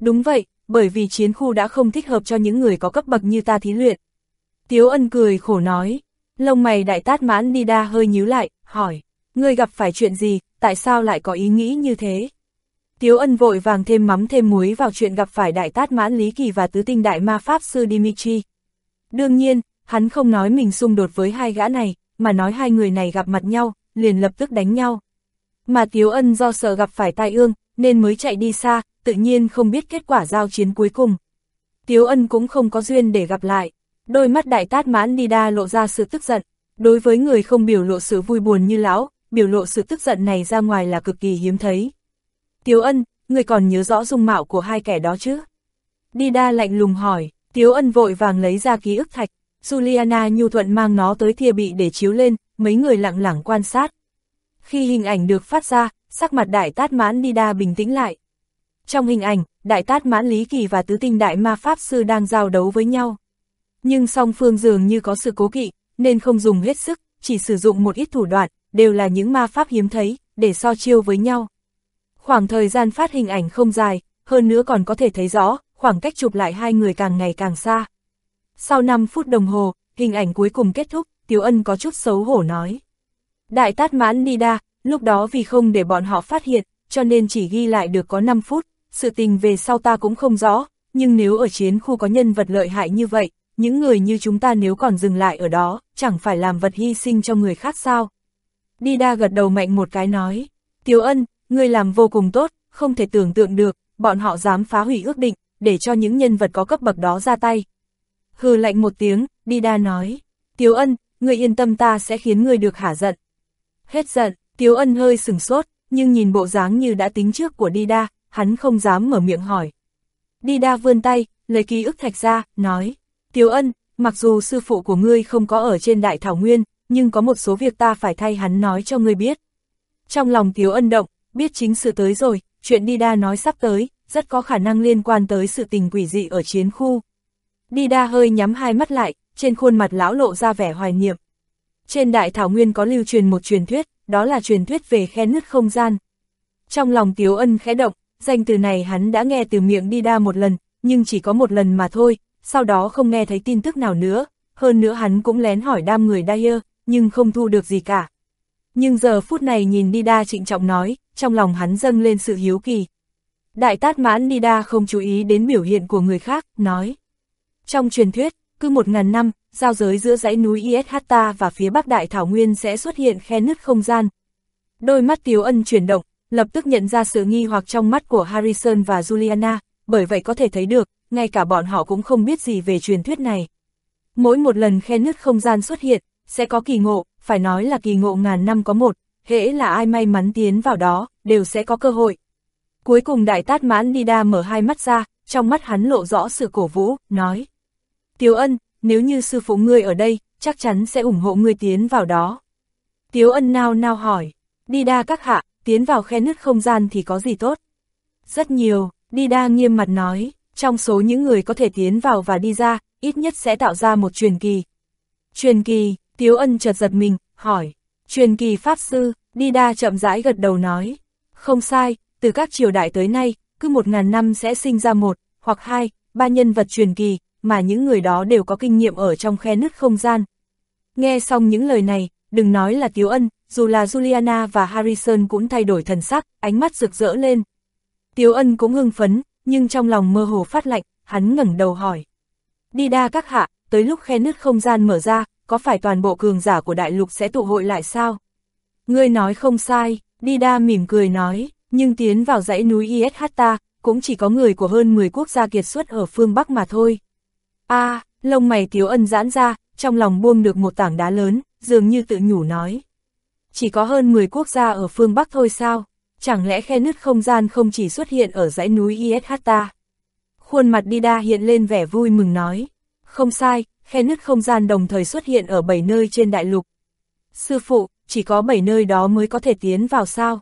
Đúng vậy, bởi vì chiến khu đã không thích hợp cho những người có cấp bậc như ta thí luyện. Tiếu ân cười khổ nói, lông mày đại tát mãn Nida hơi nhíu lại, hỏi, ngươi gặp phải chuyện gì, tại sao lại có ý nghĩ như thế? Tiếu ân vội vàng thêm mắm thêm muối vào chuyện gặp phải đại tát mãn Lý Kỳ và tứ tinh đại ma pháp sư Dimitri. Đương nhiên, hắn không nói mình xung đột với hai gã này, mà nói hai người này gặp mặt nhau, liền lập tức đánh nhau. Mà Tiếu ân do sợ gặp phải tai ương, nên mới chạy đi xa, tự nhiên không biết kết quả giao chiến cuối cùng. Tiếu ân cũng không có duyên để gặp lại, đôi mắt đại tát mãn đi đa lộ ra sự tức giận. Đối với người không biểu lộ sự vui buồn như lão, biểu lộ sự tức giận này ra ngoài là cực kỳ hiếm thấy. Tiếu ân, người còn nhớ rõ dung mạo của hai kẻ đó chứ? Đi đa lạnh lùng hỏi, Tiếu ân vội vàng lấy ra ký ức thạch, Juliana nhu thuận mang nó tới thia bị để chiếu lên, mấy người lặng lặng quan sát. Khi hình ảnh được phát ra, sắc mặt đại tát mãn Nida bình tĩnh lại. Trong hình ảnh, đại tát mãn Lý Kỳ và tứ tinh đại ma pháp sư đang giao đấu với nhau. Nhưng song phương dường như có sự cố kỵ, nên không dùng hết sức, chỉ sử dụng một ít thủ đoạn, đều là những ma pháp hiếm thấy, để so chiêu với nhau. Khoảng thời gian phát hình ảnh không dài, hơn nữa còn có thể thấy rõ, khoảng cách chụp lại hai người càng ngày càng xa. Sau 5 phút đồng hồ, hình ảnh cuối cùng kết thúc, Tiếu Ân có chút xấu hổ nói. Đại tát mãn đi đa, lúc đó vì không để bọn họ phát hiện, cho nên chỉ ghi lại được có 5 phút, sự tình về sau ta cũng không rõ, nhưng nếu ở chiến khu có nhân vật lợi hại như vậy, những người như chúng ta nếu còn dừng lại ở đó, chẳng phải làm vật hy sinh cho người khác sao. Đi đa gật đầu mạnh một cái nói, Tiếu Ân, ngươi làm vô cùng tốt, không thể tưởng tượng được, bọn họ dám phá hủy ước định, để cho những nhân vật có cấp bậc đó ra tay. Hừ lạnh một tiếng, đi đa nói, Tiếu Ân, ngươi yên tâm ta sẽ khiến ngươi được hả giận. Hết giận, Tiếu Ân hơi sừng sốt, nhưng nhìn bộ dáng như đã tính trước của đi đa, hắn không dám mở miệng hỏi. Đi đa vươn tay, lấy ký ức thạch ra, nói, Tiếu Ân, mặc dù sư phụ của ngươi không có ở trên đại thảo nguyên, nhưng có một số việc ta phải thay hắn nói cho ngươi biết. Trong lòng Tiếu Ân động, biết chính sự tới rồi, chuyện Đi Đa nói sắp tới, rất có khả năng liên quan tới sự tình quỷ dị ở chiến khu. Đi Đa hơi nhắm hai mắt lại, trên khuôn mặt lão lộ ra vẻ hoài niệm. Trên đại thảo nguyên có lưu truyền một truyền thuyết, đó là truyền thuyết về khe nứt không gian. Trong lòng Tiếu Ân khẽ động, danh từ này hắn đã nghe từ miệng Đi Đa một lần, nhưng chỉ có một lần mà thôi, sau đó không nghe thấy tin tức nào nữa, hơn nữa hắn cũng lén hỏi đam người Dyer, nhưng không thu được gì cả. Nhưng giờ phút này nhìn Nida trịnh trọng nói, trong lòng hắn dâng lên sự hiếu kỳ. Đại tát mãn Nida không chú ý đến biểu hiện của người khác, nói. Trong truyền thuyết, cứ một ngàn năm, giao giới giữa dãy núi Ishata và phía bắc đại thảo nguyên sẽ xuất hiện khe nứt không gian. Đôi mắt Tiếu Ân chuyển động, lập tức nhận ra sự nghi hoặc trong mắt của Harrison và Juliana, bởi vậy có thể thấy được, ngay cả bọn họ cũng không biết gì về truyền thuyết này. Mỗi một lần khe nứt không gian xuất hiện, sẽ có kỳ ngộ, phải nói là kỳ ngộ ngàn năm có một, hễ là ai may mắn tiến vào đó, đều sẽ có cơ hội. Cuối cùng đại tát mãn Nida mở hai mắt ra, trong mắt hắn lộ rõ sự cổ vũ, nói. Tiếu ân, nếu như sư phụ ngươi ở đây, chắc chắn sẽ ủng hộ ngươi tiến vào đó. Tiếu ân nao nao hỏi, Nida các hạ, tiến vào khe nứt không gian thì có gì tốt? Rất nhiều, đi đa nghiêm mặt nói, trong số những người có thể tiến vào và đi ra, ít nhất sẽ tạo ra một truyền kỳ. Truyền kỳ, Tiếu ân chợt giật mình, hỏi, truyền kỳ pháp sư, đi đa chậm rãi gật đầu nói. Không sai, từ các triều đại tới nay, cứ một ngàn năm sẽ sinh ra một, hoặc hai, ba nhân vật truyền kỳ, mà những người đó đều có kinh nghiệm ở trong khe nứt không gian. Nghe xong những lời này, đừng nói là Tiếu Ân, dù là Juliana và Harrison cũng thay đổi thần sắc, ánh mắt rực rỡ lên. Tiếu Ân cũng hưng phấn, nhưng trong lòng mơ hồ phát lạnh, hắn ngẩng đầu hỏi. Đi đa các hạ, tới lúc khe nứt không gian mở ra, có phải toàn bộ cường giả của đại lục sẽ tụ hội lại sao? Ngươi nói không sai, đi đa mỉm cười nói, nhưng tiến vào dãy núi Ishata, cũng chỉ có người của hơn 10 quốc gia kiệt xuất ở phương Bắc mà thôi. a à, lông mày tiếu ân giãn ra, trong lòng buông được một tảng đá lớn, dường như tự nhủ nói. Chỉ có hơn 10 quốc gia ở phương Bắc thôi sao? Chẳng lẽ khe nứt không gian không chỉ xuất hiện ở dãy núi Ishata? Khuôn mặt Dida hiện lên vẻ vui mừng nói. Không sai, khe nứt không gian đồng thời xuất hiện ở 7 nơi trên đại lục. Sư phụ, chỉ có 7 nơi đó mới có thể tiến vào sao?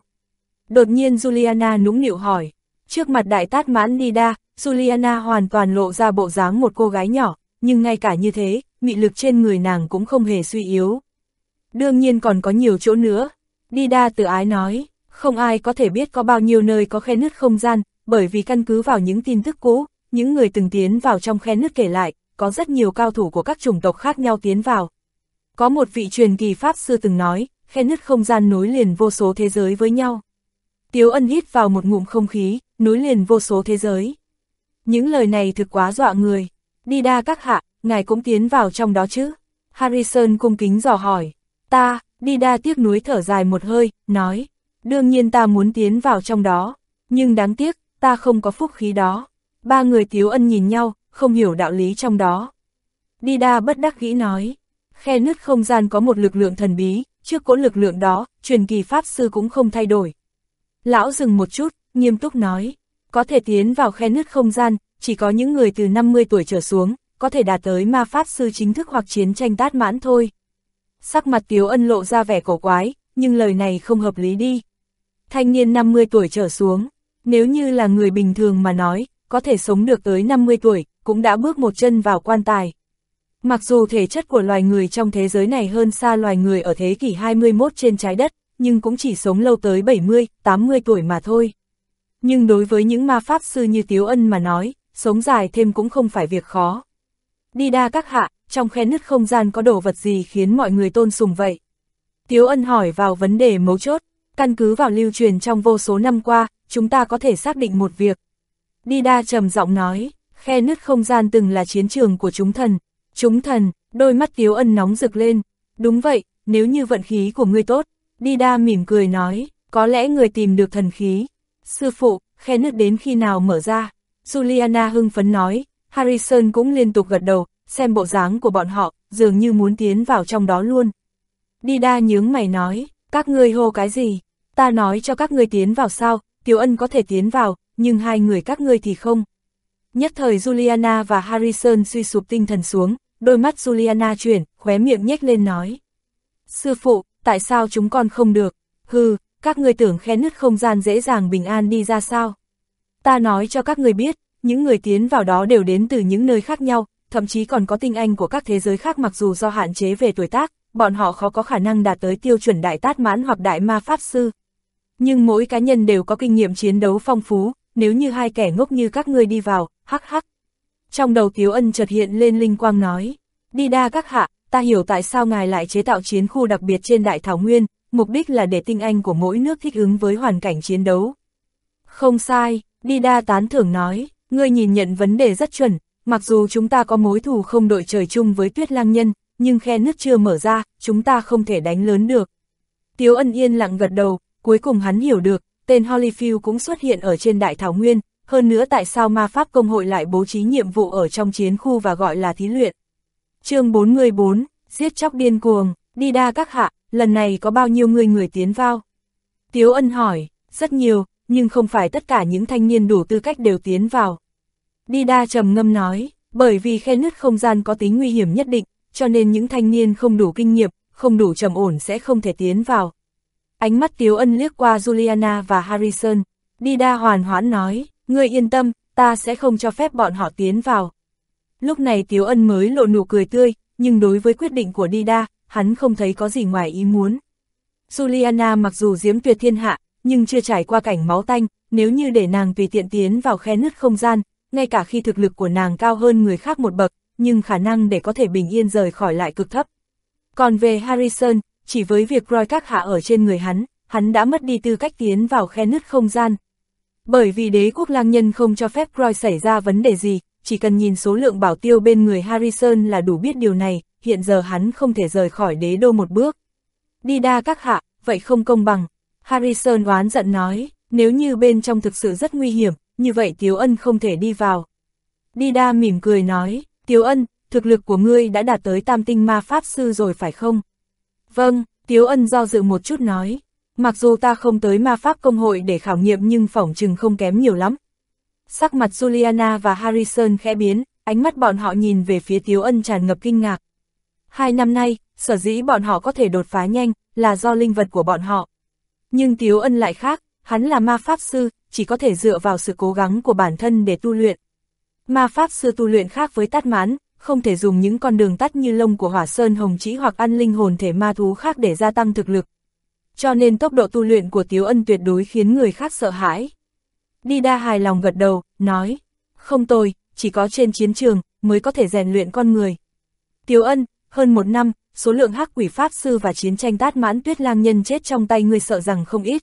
Đột nhiên Juliana nũng nịu hỏi. Trước mặt đại tát mãn Dida, Juliana hoàn toàn lộ ra bộ dáng một cô gái nhỏ, nhưng ngay cả như thế, mị lực trên người nàng cũng không hề suy yếu. Đương nhiên còn có nhiều chỗ nữa. đi đa tự ái nói, không ai có thể biết có bao nhiêu nơi có khe nứt không gian, bởi vì căn cứ vào những tin tức cũ, những người từng tiến vào trong khe nứt kể lại, có rất nhiều cao thủ của các chủng tộc khác nhau tiến vào. Có một vị truyền kỳ Pháp sư từng nói, khe nứt không gian nối liền vô số thế giới với nhau. Tiếu ân hít vào một ngụm không khí, nối liền vô số thế giới. Những lời này thực quá dọa người. Đi đa các hạ, ngài cũng tiến vào trong đó chứ? Harrison cung kính dò hỏi. Ta, đi đa tiếc nuối thở dài một hơi, nói. Đương nhiên ta muốn tiến vào trong đó. Nhưng đáng tiếc, ta không có phúc khí đó. Ba người tiếu ân nhìn nhau, không hiểu đạo lý trong đó. Đi đa bất đắc nghĩ nói. Khe nứt không gian có một lực lượng thần bí, trước cỗ lực lượng đó, truyền kỳ Pháp Sư cũng không thay đổi. Lão dừng một chút, nghiêm túc nói, có thể tiến vào khe nứt không gian, chỉ có những người từ 50 tuổi trở xuống, có thể đạt tới ma Pháp Sư chính thức hoặc chiến tranh tát mãn thôi. Sắc mặt Tiếu Ân lộ ra vẻ cổ quái, nhưng lời này không hợp lý đi. Thanh niên 50 tuổi trở xuống, nếu như là người bình thường mà nói, có thể sống được tới 50 tuổi, cũng đã bước một chân vào quan tài. Mặc dù thể chất của loài người trong thế giới này hơn xa loài người ở thế kỷ 21 trên trái đất, nhưng cũng chỉ sống lâu tới 70, 80 tuổi mà thôi. Nhưng đối với những ma pháp sư như Tiếu Ân mà nói, sống dài thêm cũng không phải việc khó. Đi đa các hạ, trong khe nứt không gian có đồ vật gì khiến mọi người tôn sùng vậy? Tiếu Ân hỏi vào vấn đề mấu chốt, căn cứ vào lưu truyền trong vô số năm qua, chúng ta có thể xác định một việc. Đi đa trầm giọng nói, khe nứt không gian từng là chiến trường của chúng thần. Chúng thần, đôi mắt Tiếu Ân nóng rực lên. Đúng vậy, nếu như vận khí của ngươi tốt, Đi đa mỉm cười nói, có lẽ người tìm được thần khí. Sư phụ, khe nứt đến khi nào mở ra? Juliana hưng phấn nói, Harrison cũng liên tục gật đầu, xem bộ dáng của bọn họ, dường như muốn tiến vào trong đó luôn. Đi đa nhướng mày nói, các ngươi hô cái gì? Ta nói cho các ngươi tiến vào sao, Tiểu Ân có thể tiến vào, nhưng hai người các ngươi thì không. Nhất thời Juliana và Harrison suy sụp tinh thần xuống, đôi mắt Juliana chuyển, khóe miệng nhếch lên nói. Sư phụ, tại sao chúng con không được? Hừ, các người tưởng khe nứt không gian dễ dàng bình an đi ra sao? Ta nói cho các người biết, những người tiến vào đó đều đến từ những nơi khác nhau, thậm chí còn có tinh anh của các thế giới khác mặc dù do hạn chế về tuổi tác, bọn họ khó có khả năng đạt tới tiêu chuẩn đại tát mãn hoặc đại ma pháp sư. Nhưng mỗi cá nhân đều có kinh nghiệm chiến đấu phong phú, nếu như hai kẻ ngốc như các ngươi đi vào, hắc hắc. Trong đầu Tiếu Ân chợt hiện lên linh quang nói, đi đa các hạ, ta hiểu tại sao ngài lại chế tạo chiến khu đặc biệt trên Đại Thảo Nguyên, mục đích là để tinh anh của mỗi nước thích ứng với hoàn cảnh chiến đấu. Không sai, Đi đa tán thưởng nói, ngươi nhìn nhận vấn đề rất chuẩn, mặc dù chúng ta có mối thù không đội trời chung với tuyết lang nhân, nhưng khe nước chưa mở ra, chúng ta không thể đánh lớn được. Tiếu ân yên lặng gật đầu, cuối cùng hắn hiểu được, tên Holyfield cũng xuất hiện ở trên Đại Thảo Nguyên, hơn nữa tại sao ma pháp công hội lại bố trí nhiệm vụ ở trong chiến khu và gọi là thí luyện chương 44, giết chóc điên cuồng, đi đa các hạ, lần này có bao nhiêu người người tiến vào? Tiếu ân hỏi, rất nhiều, nhưng không phải tất cả những thanh niên đủ tư cách đều tiến vào. Đi đa trầm ngâm nói, bởi vì khe nứt không gian có tính nguy hiểm nhất định, cho nên những thanh niên không đủ kinh nghiệm, không đủ trầm ổn sẽ không thể tiến vào. Ánh mắt Tiếu Ân liếc qua Juliana và Harrison, đi đa hoàn hoãn nói, ngươi yên tâm, ta sẽ không cho phép bọn họ tiến vào. Lúc này Tiếu Ân mới lộ nụ cười tươi, nhưng đối với quyết định của Dida, hắn không thấy có gì ngoài ý muốn. Juliana mặc dù diếm tuyệt thiên hạ, nhưng chưa trải qua cảnh máu tanh, nếu như để nàng tùy tiện tiến vào khe nứt không gian, ngay cả khi thực lực của nàng cao hơn người khác một bậc, nhưng khả năng để có thể bình yên rời khỏi lại cực thấp. Còn về Harrison, chỉ với việc roi các hạ ở trên người hắn, hắn đã mất đi tư cách tiến vào khe nứt không gian. Bởi vì đế quốc lang nhân không cho phép Roy xảy ra vấn đề gì, chỉ cần nhìn số lượng bảo tiêu bên người Harrison là đủ biết điều này, hiện giờ hắn không thể rời khỏi đế đô một bước. Đi đa các hạ, vậy không công bằng. Harrison oán giận nói, nếu như bên trong thực sự rất nguy hiểm, như vậy Tiếu Ân không thể đi vào. Đi đa mỉm cười nói, Tiếu Ân, thực lực của ngươi đã đạt tới tam tinh ma pháp sư rồi phải không? Vâng, Tiếu Ân do dự một chút nói, mặc dù ta không tới ma pháp công hội để khảo nghiệm nhưng phỏng chừng không kém nhiều lắm, Sắc mặt Juliana và Harrison khẽ biến, ánh mắt bọn họ nhìn về phía Tiếu Ân tràn ngập kinh ngạc. Hai năm nay, sở dĩ bọn họ có thể đột phá nhanh, là do linh vật của bọn họ. Nhưng Tiếu Ân lại khác, hắn là ma pháp sư, chỉ có thể dựa vào sự cố gắng của bản thân để tu luyện. Ma pháp sư tu luyện khác với tát mãn, không thể dùng những con đường tắt như lông của hỏa sơn hồng chỉ hoặc ăn linh hồn thể ma thú khác để gia tăng thực lực. Cho nên tốc độ tu luyện của Tiếu Ân tuyệt đối khiến người khác sợ hãi. Đi đa hài lòng gật đầu, nói, không tồi, chỉ có trên chiến trường mới có thể rèn luyện con người. Tiếu ân, hơn một năm, số lượng hắc quỷ pháp sư và chiến tranh tát mãn tuyết lang nhân chết trong tay người sợ rằng không ít.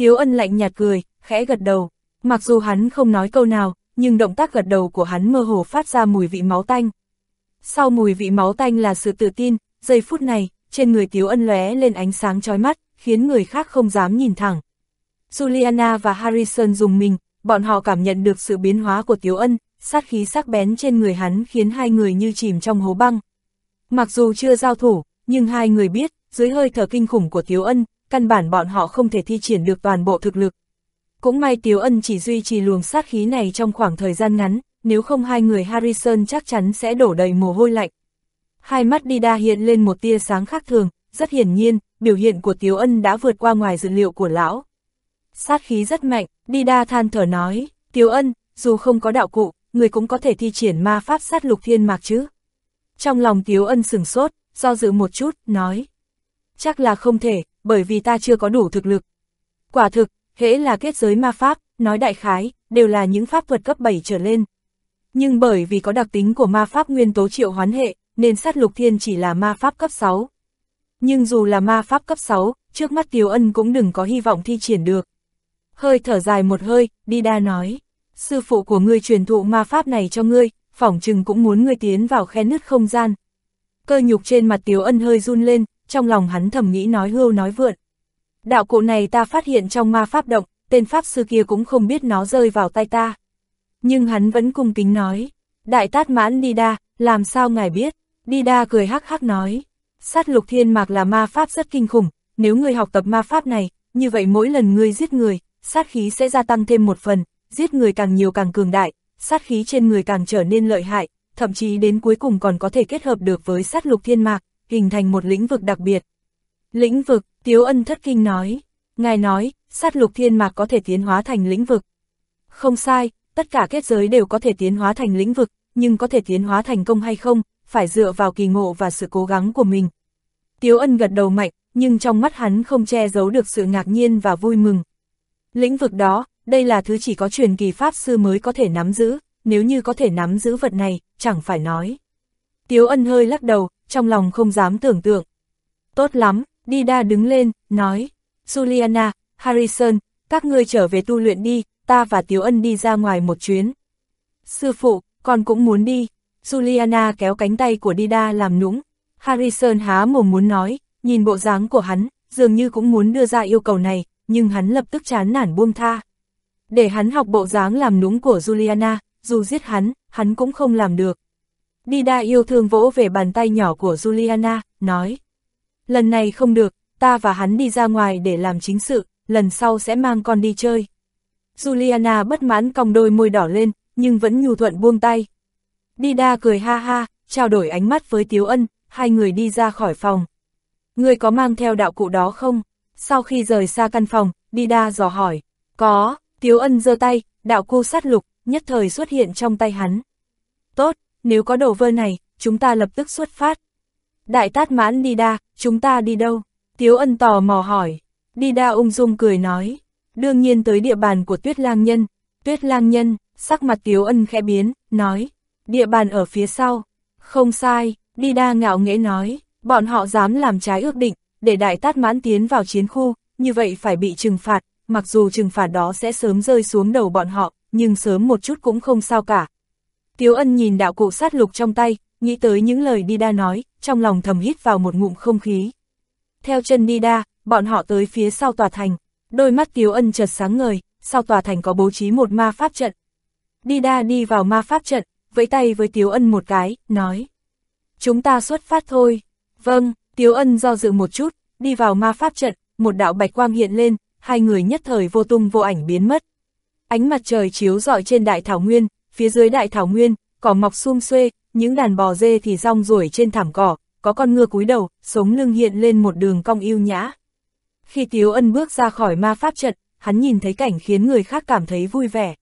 Tiếu ân lạnh nhạt cười, khẽ gật đầu, mặc dù hắn không nói câu nào, nhưng động tác gật đầu của hắn mơ hồ phát ra mùi vị máu tanh. Sau mùi vị máu tanh là sự tự tin, giây phút này, trên người Tiếu Ân lóe lên ánh sáng chói mắt, khiến người khác không dám nhìn thẳng. Juliana và Harrison dùng mình, bọn họ cảm nhận được sự biến hóa của Tiếu Ân, sát khí sắc bén trên người hắn khiến hai người như chìm trong hố băng. Mặc dù chưa giao thủ, nhưng hai người biết, dưới hơi thở kinh khủng của Tiếu Ân, căn bản bọn họ không thể thi triển được toàn bộ thực lực. Cũng may Tiếu Ân chỉ duy trì luồng sát khí này trong khoảng thời gian ngắn, nếu không hai người Harrison chắc chắn sẽ đổ đầy mồ hôi lạnh. Hai mắt Dida hiện lên một tia sáng khác thường, rất hiển nhiên, biểu hiện của Tiếu Ân đã vượt qua ngoài dự liệu của lão. Sát khí rất mạnh, Dida than thở nói, Tiếu Ân, dù không có đạo cụ, người cũng có thể thi triển ma pháp sát lục thiên mạc chứ. Trong lòng Tiếu Ân sừng sốt, do dự một chút, nói. Chắc là không thể, bởi vì ta chưa có đủ thực lực. Quả thực, hễ là kết giới ma pháp, nói đại khái, đều là những pháp thuật cấp 7 trở lên. Nhưng bởi vì có đặc tính của ma pháp nguyên tố triệu hoán hệ, nên sát lục thiên chỉ là ma pháp cấp 6. Nhưng dù là ma pháp cấp 6, trước mắt Tiếu Ân cũng đừng có hy vọng thi triển được. Hơi thở dài một hơi, đi đa nói, sư phụ của ngươi truyền thụ ma pháp này cho ngươi, phỏng chừng cũng muốn ngươi tiến vào khe nứt không gian. Cơ nhục trên mặt Tiếu Ân hơi run lên, trong lòng hắn thầm nghĩ nói hưu nói vượn. Đạo cụ này ta phát hiện trong ma pháp động, tên pháp sư kia cũng không biết nó rơi vào tay ta. Nhưng hắn vẫn cung kính nói, đại tát mãn đi đa, làm sao ngài biết, đi đa cười hắc hắc nói, sát lục thiên mạc là ma pháp rất kinh khủng, nếu người học tập ma pháp này, như vậy mỗi lần ngươi giết người, sát khí sẽ gia tăng thêm một phần, giết người càng nhiều càng cường đại, sát khí trên người càng trở nên lợi hại, thậm chí đến cuối cùng còn có thể kết hợp được với sát lục thiên mạc, hình thành một lĩnh vực đặc biệt. Lĩnh vực, Tiếu Ân thất kinh nói, ngài nói, sát lục thiên mạc có thể tiến hóa thành lĩnh vực. Không sai, tất cả kết giới đều có thể tiến hóa thành lĩnh vực, nhưng có thể tiến hóa thành công hay không, phải dựa vào kỳ ngộ và sự cố gắng của mình. Tiếu Ân gật đầu mạnh, nhưng trong mắt hắn không che giấu được sự ngạc nhiên và vui mừng. Lĩnh vực đó, đây là thứ chỉ có truyền kỳ pháp sư mới có thể nắm giữ, nếu như có thể nắm giữ vật này, chẳng phải nói. Tiếu ân hơi lắc đầu, trong lòng không dám tưởng tượng. Tốt lắm, Dida đứng lên, nói, Juliana, Harrison, các ngươi trở về tu luyện đi, ta và Tiếu ân đi ra ngoài một chuyến. Sư phụ, con cũng muốn đi. Juliana kéo cánh tay của Dida làm nũng. Harrison há mồm muốn nói, nhìn bộ dáng của hắn, dường như cũng muốn đưa ra yêu cầu này, nhưng hắn lập tức chán nản buông tha. Để hắn học bộ dáng làm nũng của Juliana, dù giết hắn, hắn cũng không làm được. Dida yêu thương vỗ về bàn tay nhỏ của Juliana, nói. Lần này không được, ta và hắn đi ra ngoài để làm chính sự, lần sau sẽ mang con đi chơi. Juliana bất mãn cong đôi môi đỏ lên, nhưng vẫn nhu thuận buông tay. Dida cười ha ha, trao đổi ánh mắt với Tiếu Ân, hai người đi ra khỏi phòng. Người có mang theo đạo cụ đó không? Sau khi rời xa căn phòng, Dida dò hỏi. Có, Tiếu Ân giơ tay, đạo cụ sát lục, nhất thời xuất hiện trong tay hắn. Tốt, nếu có đồ vơ này, chúng ta lập tức xuất phát. Đại tát mãn đi đa chúng ta đi đâu? Tiếu Ân tò mò hỏi. đi đa ung dung cười nói. Đương nhiên tới địa bàn của Tuyết Lang Nhân. Tuyết Lang Nhân, sắc mặt Tiếu Ân khẽ biến, nói. Địa bàn ở phía sau. Không sai, đi đa ngạo nghễ nói. Bọn họ dám làm trái ước định, để đại tát mãn tiến vào chiến khu, như vậy phải bị trừng phạt, mặc dù trừng phạt đó sẽ sớm rơi xuống đầu bọn họ, nhưng sớm một chút cũng không sao cả. Tiếu ân nhìn đạo cụ sát lục trong tay, nghĩ tới những lời Nida nói, trong lòng thầm hít vào một ngụm không khí. Theo chân Nida, bọn họ tới phía sau tòa thành, đôi mắt Tiếu ân chợt sáng ngời, sau tòa thành có bố trí một ma pháp trận. Nida đi vào ma pháp trận, vẫy tay với Tiếu ân một cái, nói. Chúng ta xuất phát thôi. Vâng, Tiếu ân do dự một chút, đi vào ma pháp trận, một đạo bạch quang hiện lên, hai người nhất thời vô tung vô ảnh biến mất. Ánh mặt trời chiếu rọi trên đại thảo nguyên, phía dưới đại thảo nguyên, cỏ mọc sum xuê, những đàn bò dê thì rong ruổi trên thảm cỏ, có con ngựa cúi đầu, sống lưng hiện lên một đường cong yêu nhã. Khi Tiếu Ân bước ra khỏi ma pháp trận, hắn nhìn thấy cảnh khiến người khác cảm thấy vui vẻ.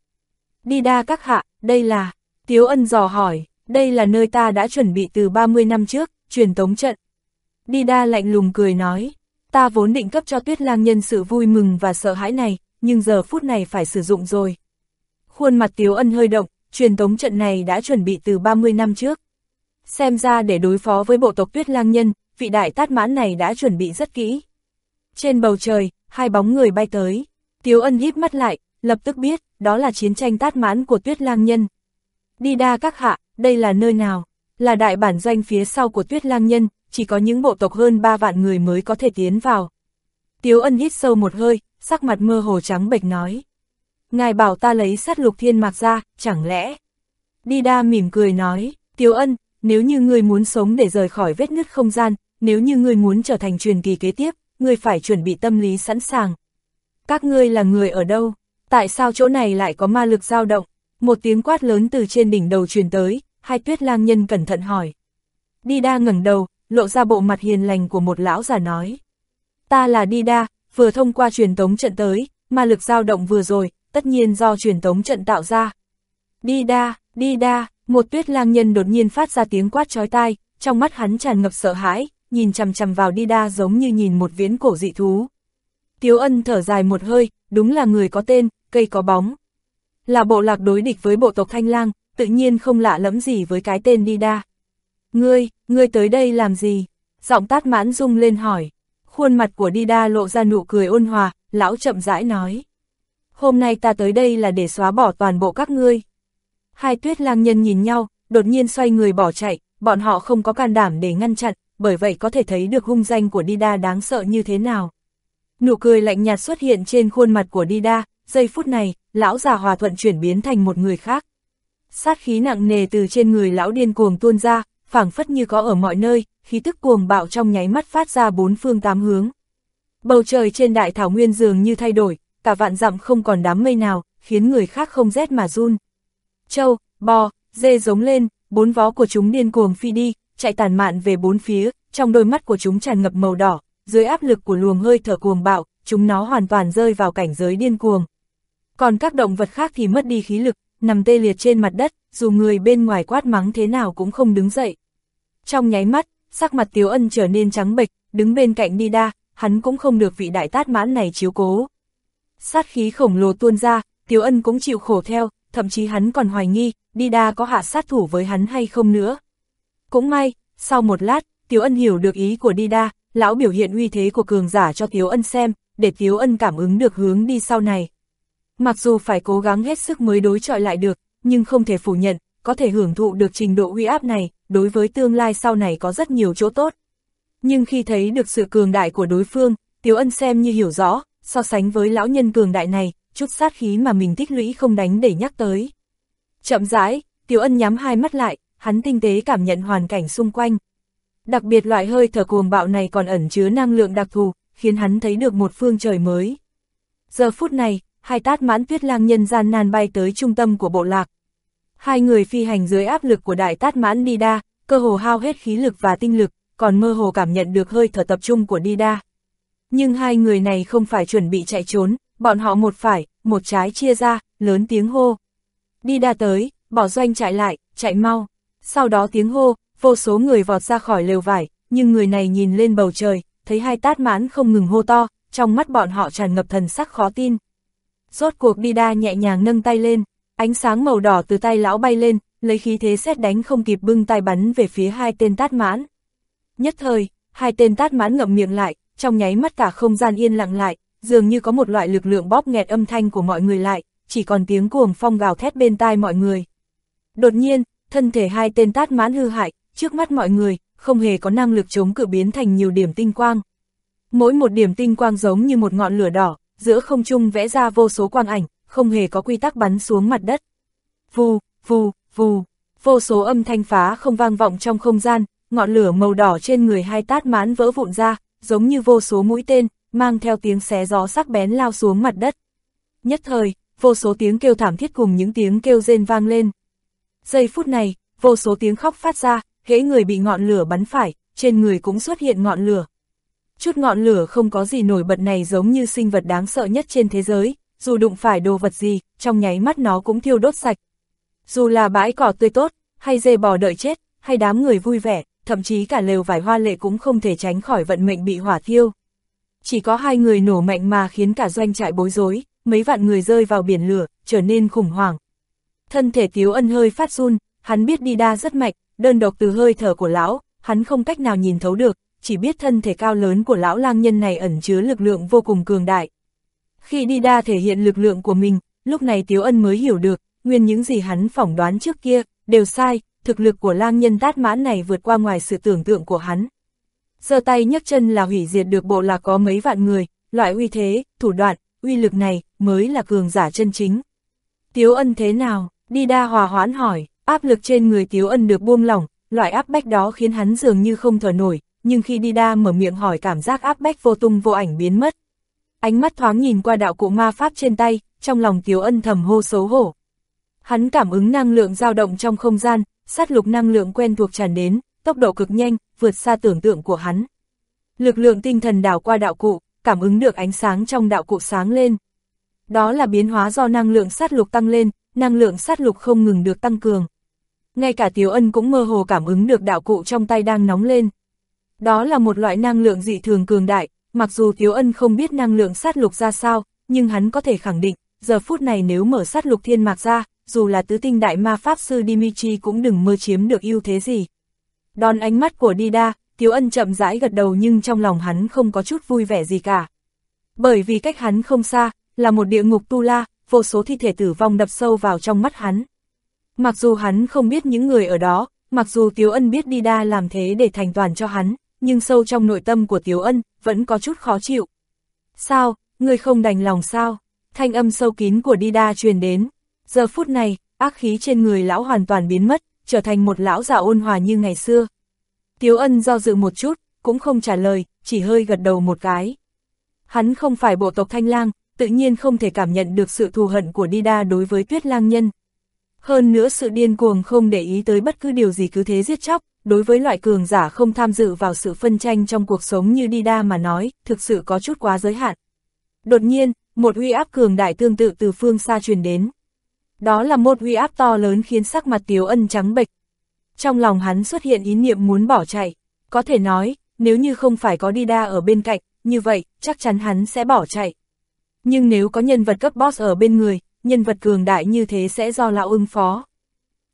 Đi đa các hạ, đây là, Tiếu Ân dò hỏi, đây là nơi ta đã chuẩn bị từ 30 năm trước, truyền tống trận. Đi đa lạnh lùng cười nói, ta vốn định cấp cho tuyết lang nhân sự vui mừng và sợ hãi này, nhưng giờ phút này phải sử dụng rồi. Khuôn mặt Tiếu Ân hơi động, truyền tống trận này đã chuẩn bị từ 30 năm trước. Xem ra để đối phó với bộ tộc tuyết lang nhân, vị đại tát mãn này đã chuẩn bị rất kỹ. Trên bầu trời, hai bóng người bay tới. Tiếu Ân híp mắt lại, lập tức biết, đó là chiến tranh tát mãn của tuyết lang nhân. Đi đa các hạ, đây là nơi nào? Là đại bản doanh phía sau của tuyết lang nhân, chỉ có những bộ tộc hơn 3 vạn người mới có thể tiến vào. Tiếu ân hít sâu một hơi, sắc mặt mơ hồ trắng bệch nói. Ngài bảo ta lấy sát lục thiên mạc ra, chẳng lẽ? Đi đa mỉm cười nói, Tiếu ân, nếu như ngươi muốn sống để rời khỏi vết nứt không gian, nếu như ngươi muốn trở thành truyền kỳ kế tiếp, ngươi phải chuẩn bị tâm lý sẵn sàng. Các ngươi là người ở đâu? Tại sao chỗ này lại có ma lực dao động? Một tiếng quát lớn từ trên đỉnh đầu truyền tới, hai tuyết lang nhân cẩn thận hỏi. Đi đa ngẩng đầu, lộ ra bộ mặt hiền lành của một lão già nói. Ta là Đi đa, vừa thông qua truyền tống trận tới, ma lực dao động vừa rồi, tất nhiên do truyền tống trận tạo ra. Đi đa, đi đa, một tuyết lang nhân đột nhiên phát ra tiếng quát chói tai, trong mắt hắn tràn ngập sợ hãi, nhìn chằm chằm vào đi đa giống như nhìn một viễn cổ dị thú. Tiếu ân thở dài một hơi, đúng là người có tên, cây có bóng. Là bộ lạc đối địch với bộ tộc Thanh Lang, tự nhiên không lạ lẫm gì với cái tên đi đa. Ngươi, ngươi tới đây làm gì? Giọng tát mãn rung lên hỏi. Khuôn mặt của đi đa lộ ra nụ cười ôn hòa, lão chậm rãi nói. Hôm nay ta tới đây là để xóa bỏ toàn bộ các ngươi. Hai tuyết lang nhân nhìn nhau, đột nhiên xoay người bỏ chạy, bọn họ không có can đảm để ngăn chặn, bởi vậy có thể thấy được hung danh của Dida đáng sợ như thế nào. Nụ cười lạnh nhạt xuất hiện trên khuôn mặt của Dida, giây phút này, lão già hòa thuận chuyển biến thành một người khác. Sát khí nặng nề từ trên người lão điên cuồng tuôn ra, phảng phất như có ở mọi nơi, khí tức cuồng bạo trong nháy mắt phát ra bốn phương tám hướng. Bầu trời trên đại thảo nguyên dường như thay đổi, cả vạn dặm không còn đám mây nào, khiến người khác không rét mà run. Châu, bò, dê giống lên, bốn vó của chúng điên cuồng phi đi, chạy tàn mạn về bốn phía, trong đôi mắt của chúng tràn ngập màu đỏ, dưới áp lực của luồng hơi thở cuồng bạo, chúng nó hoàn toàn rơi vào cảnh giới điên cuồng. Còn các động vật khác thì mất đi khí lực, nằm tê liệt trên mặt đất, dù người bên ngoài quát mắng thế nào cũng không đứng dậy. Trong nháy mắt, sắc mặt Tiếu Ân trở nên trắng bệch, đứng bên cạnh đi đa, hắn cũng không được vị đại tát mãn này chiếu cố. Sát khí khổng lồ tuôn ra, Tiếu Ân cũng chịu khổ theo, thậm chí hắn còn hoài nghi, đi đa có hạ sát thủ với hắn hay không nữa. Cũng may, sau một lát, Tiếu Ân hiểu được ý của đi đa, lão biểu hiện uy thế của cường giả cho Tiếu Ân xem, để Tiếu Ân cảm ứng được hướng đi sau này. Mặc dù phải cố gắng hết sức mới đối chọi lại được, nhưng không thể phủ nhận, có thể hưởng thụ được trình độ uy áp này, đối với tương lai sau này có rất nhiều chỗ tốt. Nhưng khi thấy được sự cường đại của đối phương, Tiếu Ân xem như hiểu rõ, so sánh với lão nhân cường đại này, chút sát khí mà mình tích lũy không đánh để nhắc tới. Chậm rãi, Tiểu Ân nhắm hai mắt lại, hắn tinh tế cảm nhận hoàn cảnh xung quanh. Đặc biệt loại hơi thở cuồng bạo này còn ẩn chứa năng lượng đặc thù, khiến hắn thấy được một phương trời mới. Giờ phút này, hai tát mãn tuyết lang nhân gian nan bay tới trung tâm của bộ lạc. Hai người phi hành dưới áp lực của đại tát mãn Nida, cơ hồ hao hết khí lực và tinh lực, còn mơ hồ cảm nhận được hơi thở tập trung của Nida. Nhưng hai người này không phải chuẩn bị chạy trốn, bọn họ một phải, một trái chia ra, lớn tiếng hô. đi đa tới, bỏ doanh chạy lại, chạy mau. Sau đó tiếng hô, vô số người vọt ra khỏi lều vải, nhưng người này nhìn lên bầu trời, thấy hai tát mãn không ngừng hô to, trong mắt bọn họ tràn ngập thần sắc khó tin. Rốt cuộc đi đa nhẹ nhàng nâng tay lên, ánh sáng màu đỏ từ tay lão bay lên, lấy khí thế xét đánh không kịp bưng tay bắn về phía hai tên tát mãn. Nhất thời, hai tên tát mãn ngậm miệng lại, trong nháy mắt cả không gian yên lặng lại, dường như có một loại lực lượng bóp nghẹt âm thanh của mọi người lại, chỉ còn tiếng cuồng phong gào thét bên tai mọi người. Đột nhiên, thân thể hai tên tát mãn hư hại, trước mắt mọi người, không hề có năng lực chống cự biến thành nhiều điểm tinh quang. Mỗi một điểm tinh quang giống như một ngọn lửa đỏ, giữa không trung vẽ ra vô số quang ảnh, không hề có quy tắc bắn xuống mặt đất. Vù, vù, vù, vô số âm thanh phá không vang vọng trong không gian, ngọn lửa màu đỏ trên người hai tát mãn vỡ vụn ra, giống như vô số mũi tên, mang theo tiếng xé gió sắc bén lao xuống mặt đất. Nhất thời, vô số tiếng kêu thảm thiết cùng những tiếng kêu rên vang lên. Giây phút này, vô số tiếng khóc phát ra, hễ người bị ngọn lửa bắn phải, trên người cũng xuất hiện ngọn lửa. Chút ngọn lửa không có gì nổi bật này giống như sinh vật đáng sợ nhất trên thế giới, dù đụng phải đồ vật gì, trong nháy mắt nó cũng thiêu đốt sạch. Dù là bãi cỏ tươi tốt, hay dê bò đợi chết, hay đám người vui vẻ, thậm chí cả lều vải hoa lệ cũng không thể tránh khỏi vận mệnh bị hỏa thiêu. Chỉ có hai người nổ mạnh mà khiến cả doanh trại bối rối, mấy vạn người rơi vào biển lửa, trở nên khủng hoảng. Thân thể Tiếu Ân hơi phát run, hắn biết đi đa rất mạnh, đơn độc từ hơi thở của lão, hắn không cách nào nhìn thấu được, chỉ biết thân thể cao lớn của lão lang nhân này ẩn chứa lực lượng vô cùng cường đại. Khi đi đa thể hiện lực lượng của mình, lúc này Tiếu Ân mới hiểu được, nguyên những gì hắn phỏng đoán trước kia, đều sai, thực lực của lang nhân tát mãn này vượt qua ngoài sự tưởng tượng của hắn. giơ tay nhấc chân là hủy diệt được bộ lạc có mấy vạn người, loại uy thế, thủ đoạn, uy lực này mới là cường giả chân chính. Tiếu ân thế nào? Đi đa hòa hoãn hỏi, áp lực trên người Tiếu ân được buông lỏng, loại áp bách đó khiến hắn dường như không thở nổi, nhưng khi đi đa mở miệng hỏi cảm giác áp bách vô tung vô ảnh biến mất. Ánh mắt thoáng nhìn qua đạo cụ ma pháp trên tay, trong lòng Tiếu ân thầm hô xấu hổ. Hắn cảm ứng năng lượng dao động trong không gian, sát lục năng lượng quen thuộc tràn đến, tốc độ cực nhanh, vượt xa tưởng tượng của hắn. Lực lượng tinh thần đảo qua đạo cụ, cảm ứng được ánh sáng trong đạo cụ sáng lên. Đó là biến hóa do năng lượng sát lục tăng lên, năng lượng sát lục không ngừng được tăng cường. Ngay cả Tiếu Ân cũng mơ hồ cảm ứng được đạo cụ trong tay đang nóng lên. Đó là một loại năng lượng dị thường cường đại, mặc dù Tiếu Ân không biết năng lượng sát lục ra sao, nhưng hắn có thể khẳng định, giờ phút này nếu mở sát lục thiên mạc ra, dù là tứ tinh đại ma pháp sư Dimitri cũng đừng mơ chiếm được ưu thế gì. Đón ánh mắt của Dida, Tiếu Ân chậm rãi gật đầu nhưng trong lòng hắn không có chút vui vẻ gì cả. Bởi vì cách hắn không xa, là một địa ngục tu la, vô số thi thể tử vong đập sâu vào trong mắt hắn. Mặc dù hắn không biết những người ở đó, mặc dù Tiếu Ân biết Dida làm thế để thành toàn cho hắn, nhưng sâu trong nội tâm của Tiếu Ân, vẫn có chút khó chịu. Sao, người không đành lòng sao? Thanh âm sâu kín của Dida truyền đến. Giờ phút này, ác khí trên người lão hoàn toàn biến mất, trở thành một lão già ôn hòa như ngày xưa. Tiếu ân do dự một chút, cũng không trả lời, chỉ hơi gật đầu một cái. Hắn không phải bộ tộc thanh lang, tự nhiên không thể cảm nhận được sự thù hận của Dida đối với tuyết lang nhân. Hơn nữa sự điên cuồng không để ý tới bất cứ điều gì cứ thế giết chóc, đối với loại cường giả không tham dự vào sự phân tranh trong cuộc sống như Dida mà nói, thực sự có chút quá giới hạn. Đột nhiên, một uy áp cường đại tương tự từ phương xa truyền đến. Đó là một uy áp to lớn khiến sắc mặt Tiếu Ân trắng bệch. Trong lòng hắn xuất hiện ý niệm muốn bỏ chạy. Có thể nói, nếu như không phải có Đi Đa ở bên cạnh, như vậy, chắc chắn hắn sẽ bỏ chạy. Nhưng nếu có nhân vật cấp boss ở bên người, nhân vật cường đại như thế sẽ do lão ưng phó.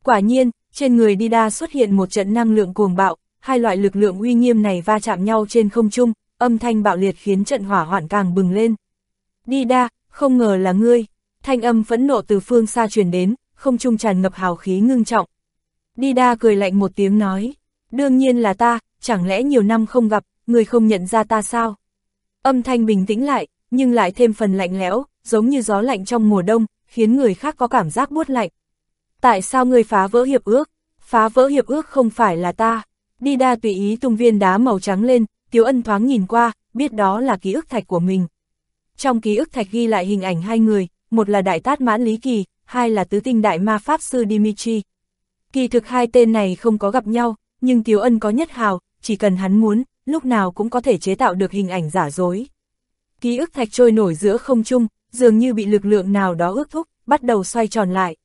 Quả nhiên, trên người Đi Đa xuất hiện một trận năng lượng cuồng bạo, hai loại lực lượng uy nghiêm này va chạm nhau trên không trung, âm thanh bạo liệt khiến trận hỏa hoạn càng bừng lên. Đi Đa, không ngờ là ngươi, thanh âm phẫn nộ từ phương xa truyền đến, không trung tràn ngập hào khí ngưng trọng. Dida cười lạnh một tiếng nói, đương nhiên là ta, chẳng lẽ nhiều năm không gặp, người không nhận ra ta sao? Âm thanh bình tĩnh lại, nhưng lại thêm phần lạnh lẽo, giống như gió lạnh trong mùa đông, khiến người khác có cảm giác buốt lạnh. Tại sao người phá vỡ hiệp ước? Phá vỡ hiệp ước không phải là ta. Dida tùy ý tung viên đá màu trắng lên, Tiếu Ân thoáng nhìn qua, biết đó là ký ức thạch của mình. Trong ký ức thạch ghi lại hình ảnh hai người, một là đại tát mãn Lý Kỳ, hai là tứ tinh đại ma pháp sư Dimitri. Kỳ thực hai tên này không có gặp nhau, nhưng Tiếu Ân có nhất hào, chỉ cần hắn muốn, lúc nào cũng có thể chế tạo được hình ảnh giả dối. Ký ức thạch trôi nổi giữa không trung, dường như bị lực lượng nào đó ước thúc, bắt đầu xoay tròn lại.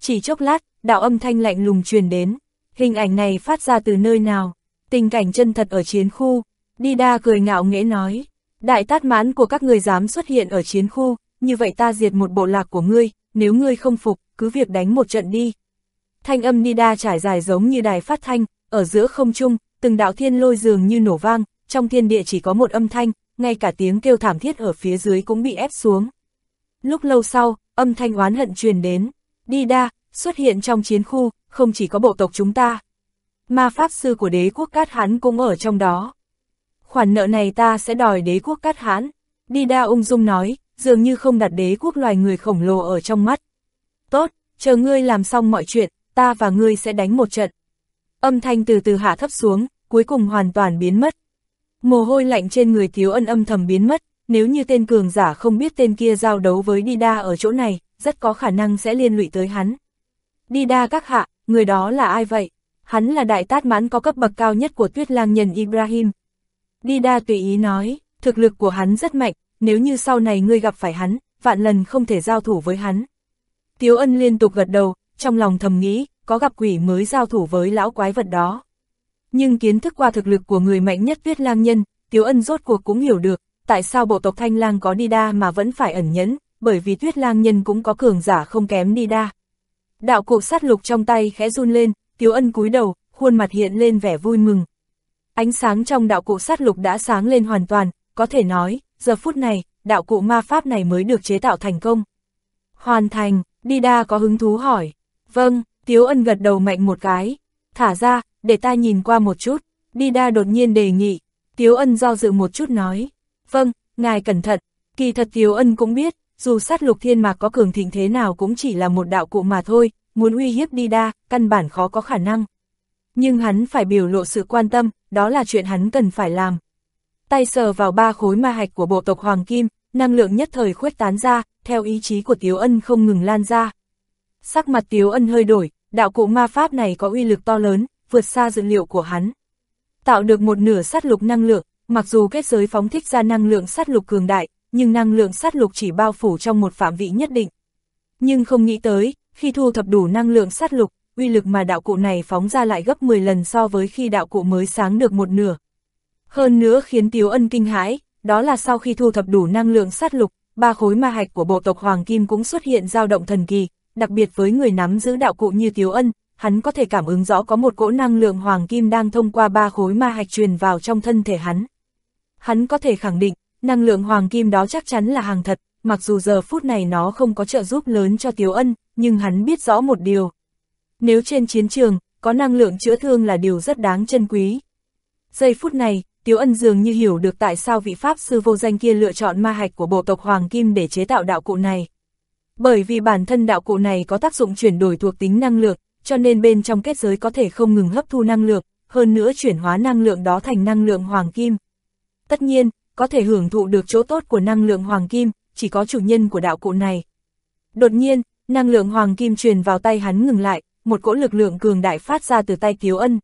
Chỉ chốc lát, đạo âm thanh lạnh lùng truyền đến. Hình ảnh này phát ra từ nơi nào? Tình cảnh chân thật ở chiến khu. Đi đa cười ngạo nghễ nói. Đại tát mãn của các người dám xuất hiện ở chiến khu, như vậy ta diệt một bộ lạc của ngươi, nếu ngươi không phục, cứ việc đánh một trận đi. Thanh âm Nida trải dài giống như đài phát thanh, ở giữa không trung, từng đạo thiên lôi dường như nổ vang, trong thiên địa chỉ có một âm thanh, ngay cả tiếng kêu thảm thiết ở phía dưới cũng bị ép xuống. Lúc lâu sau, âm thanh oán hận truyền đến, Nida, xuất hiện trong chiến khu, không chỉ có bộ tộc chúng ta. Ma pháp sư của đế quốc Cát Hán cũng ở trong đó. Khoản nợ này ta sẽ đòi đế quốc Cát Hán. Nida ung dung nói, dường như không đặt đế quốc loài người khổng lồ ở trong mắt. Tốt, chờ ngươi làm xong mọi chuyện, ta và ngươi sẽ đánh một trận. Âm thanh từ từ hạ thấp xuống, cuối cùng hoàn toàn biến mất. Mồ hôi lạnh trên người Tiếu Ân âm thầm biến mất, nếu như tên cường giả không biết tên kia giao đấu với Dida ở chỗ này, rất có khả năng sẽ liên lụy tới hắn. Dida các hạ, người đó là ai vậy? Hắn là đại tát mãn có cấp bậc cao nhất của tuyết lang nhân Ibrahim. Dida tùy ý nói, thực lực của hắn rất mạnh, nếu như sau này ngươi gặp phải hắn, vạn lần không thể giao thủ với hắn. Tiếu ân liên tục gật đầu, trong lòng thầm nghĩ, có gặp quỷ mới giao thủ với lão quái vật đó. Nhưng kiến thức qua thực lực của người mạnh nhất tuyết lang nhân, Tiếu ân rốt cuộc cũng hiểu được, tại sao bộ tộc Thanh Lang có đi đa mà vẫn phải ẩn nhẫn, bởi vì tuyết lang nhân cũng có cường giả không kém đi đa. Đạo cụ sát lục trong tay khẽ run lên, Tiếu Ân cúi đầu, khuôn mặt hiện lên vẻ vui mừng. Ánh sáng trong đạo cụ sát lục đã sáng lên hoàn toàn, có thể nói, giờ phút này, đạo cụ ma pháp này mới được chế tạo thành công. Hoàn thành, đi đa có hứng thú hỏi. Vâng, Tiếu Ân gật đầu mạnh một cái. Thả ra, để ta nhìn qua một chút. Đi đa đột nhiên đề nghị. Tiếu Ân do dự một chút nói. Vâng, ngài cẩn thận. Kỳ thật Tiếu Ân cũng biết, dù sát lục thiên mạc có cường thịnh thế nào cũng chỉ là một đạo cụ mà thôi, muốn uy hiếp đi đa, căn bản khó có khả năng. Nhưng hắn phải biểu lộ sự quan tâm, đó là chuyện hắn cần phải làm. Tay sờ vào ba khối ma hạch của bộ tộc Hoàng Kim, năng lượng nhất thời khuếch tán ra, theo ý chí của Tiếu Ân không ngừng lan ra. Sắc mặt Tiếu Ân hơi đổi, đạo cụ ma pháp này có uy lực to lớn, vượt xa dự liệu của hắn. Tạo được một nửa sát lục năng lượng, mặc dù kết giới phóng thích ra năng lượng sát lục cường đại, nhưng năng lượng sát lục chỉ bao phủ trong một phạm vị nhất định. Nhưng không nghĩ tới, khi thu thập đủ năng lượng sát lục, uy lực mà đạo cụ này phóng ra lại gấp 10 lần so với khi đạo cụ mới sáng được một nửa. Hơn nữa khiến Tiếu Ân kinh hãi, đó là sau khi thu thập đủ năng lượng sát lục, ba khối ma hạch của bộ tộc Hoàng Kim cũng xuất hiện dao động thần kỳ, đặc biệt với người nắm giữ đạo cụ như Tiếu Ân, hắn có thể cảm ứng rõ có một cỗ năng lượng Hoàng Kim đang thông qua ba khối ma hạch truyền vào trong thân thể hắn. Hắn có thể khẳng định, năng lượng Hoàng Kim đó chắc chắn là hàng thật, mặc dù giờ phút này nó không có trợ giúp lớn cho Tiếu Ân, nhưng hắn biết rõ một điều. Nếu trên chiến trường, có năng lượng chữa thương là điều rất đáng trân quý. Giây phút này, Tiếu Ân dường như hiểu được tại sao vị Pháp sư vô danh kia lựa chọn ma hạch của bộ tộc Hoàng Kim để chế tạo đạo cụ này. Bởi vì bản thân đạo cụ này có tác dụng chuyển đổi thuộc tính năng lượng, cho nên bên trong kết giới có thể không ngừng hấp thu năng lượng, hơn nữa chuyển hóa năng lượng đó thành năng lượng Hoàng Kim. Tất nhiên, có thể hưởng thụ được chỗ tốt của năng lượng Hoàng Kim, chỉ có chủ nhân của đạo cụ này. Đột nhiên, năng lượng Hoàng Kim truyền vào tay hắn ngừng lại, một cỗ lực lượng cường đại phát ra từ tay Tiếu Ân.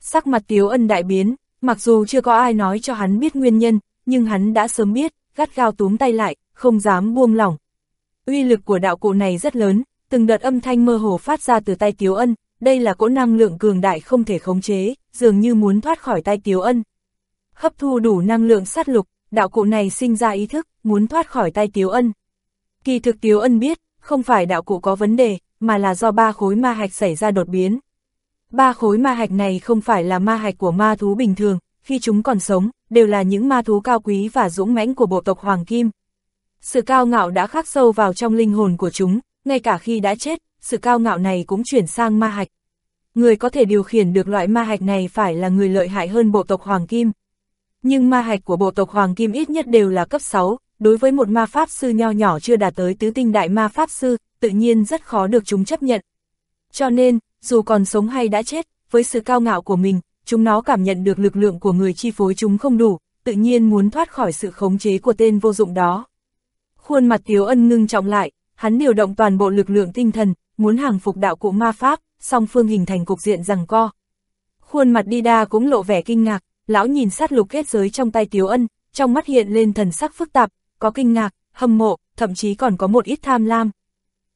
Sắc mặt Tiếu Ân đại biến, mặc dù chưa có ai nói cho hắn biết nguyên nhân, nhưng hắn đã sớm biết, gắt gao túm tay lại, không dám buông lỏng. Uy lực của đạo cụ này rất lớn, từng đợt âm thanh mơ hồ phát ra từ tay Tiếu Ân, đây là cỗ năng lượng cường đại không thể khống chế, dường như muốn thoát khỏi tay Tiếu Ân. Hấp thu đủ năng lượng sát lục, đạo cụ này sinh ra ý thức, muốn thoát khỏi tay Tiếu Ân. Kỳ thực Tiếu Ân biết, không phải đạo cụ có vấn đề, mà là do ba khối ma hạch xảy ra đột biến. Ba khối ma hạch này không phải là ma hạch của ma thú bình thường, khi chúng còn sống, đều là những ma thú cao quý và dũng mãnh của bộ tộc Hoàng Kim. Sự cao ngạo đã khắc sâu vào trong linh hồn của chúng, ngay cả khi đã chết, sự cao ngạo này cũng chuyển sang ma hạch. Người có thể điều khiển được loại ma hạch này phải là người lợi hại hơn bộ tộc Hoàng Kim. Nhưng ma hạch của bộ tộc Hoàng Kim ít nhất đều là cấp 6, đối với một ma pháp sư nho nhỏ chưa đạt tới tứ tinh đại ma pháp sư, tự nhiên rất khó được chúng chấp nhận. Cho nên, dù còn sống hay đã chết, với sự cao ngạo của mình, chúng nó cảm nhận được lực lượng của người chi phối chúng không đủ, tự nhiên muốn thoát khỏi sự khống chế của tên vô dụng đó. Khuôn mặt Tiếu Ân ngưng trọng lại, hắn điều động toàn bộ lực lượng tinh thần, muốn hàng phục đạo cụ ma pháp, song phương hình thành cục diện rằng co. Khuôn mặt đi đa cũng lộ vẻ kinh ngạc, lão nhìn sát lục kết giới trong tay Tiếu Ân, trong mắt hiện lên thần sắc phức tạp, có kinh ngạc, hâm mộ, thậm chí còn có một ít tham lam.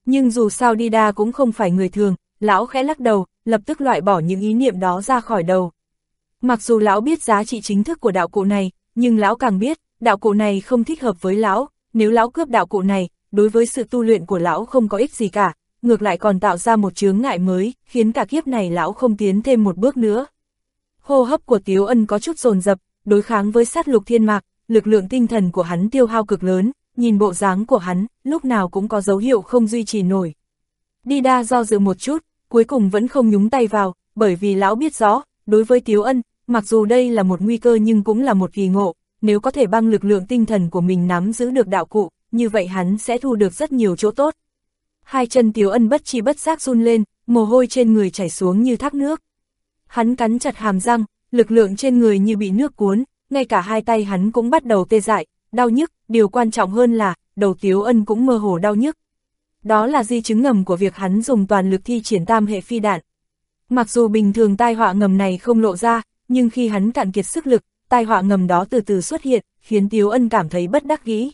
Nhưng dù sao đi đa cũng không phải người thường, lão khẽ lắc đầu, lập tức loại bỏ những ý niệm đó ra khỏi đầu. Mặc dù lão biết giá trị chính thức của đạo cụ này, nhưng lão càng biết, đạo cụ này không thích hợp với lão, nếu lão cướp đạo cụ này, đối với sự tu luyện của lão không có ích gì cả, ngược lại còn tạo ra một chướng ngại mới, khiến cả kiếp này lão không tiến thêm một bước nữa. Hô hấp của Tiếu Ân có chút dồn dập, đối kháng với sát lục thiên mạc, lực lượng tinh thần của hắn tiêu hao cực lớn, nhìn bộ dáng của hắn, lúc nào cũng có dấu hiệu không duy trì nổi. Đi đa do dự một chút, cuối cùng vẫn không nhúng tay vào, bởi vì lão biết rõ, đối với Tiếu Ân, mặc dù đây là một nguy cơ nhưng cũng là một kỳ ngộ, nếu có thể băng lực lượng tinh thần của mình nắm giữ được đạo cụ, như vậy hắn sẽ thu được rất nhiều chỗ tốt. Hai chân Tiếu Ân bất chi bất giác run lên, mồ hôi trên người chảy xuống như thác nước. Hắn cắn chặt hàm răng, lực lượng trên người như bị nước cuốn, ngay cả hai tay hắn cũng bắt đầu tê dại, đau nhức, điều quan trọng hơn là, đầu Tiếu Ân cũng mơ hồ đau nhức. Đó là di chứng ngầm của việc hắn dùng toàn lực thi triển tam hệ phi đạn. Mặc dù bình thường tai họa ngầm này không lộ ra, nhưng khi hắn cạn kiệt sức lực, tai họa ngầm đó từ từ xuất hiện, khiến Tiếu Ân cảm thấy bất đắc dĩ.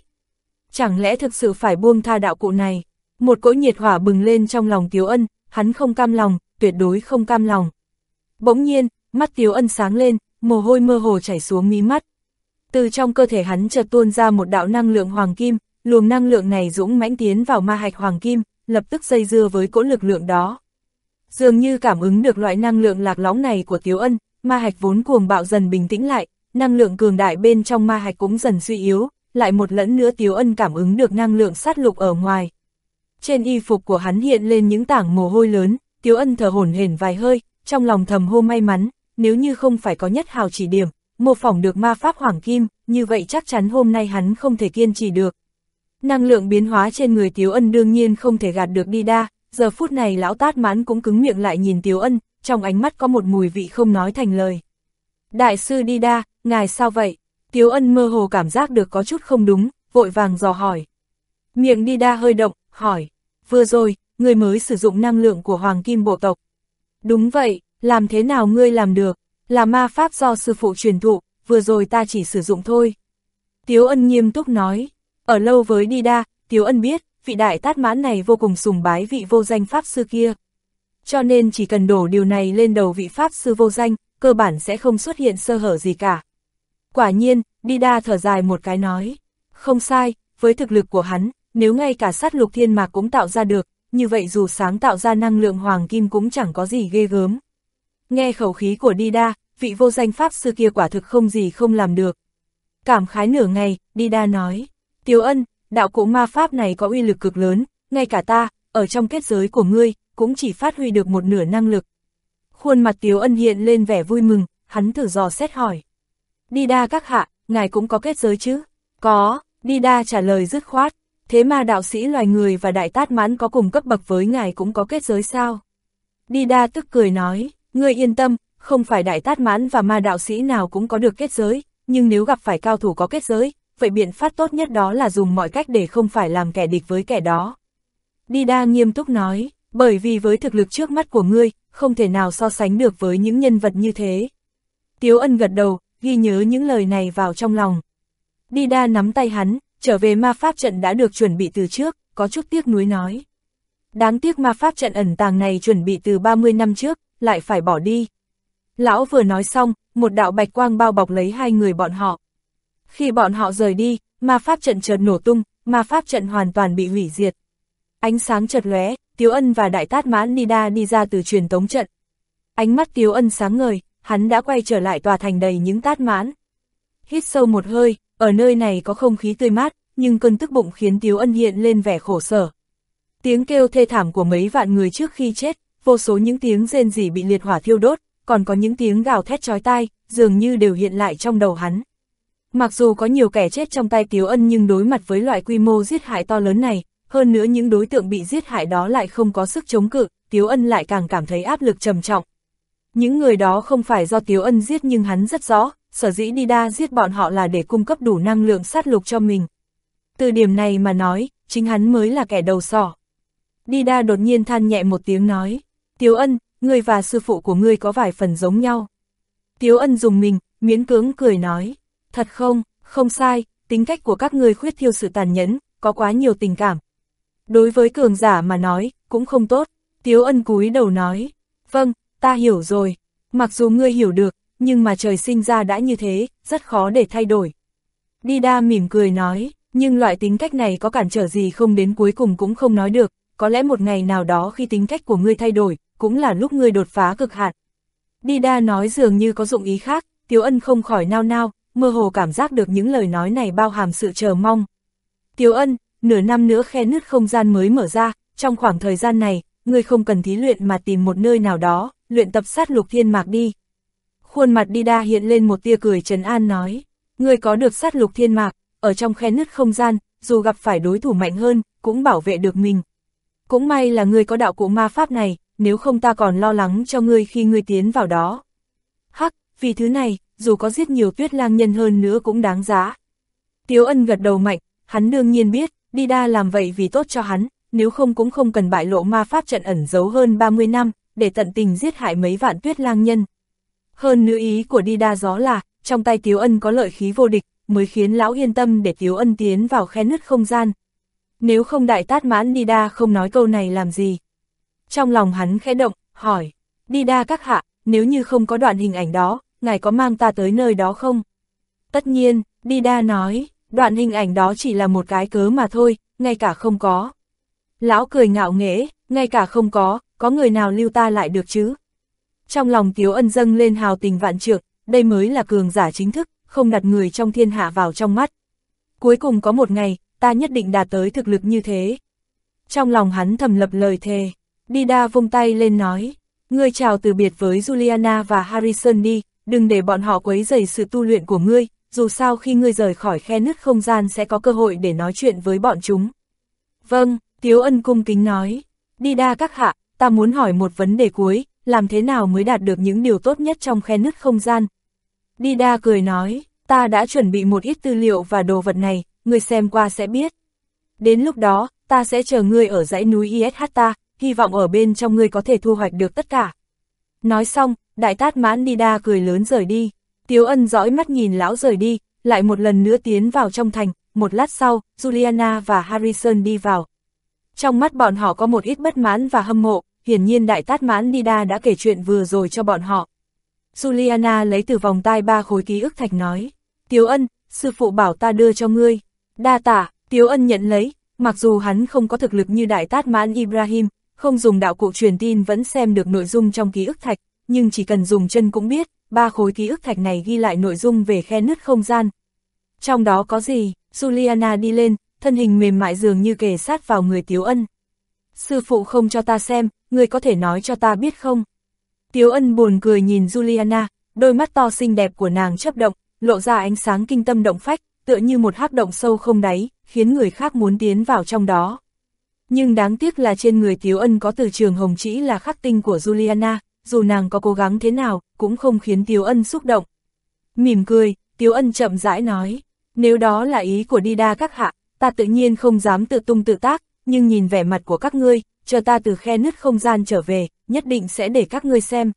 Chẳng lẽ thực sự phải buông tha đạo cụ này? Một cỗ nhiệt hỏa bừng lên trong lòng Tiếu Ân, hắn không cam lòng, tuyệt đối không cam lòng. Bỗng nhiên, mắt Tiếu Ân sáng lên, mồ hôi mơ hồ chảy xuống mí mắt. Từ trong cơ thể hắn chợt tuôn ra một đạo năng lượng hoàng kim, luồng năng lượng này dũng mãnh tiến vào ma hạch hoàng kim, lập tức dây dưa với cỗ lực lượng đó. Dường như cảm ứng được loại năng lượng lạc lõng này của Tiếu Ân, ma hạch vốn cuồng bạo dần bình tĩnh lại, năng lượng cường đại bên trong ma hạch cũng dần suy yếu, lại một lẫn nữa Tiếu Ân cảm ứng được năng lượng sát lục ở ngoài. Trên y phục của hắn hiện lên những tảng mồ hôi lớn, Tiếu Ân thở hổn hển vài hơi, trong lòng thầm hô may mắn, nếu như không phải có nhất hào chỉ điểm, mô phỏng được ma pháp hoàng kim, như vậy chắc chắn hôm nay hắn không thể kiên trì được. Năng lượng biến hóa trên người Tiếu Ân đương nhiên không thể gạt được đi đa, giờ phút này lão tát mãn cũng cứng miệng lại nhìn Tiếu Ân, trong ánh mắt có một mùi vị không nói thành lời. Đại sư đi đa, ngài sao vậy? Tiếu Ân mơ hồ cảm giác được có chút không đúng, vội vàng dò hỏi. Miệng đi đa hơi động, hỏi. Vừa rồi, người mới sử dụng năng lượng của Hoàng Kim Bộ tộc. Đúng vậy, làm thế nào ngươi làm được? Là ma pháp do sư phụ truyền thụ, vừa rồi ta chỉ sử dụng thôi. Tiếu Ân nghiêm túc nói. Ở lâu với đi đa, Tiếu Ân biết, vị đại tát mãn này vô cùng sùng bái vị vô danh pháp sư kia. Cho nên chỉ cần đổ điều này lên đầu vị pháp sư vô danh, cơ bản sẽ không xuất hiện sơ hở gì cả. Quả nhiên, đi đa thở dài một cái nói. Không sai, với thực lực của hắn, nếu ngay cả sát lục thiên mạc cũng tạo ra được, như vậy dù sáng tạo ra năng lượng hoàng kim cũng chẳng có gì ghê gớm. Nghe khẩu khí của đi đa, vị vô danh pháp sư kia quả thực không gì không làm được. Cảm khái nửa ngày, đi đa nói. Tiêu ân, đạo cụ ma pháp này có uy lực cực lớn, ngay cả ta, ở trong kết giới của ngươi, cũng chỉ phát huy được một nửa năng lực. Khuôn mặt Tiếu Ân hiện lên vẻ vui mừng, hắn thử dò xét hỏi. Đi đa các hạ, ngài cũng có kết giới chứ? Có, đi đa trả lời dứt khoát. Thế mà đạo sĩ loài người và đại tát mãn có cùng cấp bậc với ngài cũng có kết giới sao? Đi đa tức cười nói, ngươi yên tâm, không phải đại tát mãn và ma đạo sĩ nào cũng có được kết giới, nhưng nếu gặp phải cao thủ có kết giới, vậy biện pháp tốt nhất đó là dùng mọi cách để không phải làm kẻ địch với kẻ đó. Đi đa nghiêm túc nói, bởi vì với thực lực trước mắt của ngươi, không thể nào so sánh được với những nhân vật như thế. Tiếu ân gật đầu, ghi nhớ những lời này vào trong lòng. Đi đa nắm tay hắn, trở về ma pháp trận đã được chuẩn bị từ trước, có chút tiếc nuối nói. Đáng tiếc ma pháp trận ẩn tàng này chuẩn bị từ 30 năm trước, lại phải bỏ đi. Lão vừa nói xong, một đạo bạch quang bao bọc lấy hai người bọn họ. Khi bọn họ rời đi, ma pháp trận chợt nổ tung, ma pháp trận hoàn toàn bị hủy diệt. Ánh sáng chợt lóe, Tiếu Ân và Đại Tát Mãn Nida đi ra từ truyền tống trận. Ánh mắt Tiếu Ân sáng ngời, hắn đã quay trở lại tòa thành đầy những tát mãn. Hít sâu một hơi, ở nơi này có không khí tươi mát, nhưng cơn tức bụng khiến Tiếu Ân hiện lên vẻ khổ sở. Tiếng kêu thê thảm của mấy vạn người trước khi chết, vô số những tiếng rên rỉ bị liệt hỏa thiêu đốt, còn có những tiếng gào thét chói tai, dường như đều hiện lại trong đầu hắn. Mặc dù có nhiều kẻ chết trong tay Tiếu Ân nhưng đối mặt với loại quy mô giết hại to lớn này, hơn nữa những đối tượng bị giết hại đó lại không có sức chống cự, Tiếu Ân lại càng cảm thấy áp lực trầm trọng. Những người đó không phải do Tiếu Ân giết nhưng hắn rất rõ, sở dĩ đi đa giết bọn họ là để cung cấp đủ năng lượng sát lục cho mình. Từ điểm này mà nói, chính hắn mới là kẻ đầu sỏ. Đi đa đột nhiên than nhẹ một tiếng nói, Tiếu Ân, ngươi và sư phụ của ngươi có vài phần giống nhau. Tiếu Ân dùng mình, miễn cưỡng cười nói, thật không, không sai, tính cách của các ngươi khuyết thiêu sự tàn nhẫn, có quá nhiều tình cảm. Đối với cường giả mà nói, cũng không tốt, Tiếu Ân cúi đầu nói, vâng, ta hiểu rồi, mặc dù ngươi hiểu được, nhưng mà trời sinh ra đã như thế, rất khó để thay đổi. Đi đa mỉm cười nói, nhưng loại tính cách này có cản trở gì không đến cuối cùng cũng không nói được, có lẽ một ngày nào đó khi tính cách của ngươi thay đổi, cũng là lúc ngươi đột phá cực hạn. Đi đa nói dường như có dụng ý khác, Tiếu Ân không khỏi nao nao, mơ hồ cảm giác được những lời nói này bao hàm sự chờ mong. Tiếu Ân, nửa năm nữa khe nứt không gian mới mở ra, trong khoảng thời gian này, ngươi không cần thí luyện mà tìm một nơi nào đó, luyện tập sát lục thiên mạc đi. Khuôn mặt đi đa hiện lên một tia cười trấn an nói, ngươi có được sát lục thiên mạc, ở trong khe nứt không gian, dù gặp phải đối thủ mạnh hơn, cũng bảo vệ được mình. Cũng may là ngươi có đạo cụ ma pháp này, nếu không ta còn lo lắng cho ngươi khi ngươi tiến vào đó. Hắc, vì thứ này, dù có giết nhiều tuyết lang nhân hơn nữa cũng đáng giá. Tiếu ân gật đầu mạnh, hắn đương nhiên biết, đi đa làm vậy vì tốt cho hắn, nếu không cũng không cần bại lộ ma pháp trận ẩn giấu hơn 30 năm, để tận tình giết hại mấy vạn tuyết lang nhân. Hơn nữ ý của đi đa gió là, trong tay Tiếu Ân có lợi khí vô địch, mới khiến lão yên tâm để Tiếu Ân tiến vào khe nứt không gian. Nếu không đại tát mãn đi đa không nói câu này làm gì. Trong lòng hắn khẽ động, hỏi, đi đa các hạ, nếu như không có đoạn hình ảnh đó, ngài có mang ta tới nơi đó không? Tất nhiên, đi đa nói, đoạn hình ảnh đó chỉ là một cái cớ mà thôi, ngay cả không có. Lão cười ngạo nghễ, ngay cả không có, có người nào lưu ta lại được chứ? Trong lòng Tiếu Ân dâng lên hào tình vạn trượng, đây mới là cường giả chính thức, không đặt người trong thiên hạ vào trong mắt. Cuối cùng có một ngày, ta nhất định đạt tới thực lực như thế. Trong lòng hắn thầm lập lời thề, Dida vung tay lên nói, ngươi chào từ biệt với Juliana và Harrison đi, đừng để bọn họ quấy rầy sự tu luyện của ngươi, dù sao khi ngươi rời khỏi khe nứt không gian sẽ có cơ hội để nói chuyện với bọn chúng. Vâng, Tiếu Ân cung kính nói, đi đa các hạ, ta muốn hỏi một vấn đề cuối, làm thế nào mới đạt được những điều tốt nhất trong khe nứt không gian? đi đa cười nói, ta đã chuẩn bị một ít tư liệu và đồ vật này, ngươi xem qua sẽ biết. Đến lúc đó, ta sẽ chờ ngươi ở dãy núi ISH ta, hy vọng ở bên trong ngươi có thể thu hoạch được tất cả. Nói xong, đại tát mãn Dida cười lớn rời đi, Tiếu ân dõi mắt nhìn lão rời đi, lại một lần nữa tiến vào trong thành, một lát sau, Juliana và Harrison đi vào. Trong mắt bọn họ có một ít bất mãn và hâm mộ, hiển nhiên đại tát mãn Dida đã kể chuyện vừa rồi cho bọn họ. Juliana lấy từ vòng tay ba khối ký ức thạch nói, Tiếu ân, sư phụ bảo ta đưa cho ngươi. Đa tả, Tiếu ân nhận lấy, mặc dù hắn không có thực lực như đại tát mãn Ibrahim, không dùng đạo cụ truyền tin vẫn xem được nội dung trong ký ức thạch, nhưng chỉ cần dùng chân cũng biết, ba khối ký ức thạch này ghi lại nội dung về khe nứt không gian. Trong đó có gì? Juliana đi lên, thân hình mềm mại dường như kề sát vào người Tiếu Ân. Sư phụ không cho ta xem, người có thể nói cho ta biết không? Tiếu Ân buồn cười nhìn Juliana, đôi mắt to xinh đẹp của nàng chấp động, lộ ra ánh sáng kinh tâm động phách, tựa như một hắc động sâu không đáy, khiến người khác muốn tiến vào trong đó. Nhưng đáng tiếc là trên người Tiếu Ân có từ trường hồng chỉ là khắc tinh của Juliana, dù nàng có cố gắng thế nào, cũng không khiến Tiếu Ân xúc động. Mỉm cười, Tiếu Ân chậm rãi nói, nếu đó là ý của đi đa các hạ, ta tự nhiên không dám tự tung tự tác, nhưng nhìn vẻ mặt của các ngươi, chờ ta từ khe nứt không gian trở về, nhất định sẽ để các ngươi xem.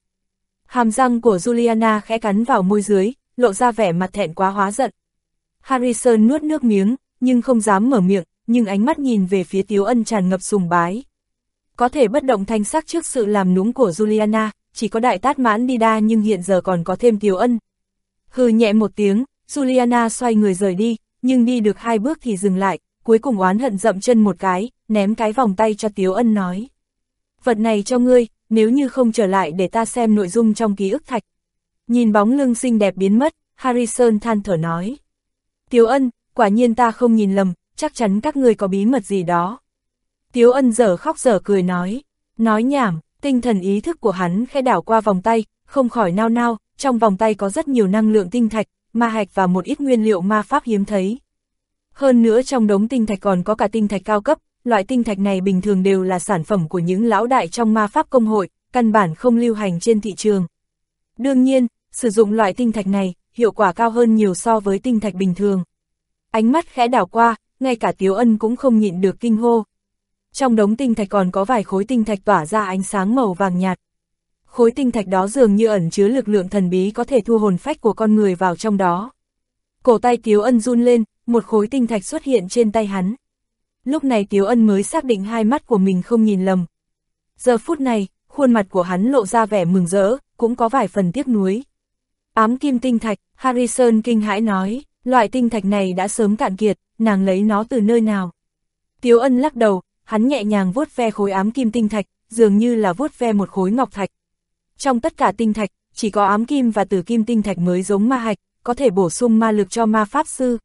Hàm răng của Juliana khẽ cắn vào môi dưới, lộ ra vẻ mặt thẹn quá hóa giận. Harrison nuốt nước miếng, nhưng không dám mở miệng, nhưng ánh mắt nhìn về phía Tiếu Ân tràn ngập sùng bái. Có thể bất động thanh sắc trước sự làm núng của Juliana, chỉ có đại tát mãn đi đa nhưng hiện giờ còn có thêm Tiếu Ân. Hừ nhẹ một tiếng, Juliana xoay người rời đi, nhưng đi được hai bước thì dừng lại, cuối cùng oán hận dậm chân một cái, ném cái vòng tay cho Tiếu Ân nói. Vật này cho ngươi, nếu như không trở lại để ta xem nội dung trong ký ức thạch. Nhìn bóng lưng xinh đẹp biến mất, Harrison than thở nói. Tiếu Ân, quả nhiên ta không nhìn lầm, chắc chắn các ngươi có bí mật gì đó. Tiếu Ân dở khóc dở cười nói, nói nhảm, tinh thần ý thức của hắn khẽ đảo qua vòng tay, không khỏi nao nao, trong vòng tay có rất nhiều năng lượng tinh thạch, ma hạch và một ít nguyên liệu ma pháp hiếm thấy. Hơn nữa trong đống tinh thạch còn có cả tinh thạch cao cấp, loại tinh thạch này bình thường đều là sản phẩm của những lão đại trong ma pháp công hội, căn bản không lưu hành trên thị trường. Đương nhiên, sử dụng loại tinh thạch này, hiệu quả cao hơn nhiều so với tinh thạch bình thường. Ánh mắt khẽ đảo qua, ngay cả Tiếu Ân cũng không nhịn được kinh hô. Trong đống tinh thạch còn có vài khối tinh thạch tỏa ra ánh sáng màu vàng nhạt. Khối tinh thạch đó dường như ẩn chứa lực lượng thần bí có thể thu hồn phách của con người vào trong đó. Cổ tay Tiếu Ân run lên, một khối tinh thạch xuất hiện trên tay hắn. Lúc này Tiếu Ân mới xác định hai mắt của mình không nhìn lầm. Giờ phút này, khuôn mặt của hắn lộ ra vẻ mừng rỡ, cũng có vài phần tiếc nuối. Ám kim tinh thạch, Harrison kinh hãi nói, loại tinh thạch này đã sớm cạn kiệt, nàng lấy nó từ nơi nào. Tiếu Ân lắc đầu, hắn nhẹ nhàng vuốt ve khối ám kim tinh thạch, dường như là vuốt ve một khối ngọc thạch. Trong tất cả tinh thạch, chỉ có ám kim và tử kim tinh thạch mới giống ma hạch, có thể bổ sung ma lực cho ma pháp sư.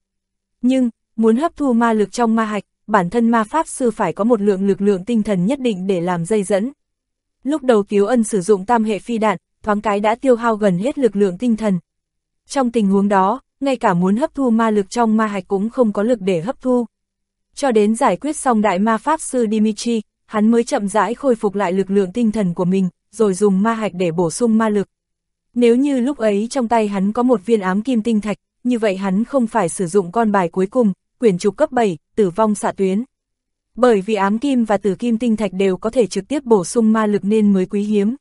Nhưng, muốn hấp thu ma lực trong ma hạch, bản thân ma pháp sư phải có một lượng lực lượng tinh thần nhất định để làm dây dẫn. Lúc đầu Tiếu Ân sử dụng tam hệ phi đạn, thoáng cái đã tiêu hao gần hết lực lượng tinh thần. Trong tình huống đó, ngay cả muốn hấp thu ma lực trong ma hạch cũng không có lực để hấp thu. Cho đến giải quyết xong đại ma pháp sư Dimitri, hắn mới chậm rãi khôi phục lại lực lượng tinh thần của mình, rồi dùng ma hạch để bổ sung ma lực. Nếu như lúc ấy trong tay hắn có một viên ám kim tinh thạch, như vậy hắn không phải sử dụng con bài cuối cùng, quyển trục cấp 7, tử vong xạ tuyến. Bởi vì ám kim và tử kim tinh thạch đều có thể trực tiếp bổ sung ma lực nên mới quý hiếm.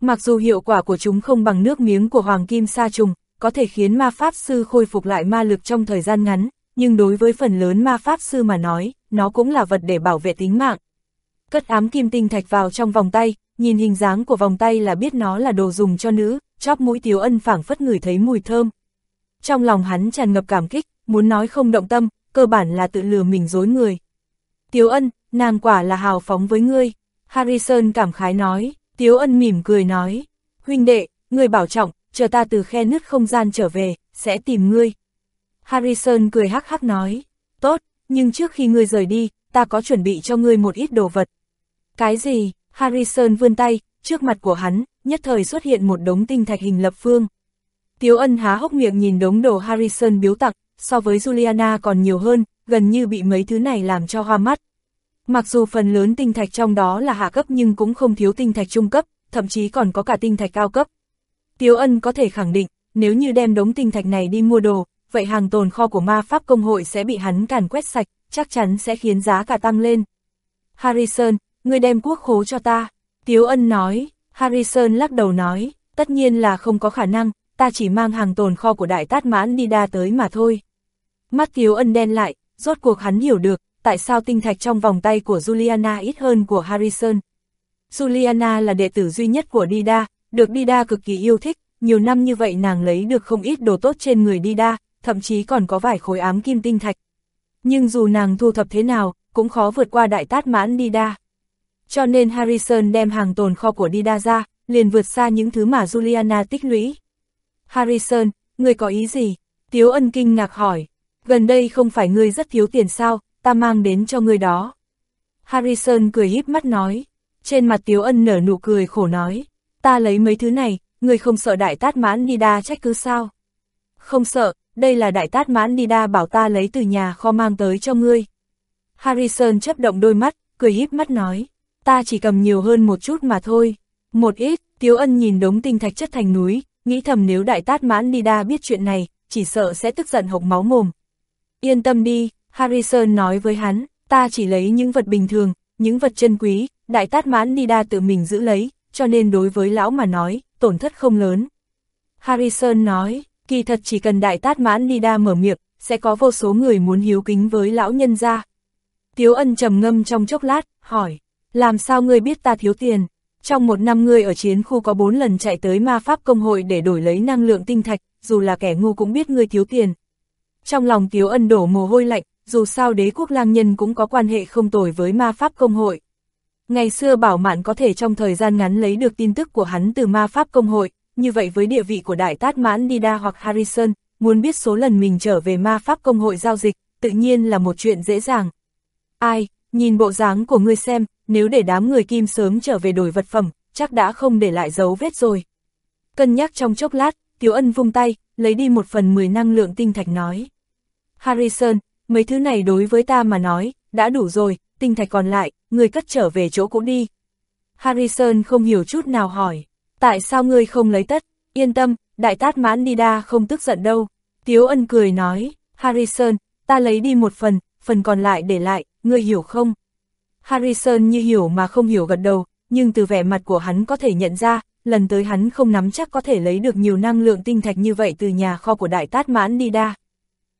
Mặc dù hiệu quả của chúng không bằng nước miếng của hoàng kim sa trùng, có thể khiến ma pháp sư khôi phục lại ma lực trong thời gian ngắn, nhưng đối với phần lớn ma pháp sư mà nói, nó cũng là vật để bảo vệ tính mạng. Cất ám kim tinh thạch vào trong vòng tay, nhìn hình dáng của vòng tay là biết nó là đồ dùng cho nữ, chóp mũi Tiếu Ân phảng phất ngửi thấy mùi thơm. Trong lòng hắn tràn ngập cảm kích, muốn nói không động tâm, cơ bản là tự lừa mình dối người. Tiếu ân, nàng quả là hào phóng với ngươi. Harrison cảm khái nói, Tiếu ân mỉm cười nói, huynh đệ, ngươi bảo trọng, chờ ta từ khe nứt không gian trở về, sẽ tìm ngươi. Harrison cười hắc hắc nói, tốt, nhưng trước khi ngươi rời đi, ta có chuẩn bị cho ngươi một ít đồ vật. Cái gì? Harrison vươn tay, trước mặt của hắn, nhất thời xuất hiện một đống tinh thạch hình lập phương. Tiếu ân há hốc miệng nhìn đống đồ Harrison biếu tặng, so với Juliana còn nhiều hơn, gần như bị mấy thứ này làm cho hoa mắt. Mặc dù phần lớn tinh thạch trong đó là hạ cấp nhưng cũng không thiếu tinh thạch trung cấp, thậm chí còn có cả tinh thạch cao cấp. Tiếu ân có thể khẳng định, nếu như đem đống tinh thạch này đi mua đồ, vậy hàng tồn kho của ma pháp công hội sẽ bị hắn càn quét sạch, chắc chắn sẽ khiến giá cả tăng lên. Harrison, ngươi đem quốc khố cho ta. Tiếu ân nói, Harrison lắc đầu nói, tất nhiên là không có khả năng, ta chỉ mang hàng tồn kho của đại tát mãn đi đa tới mà thôi. Mắt Tiếu ân đen lại, rốt cuộc hắn hiểu được, tại sao tinh thạch trong vòng tay của Juliana ít hơn của Harrison. Juliana là đệ tử duy nhất của Dida, được Dida cực kỳ yêu thích, nhiều năm như vậy nàng lấy được không ít đồ tốt trên người Dida, thậm chí còn có vài khối ám kim tinh thạch. Nhưng dù nàng thu thập thế nào, cũng khó vượt qua đại tát mãn Dida. Cho nên Harrison đem hàng tồn kho của Dida ra, liền vượt xa những thứ mà Juliana tích lũy. Harrison, người có ý gì? Tiếu ân kinh ngạc hỏi. Gần đây không phải ngươi rất thiếu tiền sao, ta mang đến cho ngươi đó. Harrison cười híp mắt nói. Trên mặt Tiếu ân nở nụ cười khổ nói. Ta lấy mấy thứ này, ngươi không sợ đại tát mãn Dida trách cứ sao? Không sợ, đây là đại tát mãn nida bảo ta lấy từ nhà kho mang tới cho ngươi. Harrison chấp động đôi mắt, cười híp mắt nói, ta chỉ cầm nhiều hơn một chút mà thôi. Một ít, Tiếu Ân nhìn đống tinh thạch chất thành núi, nghĩ thầm nếu đại tát mãn Nida biết chuyện này, chỉ sợ sẽ tức giận hộc máu mồm. Yên tâm đi, Harrison nói với hắn, ta chỉ lấy những vật bình thường, những vật chân quý, đại tát mãn Nida tự mình giữ lấy, cho nên đối với lão mà nói, tổn thất không lớn. Harrison nói, kỳ thật chỉ cần đại tát mãn Nida mở miệng, sẽ có vô số người muốn hiếu kính với lão nhân gia. Tiếu ân trầm ngâm trong chốc lát, hỏi, làm sao ngươi biết ta thiếu tiền? Trong một năm ngươi ở chiến khu có bốn lần chạy tới ma pháp công hội để đổi lấy năng lượng tinh thạch, dù là kẻ ngu cũng biết ngươi thiếu tiền. Trong lòng Tiếu ân đổ mồ hôi lạnh, dù sao đế quốc lang nhân cũng có quan hệ không tồi với ma pháp công hội. Ngày xưa bảo mạn có thể trong thời gian ngắn lấy được tin tức của hắn từ ma pháp công hội, như vậy với địa vị của đại tát mãn Dida hoặc Harrison, muốn biết số lần mình trở về ma pháp công hội giao dịch, tự nhiên là một chuyện dễ dàng. Ai, nhìn bộ dáng của ngươi xem, nếu để đám người kim sớm trở về đổi vật phẩm, chắc đã không để lại dấu vết rồi. Cân nhắc trong chốc lát, Tiếu Ân vung tay, lấy đi một phần 10 năng lượng tinh thạch nói. Harrison, mấy thứ này đối với ta mà nói, đã đủ rồi, tinh thạch còn lại, người cất trở về chỗ cũ đi. Harrison không hiểu chút nào hỏi, tại sao ngươi không lấy tất, yên tâm, đại tát mãn Nida không tức giận đâu. Tiếu Ân cười nói, Harrison, ta lấy đi một phần, phần còn lại để lại, ngươi hiểu không? Harrison như hiểu mà không hiểu gật đầu, nhưng từ vẻ mặt của hắn có thể nhận ra, lần tới hắn không nắm chắc có thể lấy được nhiều năng lượng tinh thạch như vậy từ nhà kho của đại tát mãn đi đa.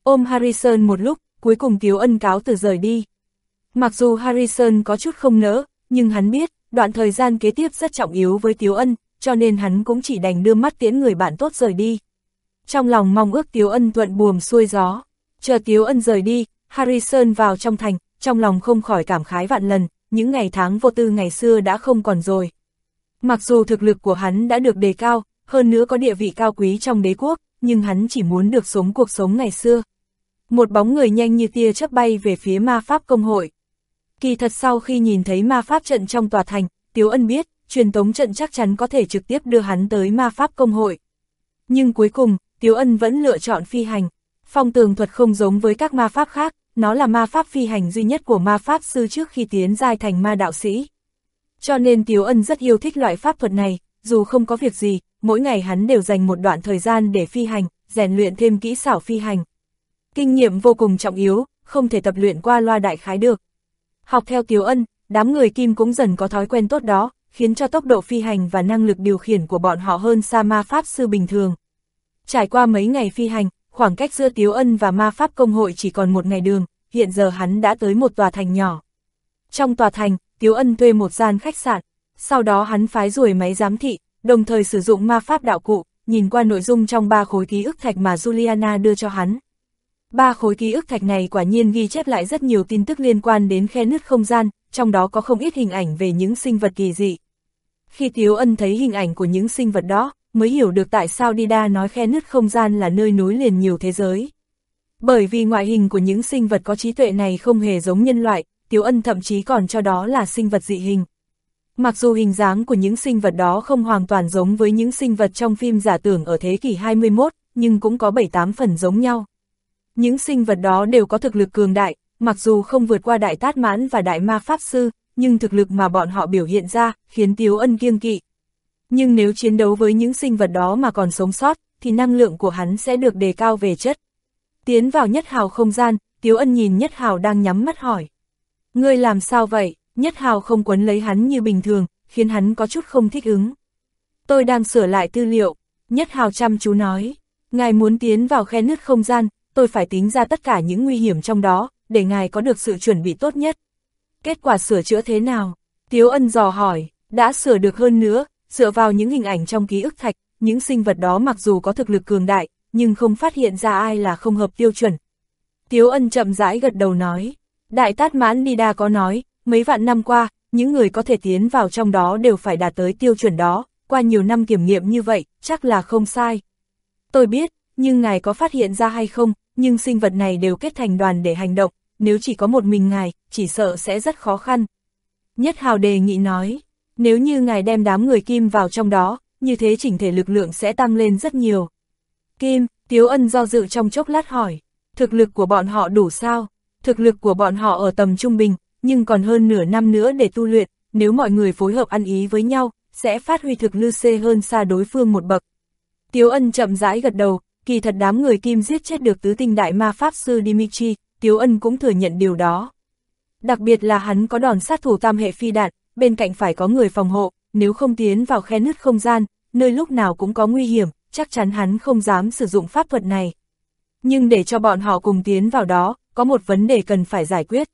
Ôm Harrison một lúc, cuối cùng Tiếu Ân cáo từ rời đi. Mặc dù Harrison có chút không nỡ, nhưng hắn biết, đoạn thời gian kế tiếp rất trọng yếu với Tiếu Ân, cho nên hắn cũng chỉ đành đưa mắt tiễn người bạn tốt rời đi. Trong lòng mong ước Tiếu Ân thuận buồm xuôi gió, chờ Tiếu Ân rời đi, Harrison vào trong thành, trong lòng không khỏi cảm khái vạn lần, những ngày tháng vô tư ngày xưa đã không còn rồi. Mặc dù thực lực của hắn đã được đề cao, hơn nữa có địa vị cao quý trong đế quốc, nhưng hắn chỉ muốn được sống cuộc sống ngày xưa. Một bóng người nhanh như tia chớp bay về phía ma pháp công hội. Kỳ thật sau khi nhìn thấy ma pháp trận trong tòa thành, Tiếu Ân biết, truyền tống trận chắc chắn có thể trực tiếp đưa hắn tới ma pháp công hội. Nhưng cuối cùng, Tiếu Ân vẫn lựa chọn phi hành. Phong tường thuật không giống với các ma pháp khác, nó là ma pháp phi hành duy nhất của ma pháp sư trước khi tiến giai thành ma đạo sĩ. Cho nên Tiếu Ân rất yêu thích loại pháp thuật này, dù không có việc gì, mỗi ngày hắn đều dành một đoạn thời gian để phi hành, rèn luyện thêm kỹ xảo phi hành. Kinh nghiệm vô cùng trọng yếu, không thể tập luyện qua loa đại khái được. Học theo Tiếu Ân, đám người kim cũng dần có thói quen tốt đó, khiến cho tốc độ phi hành và năng lực điều khiển của bọn họ hơn xa ma pháp sư bình thường. Trải qua mấy ngày phi hành, khoảng cách giữa Tiếu Ân và ma pháp công hội chỉ còn một ngày đường, hiện giờ hắn đã tới một tòa thành nhỏ. Trong tòa thành, Tiếu Ân thuê một gian khách sạn, sau đó hắn phái ruồi máy giám thị, đồng thời sử dụng ma pháp đạo cụ, nhìn qua nội dung trong ba khối ký ức thạch mà Juliana đưa cho hắn. Ba khối ký ức thạch này quả nhiên ghi chép lại rất nhiều tin tức liên quan đến khe nứt không gian, trong đó có không ít hình ảnh về những sinh vật kỳ dị. Khi Tiếu Ân thấy hình ảnh của những sinh vật đó, mới hiểu được tại sao Dida nói khe nứt không gian là nơi nối liền nhiều thế giới. Bởi vì ngoại hình của những sinh vật có trí tuệ này không hề giống nhân loại, Tiếu Ân thậm chí còn cho đó là sinh vật dị hình. Mặc dù hình dáng của những sinh vật đó không hoàn toàn giống với những sinh vật trong phim giả tưởng ở thế kỷ 21, nhưng cũng có 7-8 phần giống nhau. Những sinh vật đó đều có thực lực cường đại, mặc dù không vượt qua đại tát mãn và đại ma pháp sư, nhưng thực lực mà bọn họ biểu hiện ra, khiến Tiếu Ân kiêng kỵ. Nhưng nếu chiến đấu với những sinh vật đó mà còn sống sót, thì năng lượng của hắn sẽ được đề cao về chất. Tiến vào nhất hào không gian, Tiếu Ân nhìn nhất hào đang nhắm mắt hỏi. Ngươi làm sao vậy? Nhất hào không quấn lấy hắn như bình thường, khiến hắn có chút không thích ứng. Tôi đang sửa lại tư liệu, nhất hào chăm chú nói. Ngài muốn tiến vào khe nứt không gian, tôi phải tính ra tất cả những nguy hiểm trong đó, để ngài có được sự chuẩn bị tốt nhất. Kết quả sửa chữa thế nào? Tiếu ân dò hỏi, đã sửa được hơn nữa, dựa vào những hình ảnh trong ký ức thạch, những sinh vật đó mặc dù có thực lực cường đại, nhưng không phát hiện ra ai là không hợp tiêu chuẩn. Tiếu ân chậm rãi gật đầu nói, Đại Tát Mãn Nida có nói, mấy vạn năm qua, những người có thể tiến vào trong đó đều phải đạt tới tiêu chuẩn đó, qua nhiều năm kiểm nghiệm như vậy, chắc là không sai. Tôi biết, nhưng ngài có phát hiện ra hay không, nhưng sinh vật này đều kết thành đoàn để hành động, nếu chỉ có một mình ngài, chỉ sợ sẽ rất khó khăn. Nhất Hào đề nghị nói, nếu như ngài đem đám người kim vào trong đó, như thế chỉnh thể lực lượng sẽ tăng lên rất nhiều. Kim, Tiếu Ân do dự trong chốc lát hỏi, thực lực của bọn họ đủ sao? Thực lực của bọn họ ở tầm trung bình, nhưng còn hơn nửa năm nữa để tu luyện, nếu mọi người phối hợp ăn ý với nhau, sẽ phát huy thực lư xê hơn xa đối phương một bậc. Tiếu Ân chậm rãi gật đầu, kỳ thật đám người kim giết chết được tứ tinh đại ma pháp sư Dimitri, Tiếu Ân cũng thừa nhận điều đó. Đặc biệt là hắn có đòn sát thủ tam hệ phi đạn, bên cạnh phải có người phòng hộ, nếu không tiến vào khe nứt không gian, nơi lúc nào cũng có nguy hiểm, chắc chắn hắn không dám sử dụng pháp thuật này. Nhưng để cho bọn họ cùng tiến vào đó, có một vấn đề cần phải giải quyết.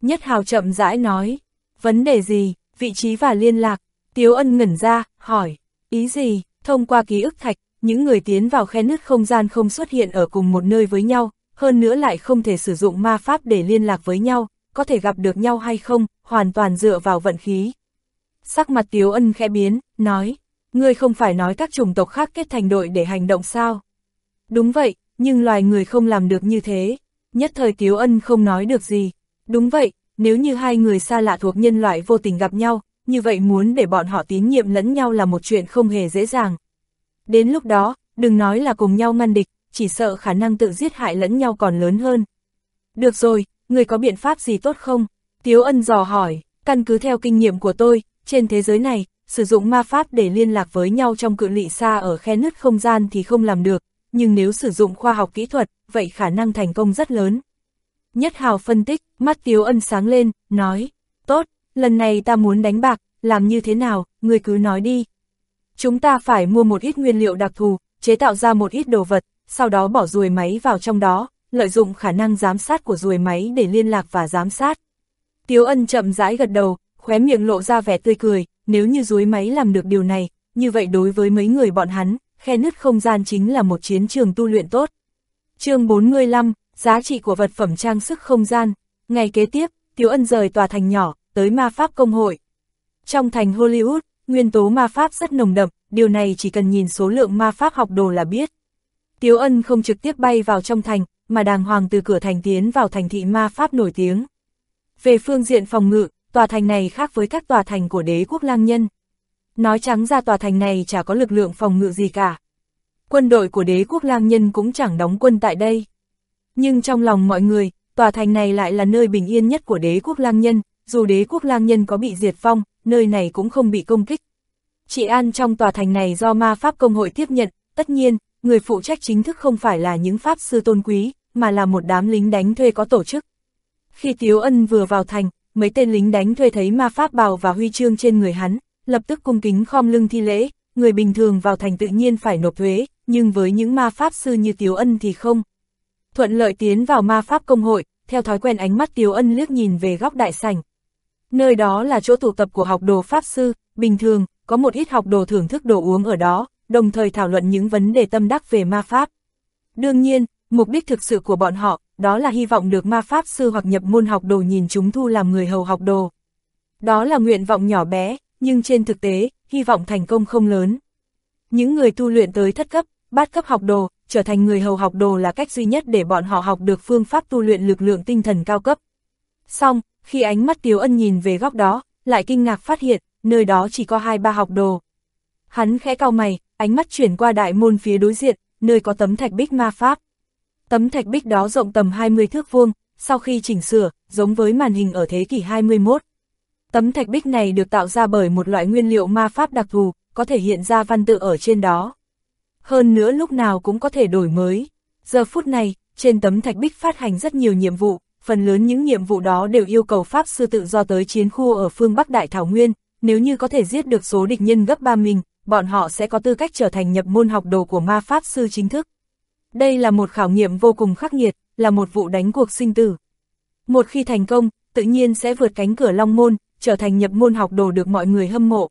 Nhất Hào chậm rãi nói, vấn đề gì, vị trí và liên lạc, Tiếu Ân ngẩn ra, hỏi, ý gì, thông qua ký ức thạch, những người tiến vào khe nứt không gian không xuất hiện ở cùng một nơi với nhau, hơn nữa lại không thể sử dụng ma pháp để liên lạc với nhau, có thể gặp được nhau hay không, hoàn toàn dựa vào vận khí. Sắc mặt Tiếu Ân khẽ biến, nói, ngươi không phải nói các chủng tộc khác kết thành đội để hành động sao? Đúng vậy, nhưng loài người không làm được như thế. Nhất thời Tiếu Ân không nói được gì. Đúng vậy, nếu như hai người xa lạ thuộc nhân loại vô tình gặp nhau, như vậy muốn để bọn họ tín nhiệm lẫn nhau là một chuyện không hề dễ dàng. Đến lúc đó, đừng nói là cùng nhau ngăn địch, chỉ sợ khả năng tự giết hại lẫn nhau còn lớn hơn. Được rồi, người có biện pháp gì tốt không? Tiếu ân dò hỏi, căn cứ theo kinh nghiệm của tôi, trên thế giới này, sử dụng ma pháp để liên lạc với nhau trong cự ly xa ở khe nứt không gian thì không làm được, nhưng nếu sử dụng khoa học kỹ thuật, vậy khả năng thành công rất lớn. Nhất Hào phân tích, mắt Tiếu Ân sáng lên, nói, tốt, lần này ta muốn đánh bạc, làm như thế nào, người cứ nói đi. Chúng ta phải mua một ít nguyên liệu đặc thù, chế tạo ra một ít đồ vật, sau đó bỏ ruồi máy vào trong đó, lợi dụng khả năng giám sát của ruồi máy để liên lạc và giám sát. Tiếu Ân chậm rãi gật đầu, khóe miệng lộ ra vẻ tươi cười, nếu như ruồi máy làm được điều này, như vậy đối với mấy người bọn hắn, khe nứt không gian chính là một chiến trường tu luyện tốt. chương 45, giá trị của vật phẩm trang sức không gian. Ngày kế tiếp, Tiếu Ân rời tòa thành nhỏ, tới ma pháp công hội. Trong thành Hollywood, nguyên tố ma pháp rất nồng đậm, điều này chỉ cần nhìn số lượng ma pháp học đồ là biết. Tiếu Ân không trực tiếp bay vào trong thành, mà đàng hoàng từ cửa thành tiến vào thành thị ma pháp nổi tiếng. Về phương diện phòng ngự, tòa thành này khác với các tòa thành của đế quốc lang nhân. Nói trắng ra tòa thành này chả có lực lượng phòng ngự gì cả. Quân đội của đế quốc lang nhân cũng chẳng đóng quân tại đây. Nhưng trong lòng mọi người, tòa thành này lại là nơi bình yên nhất của đế quốc lang nhân, dù đế quốc lang nhân có bị diệt vong, nơi này cũng không bị công kích. Trị an trong tòa thành này do ma pháp công hội tiếp nhận, tất nhiên, người phụ trách chính thức không phải là những pháp sư tôn quý, mà là một đám lính đánh thuê có tổ chức. Khi Tiếu Ân vừa vào thành, mấy tên lính đánh thuê thấy ma pháp bào và huy chương trên người hắn, lập tức cung kính khom lưng thi lễ, người bình thường vào thành tự nhiên phải nộp thuế, nhưng với những ma pháp sư như Tiếu Ân thì không. Thuận lợi tiến vào ma pháp công hội, theo thói quen ánh mắt Tiếu Ân liếc nhìn về góc đại sảnh. Nơi đó là chỗ tụ tập của học đồ pháp sư, bình thường, có một ít học đồ thưởng thức đồ uống ở đó, đồng thời thảo luận những vấn đề tâm đắc về ma pháp. Đương nhiên, mục đích thực sự của bọn họ, đó là hy vọng được ma pháp sư hoặc nhập môn học đồ nhìn chúng thu làm người hầu học đồ. Đó là nguyện vọng nhỏ bé, nhưng trên thực tế, hy vọng thành công không lớn. Những người tu luyện tới thất cấp, bát cấp học đồ, trở thành người hầu học đồ là cách duy nhất để bọn họ học được phương pháp tu luyện lực lượng tinh thần cao cấp. Xong, khi ánh mắt Tiếu Ân nhìn về góc đó, lại kinh ngạc phát hiện, nơi đó chỉ có hai ba học đồ. Hắn khẽ cau mày, ánh mắt chuyển qua đại môn phía đối diện, nơi có tấm thạch bích ma pháp. Tấm thạch bích đó rộng tầm 20 thước vuông, sau khi chỉnh sửa, giống với màn hình ở thế kỷ 21. Tấm thạch bích này được tạo ra bởi một loại nguyên liệu ma pháp đặc thù, có thể hiện ra văn tự ở trên đó. Hơn nữa lúc nào cũng có thể đổi mới. Giờ phút này, trên tấm thạch bích phát hành rất nhiều nhiệm vụ, phần lớn những nhiệm vụ đó đều yêu cầu Pháp sư tự do tới chiến khu ở phương Bắc Đại Thảo Nguyên, nếu như có thể giết được số địch nhân gấp 3 mình, bọn họ sẽ có tư cách trở thành nhập môn học đồ của ma Pháp sư chính thức. Đây là một khảo nghiệm vô cùng khắc nghiệt, là một vụ đánh cuộc sinh tử. Một khi thành công, tự nhiên sẽ vượt cánh cửa long môn, trở thành nhập môn học đồ được mọi người hâm mộ.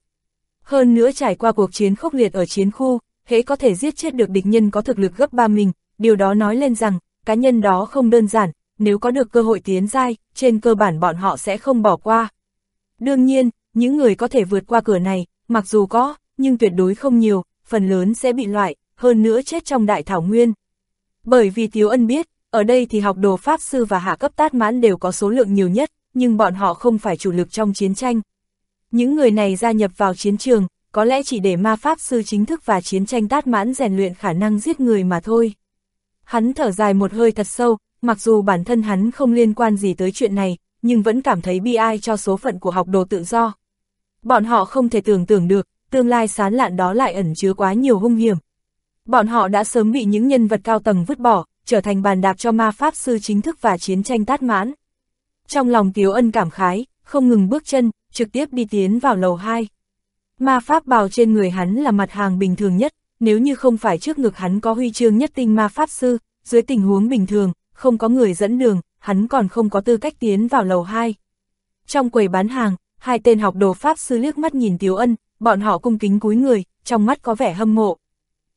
Hơn nữa trải qua cuộc chiến khốc liệt ở chiến khu, hễ có thể giết chết được địch nhân có thực lực gấp ba mình, điều đó nói lên rằng, cá nhân đó không đơn giản, nếu có được cơ hội tiến giai, trên cơ bản bọn họ sẽ không bỏ qua. Đương nhiên, những người có thể vượt qua cửa này, mặc dù có, nhưng tuyệt đối không nhiều, phần lớn sẽ bị loại, hơn nữa chết trong đại thảo nguyên. Bởi vì Tiếu Ân biết, ở đây thì học đồ Pháp Sư và hạ cấp tát mãn đều có số lượng nhiều nhất, nhưng bọn họ không phải chủ lực trong chiến tranh. Những người này gia nhập vào chiến trường, có lẽ chỉ để ma Pháp Sư chính thức và chiến tranh tát mãn rèn luyện khả năng giết người mà thôi. Hắn thở dài một hơi thật sâu, mặc dù bản thân hắn không liên quan gì tới chuyện này, nhưng vẫn cảm thấy bi ai cho số phận của học đồ tự do. Bọn họ không thể tưởng tượng được, tương lai sán lạn đó lại ẩn chứa quá nhiều hung hiểm. Bọn họ đã sớm bị những nhân vật cao tầng vứt bỏ, trở thành bàn đạp cho ma pháp sư chính thức và chiến tranh tát mãn. Trong lòng Tiếu Ân cảm khái, không ngừng bước chân, trực tiếp đi tiến vào lầu 2. Ma pháp bào trên người hắn là mặt hàng bình thường nhất, nếu như không phải trước ngực hắn có huy chương nhất tinh ma pháp sư, dưới tình huống bình thường, không có người dẫn đường, hắn còn không có tư cách tiến vào lầu 2. Trong quầy bán hàng, hai tên học đồ pháp sư liếc mắt nhìn Tiếu Ân, bọn họ cung kính cúi người, trong mắt có vẻ hâm mộ.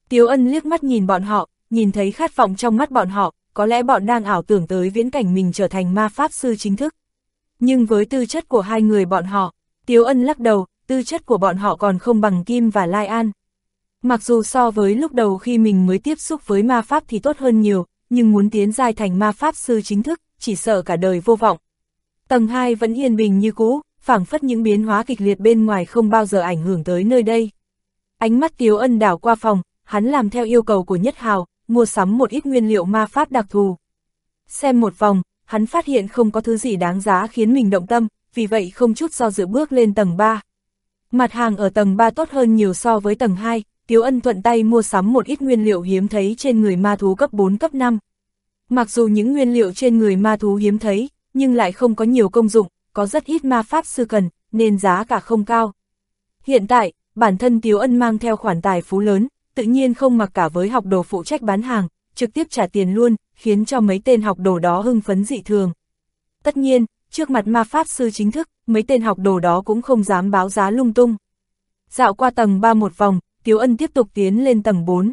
Tiếu Ân liếc mắt nhìn bọn họ, nhìn thấy khát vọng trong mắt bọn họ, có lẽ bọn đang ảo tưởng tới viễn cảnh mình trở thành ma pháp sư chính thức. Nhưng với tư chất của hai người bọn họ, Tiếu Ân lắc đầu, tư chất của bọn họ còn không bằng Kim và Lai An. Mặc dù so với lúc đầu khi mình mới tiếp xúc với ma pháp thì tốt hơn nhiều, nhưng muốn tiến giai thành ma pháp sư chính thức, chỉ sợ cả đời vô vọng. Tầng 2 vẫn yên bình như cũ, phảng phất những biến hóa kịch liệt bên ngoài không bao giờ ảnh hưởng tới nơi đây. Ánh mắt Tiếu Ân đảo qua phòng, hắn làm theo yêu cầu của Nhất Hào, mua sắm một ít nguyên liệu ma pháp đặc thù. Xem một vòng, hắn phát hiện không có thứ gì đáng giá khiến mình động tâm, vì vậy không chút do dự bước lên tầng 3. Mặt hàng ở tầng 3 tốt hơn nhiều so với tầng 2, Tiếu Ân thuận tay mua sắm một ít nguyên liệu hiếm thấy trên người ma thú cấp 4 cấp 5. Mặc dù những nguyên liệu trên người ma thú hiếm thấy, nhưng lại không có nhiều công dụng, có rất ít ma pháp sư cần, nên giá cả không cao. Hiện tại, bản thân Tiếu Ân mang theo khoản tài phú lớn, tự nhiên không mặc cả với học đồ phụ trách bán hàng, trực tiếp trả tiền luôn, khiến cho mấy tên học đồ đó hưng phấn dị thường. Tất nhiên, trước mặt ma pháp sư chính thức, mấy tên học đồ đó cũng không dám báo giá lung tung. Dạo qua tầng 3 một vòng, Tiếu Ân tiếp tục tiến lên tầng 4.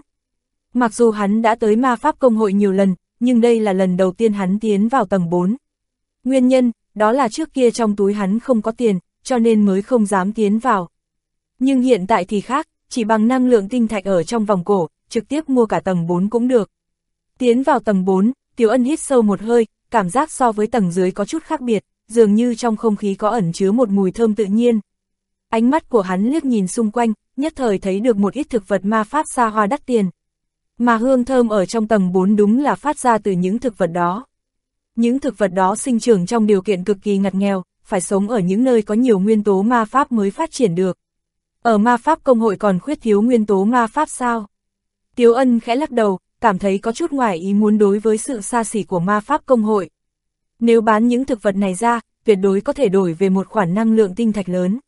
Mặc dù hắn đã tới ma pháp công hội nhiều lần, nhưng đây là lần đầu tiên hắn tiến vào tầng 4. Nguyên nhân, đó là trước kia trong túi hắn không có tiền, cho nên mới không dám tiến vào. Nhưng hiện tại thì khác, chỉ bằng năng lượng tinh thạch ở trong vòng cổ, trực tiếp mua cả tầng 4 cũng được. Tiến vào tầng 4, Tiểu Ân hít sâu một hơi, cảm giác so với tầng dưới có chút khác biệt, dường như trong không khí có ẩn chứa một mùi thơm tự nhiên. Ánh mắt của hắn liếc nhìn xung quanh, nhất thời thấy được một ít thực vật ma pháp xa hoa đắt tiền. Mà hương thơm ở trong tầng 4 đúng là phát ra từ những thực vật đó. Những thực vật đó sinh trưởng trong điều kiện cực kỳ ngặt nghèo, phải sống ở những nơi có nhiều nguyên tố ma pháp mới phát triển được. Ở ma pháp công hội còn khuyết thiếu nguyên tố ma pháp sao? Tiếu ân khẽ lắc đầu, cảm thấy có chút ngoài ý muốn đối với sự xa xỉ của ma pháp công hội. Nếu bán những thực vật này ra, tuyệt đối có thể đổi về một khoản năng lượng tinh thạch lớn.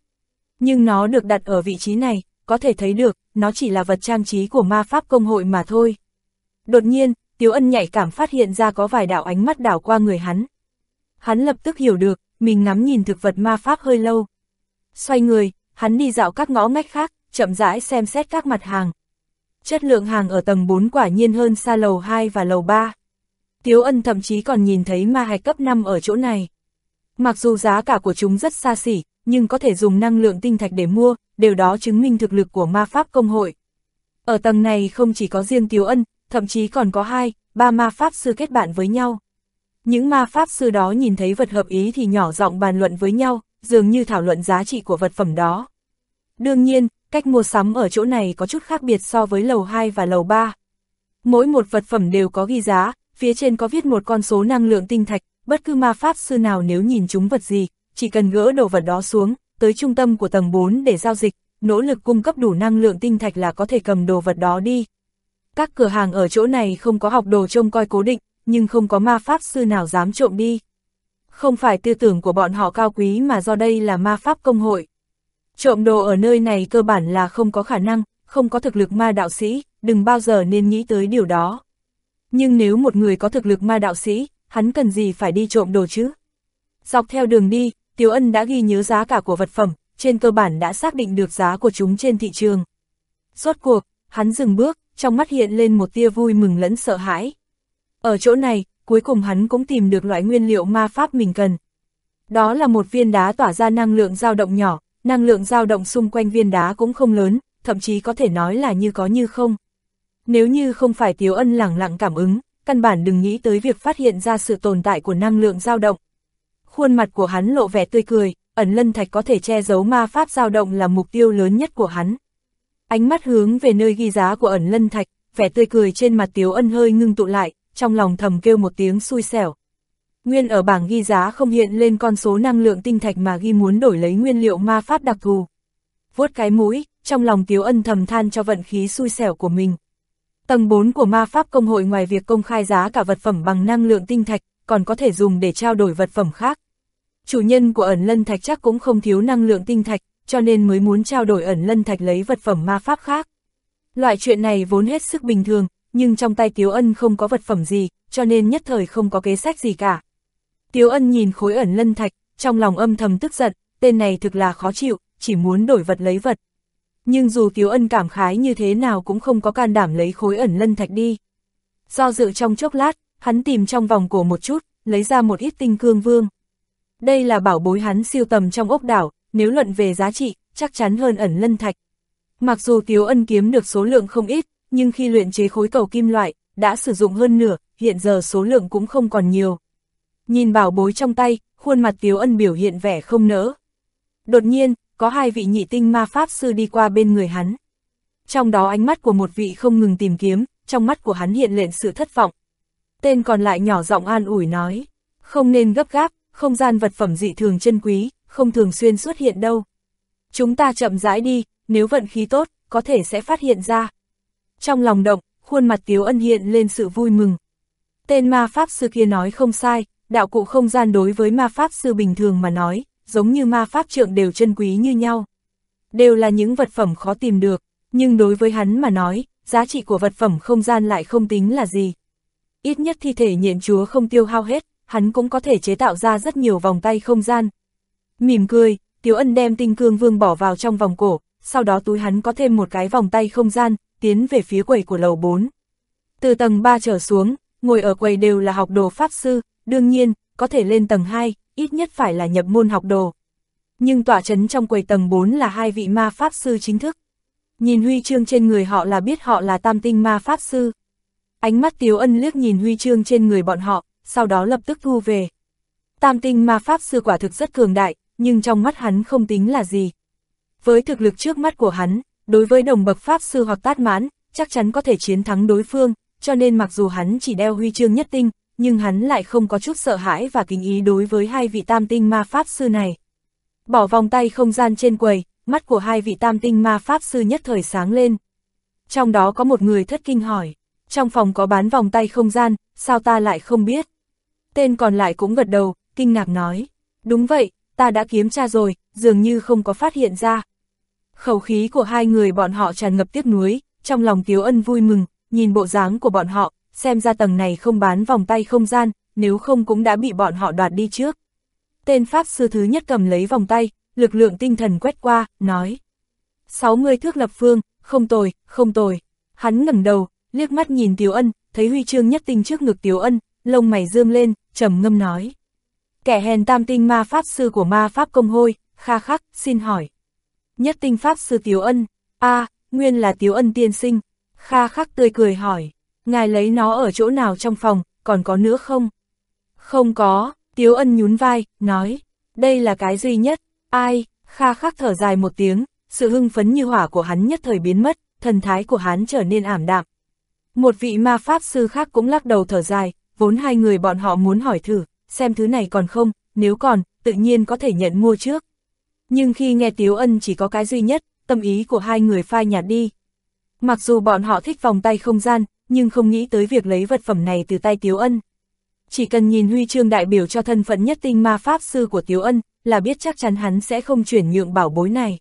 Nhưng nó được đặt ở vị trí này, có thể thấy được, nó chỉ là vật trang trí của ma pháp công hội mà thôi. Đột nhiên, Tiếu Ân nhạy cảm phát hiện ra có vài đạo ánh mắt đảo qua người hắn. Hắn lập tức hiểu được, mình ngắm nhìn thực vật ma pháp hơi lâu. Xoay người, hắn đi dạo các ngõ ngách khác, chậm rãi xem xét các mặt hàng. Chất lượng hàng ở tầng 4 quả nhiên hơn xa lầu 2 và lầu 3. Tiếu Ân thậm chí còn nhìn thấy ma hạch cấp 5 ở chỗ này. Mặc dù giá cả của chúng rất xa xỉ, nhưng có thể dùng năng lượng tinh thạch để mua, điều đó chứng minh thực lực của ma pháp công hội. Ở tầng này không chỉ có riêng Tiếu Ân, thậm chí còn có hai, ba ma pháp sư kết bạn với nhau. Những ma pháp sư đó nhìn thấy vật hợp ý thì nhỏ giọng bàn luận với nhau, dường như thảo luận giá trị của vật phẩm đó. Đương nhiên, cách mua sắm ở chỗ này có chút khác biệt so với lầu 2 và lầu 3. Mỗi một vật phẩm đều có ghi giá, phía trên có viết một con số năng lượng tinh thạch, bất cứ ma pháp sư nào nếu nhìn chúng vật gì, chỉ cần gỡ đồ vật đó xuống, tới trung tâm của tầng 4 để giao dịch, nỗ lực cung cấp đủ năng lượng tinh thạch là có thể cầm đồ vật đó đi. Các cửa hàng ở chỗ này không có học đồ trông coi cố định, nhưng không có ma pháp sư nào dám trộm đi. Không phải tư tưởng của bọn họ cao quý mà do đây là ma pháp công hội. Trộm đồ ở nơi này cơ bản là không có khả năng, không có thực lực ma đạo sĩ, đừng bao giờ nên nghĩ tới điều đó. Nhưng nếu một người có thực lực ma đạo sĩ, hắn cần gì phải đi trộm đồ chứ? Dọc theo đường đi, Tiếu Ân đã ghi nhớ giá cả của vật phẩm, trên cơ bản đã xác định được giá của chúng trên thị trường. Rốt cuộc, hắn dừng bước, trong mắt hiện lên một tia vui mừng lẫn sợ hãi. Ở chỗ này, cuối cùng hắn cũng tìm được loại nguyên liệu ma pháp mình cần. Đó là một viên đá tỏa ra năng lượng dao động nhỏ, năng lượng dao động xung quanh viên đá cũng không lớn, thậm chí có thể nói là như có như không. Nếu như không phải Tiếu Ân lẳng lặng cảm ứng, căn bản đừng nghĩ tới việc phát hiện ra sự tồn tại của năng lượng dao động. Khuôn mặt của hắn lộ vẻ tươi cười, ẩn lân thạch có thể che giấu ma pháp dao động là mục tiêu lớn nhất của hắn. Ánh mắt hướng về nơi ghi giá của ẩn lân thạch, vẻ tươi cười trên mặt Tiếu Ân hơi ngưng tụ lại, trong lòng thầm kêu một tiếng xui xẻo. Nguyên ở bảng ghi giá không hiện lên con số năng lượng tinh thạch mà ghi muốn đổi lấy nguyên liệu ma pháp đặc thù. Vuốt cái mũi, trong lòng Tiếu Ân thầm than cho vận khí xui xẻo của mình. Tầng 4 của ma pháp công hội ngoài việc công khai giá cả vật phẩm bằng năng lượng tinh thạch, còn có thể dùng để trao đổi vật phẩm khác. Chủ nhân của ẩn lân thạch chắc cũng không thiếu năng lượng tinh thạch, cho nên mới muốn trao đổi ẩn lân thạch lấy vật phẩm ma pháp khác. Loại chuyện này vốn hết sức bình thường, nhưng trong tay Tiếu Ân không có vật phẩm gì, cho nên nhất thời không có kế sách gì cả. Tiếu Ân nhìn khối ẩn lân thạch, trong lòng âm thầm tức giận, tên này thực là khó chịu, chỉ muốn đổi vật lấy vật. Nhưng dù Tiếu Ân cảm khái như thế nào cũng không có can đảm lấy khối ẩn lân thạch đi. Do dự trong chốc lát, hắn tìm trong vòng cổ một chút, lấy ra một ít tinh cương vương. Đây là bảo bối hắn siêu tầm trong ốc đảo, nếu luận về giá trị, chắc chắn hơn ẩn lân thạch. Mặc dù Tiếu Ân kiếm được số lượng không ít, nhưng khi luyện chế khối cầu kim loại, đã sử dụng hơn nửa, hiện giờ số lượng cũng không còn nhiều. Nhìn bảo bối trong tay, khuôn mặt Tiếu Ân biểu hiện vẻ không nỡ. Đột nhiên, có hai vị nhị tinh ma pháp sư đi qua bên người hắn. Trong đó ánh mắt của một vị không ngừng tìm kiếm, trong mắt của hắn hiện lên sự thất vọng. Tên còn lại nhỏ giọng an ủi nói, không nên gấp gáp, không gian vật phẩm dị thường chân quý, không thường xuyên xuất hiện đâu. Chúng ta chậm rãi đi, nếu vận khí tốt, có thể sẽ phát hiện ra. Trong lòng động, khuôn mặt Tiếu Ân hiện lên sự vui mừng. Tên ma pháp sư kia nói không sai, đạo cụ không gian đối với ma pháp sư bình thường mà nói, giống như ma pháp trượng đều chân quý như nhau. Đều là những vật phẩm khó tìm được, nhưng đối với hắn mà nói, giá trị của vật phẩm không gian lại không tính là gì. Ít nhất thi thể nhện chúa không tiêu hao hết, hắn cũng có thể chế tạo ra rất nhiều vòng tay không gian. Mỉm cười, Tiếu Ân đem tinh cương vương bỏ vào trong vòng cổ, sau đó túi hắn có thêm một cái vòng tay không gian, tiến về phía quầy của lầu 4. Từ tầng 3 trở xuống, ngồi ở quầy đều là học đồ pháp sư, đương nhiên, có thể lên tầng 2, ít nhất phải là nhập môn học đồ. Nhưng tỏa chấn trong quầy tầng 4 là hai vị ma pháp sư chính thức. Nhìn huy chương trên người họ là biết họ là tam tinh ma pháp sư. Ánh mắt Tiếu Ân liếc nhìn huy chương trên người bọn họ, sau đó lập tức thu về. Tam tinh ma pháp sư quả thực rất cường đại, nhưng trong mắt hắn không tính là gì. Với thực lực trước mắt của hắn, đối với đồng bậc pháp sư hoặc tát mãn, chắc chắn có thể chiến thắng đối phương, cho nên mặc dù hắn chỉ đeo huy chương nhất tinh, nhưng hắn lại không có chút sợ hãi và kính ý đối với hai vị tam tinh ma pháp sư này. Bỏ vòng tay không gian trên quầy, mắt của hai vị tam tinh ma pháp sư nhất thời sáng lên. Trong đó có một người thất kinh hỏi, trong phòng có bán vòng tay không gian, sao ta lại không biết? Tên còn lại cũng gật đầu, kinh ngạc nói, đúng vậy, ta đã kiếm tra rồi, dường như không có phát hiện ra. Khẩu khí của hai người bọn họ tràn ngập tiếc nuối, trong lòng Tiếu Ân vui mừng, nhìn bộ dáng của bọn họ, xem ra tầng này không bán vòng tay không gian, nếu không cũng đã bị bọn họ đoạt đi trước. Tên Pháp sư thứ nhất cầm lấy vòng tay, lực lượng tinh thần quét qua, nói. 60 thước lập phương, không tồi, không tồi. Hắn ngẩng đầu, liếc mắt nhìn Tiếu Ân, thấy huy chương nhất tinh trước ngực Tiếu Ân, lông mày dương lên, trầm ngâm nói. Kẻ hèn tam tinh ma pháp sư của ma pháp công hôi, kha khắc, xin hỏi. Nhất tinh pháp sư Tiếu Ân, a nguyên là Tiếu Ân tiên sinh. Kha khắc tươi cười hỏi, ngài lấy nó ở chỗ nào trong phòng, còn có nữa không? Không có, Tiếu Ân nhún vai, nói, đây là cái duy nhất, ai, kha khắc thở dài một tiếng, sự hưng phấn như hỏa của hắn nhất thời biến mất, thần thái của hắn trở nên ảm đạm. Một vị ma pháp sư khác cũng lắc đầu thở dài, vốn hai người bọn họ muốn hỏi thử, xem thứ này còn không, nếu còn, tự nhiên có thể nhận mua trước. Nhưng khi nghe Tiếu Ân chỉ có cái duy nhất, tâm ý của hai người phai nhạt đi. Mặc dù bọn họ thích vòng tay không gian, nhưng không nghĩ tới việc lấy vật phẩm này từ tay Tiếu Ân. Chỉ cần nhìn huy chương đại biểu cho thân phận nhất tinh ma pháp sư của Tiếu Ân, là biết chắc chắn hắn sẽ không chuyển nhượng bảo bối này.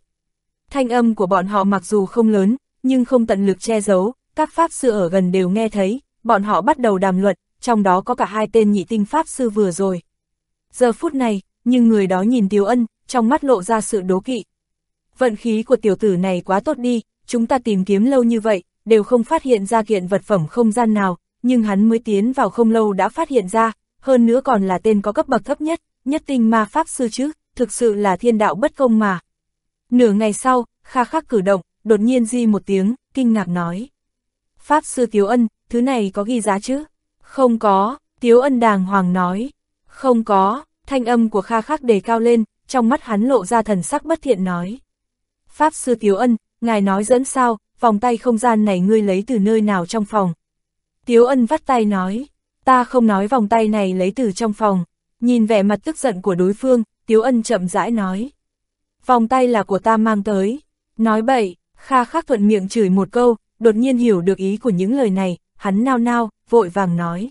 Thanh âm của bọn họ mặc dù không lớn, nhưng không tận lực che giấu, các pháp sư ở gần đều nghe thấy, bọn họ bắt đầu đàm luận, trong đó có cả hai tên nhị tinh pháp sư vừa rồi. Giờ phút này, nhưng người đó nhìn Tiếu Ân, trong mắt lộ ra sự đố kỵ. Vận khí của tiểu tử này quá tốt đi, chúng ta tìm kiếm lâu như vậy, đều không phát hiện ra kiện vật phẩm không gian nào, nhưng hắn mới tiến vào không lâu đã phát hiện ra, hơn nữa còn là tên có cấp bậc thấp nhất, nhất tinh ma pháp sư chứ, thực sự là thiên đạo bất công mà. Nửa ngày sau, kha khắc cử động, đột nhiên di một tiếng, kinh ngạc nói. Pháp sư Tiếu Ân, thứ này có ghi giá chứ? Không có, Tiếu Ân đàng hoàng nói. Không có, thanh âm của Kha Khắc đề cao lên, trong mắt hắn lộ ra thần sắc bất thiện nói. Pháp sư Tiếu Ân, ngài nói dẫn sao, vòng tay không gian này ngươi lấy từ nơi nào trong phòng? Tiếu Ân vắt tay nói, ta không nói vòng tay này lấy từ trong phòng. Nhìn vẻ mặt tức giận của đối phương, Tiếu Ân chậm rãi nói. Vòng tay là của ta mang tới. Nói bậy, Kha Khắc thuận miệng chửi một câu, đột nhiên hiểu được ý của những lời này, hắn nao nao, vội vàng nói.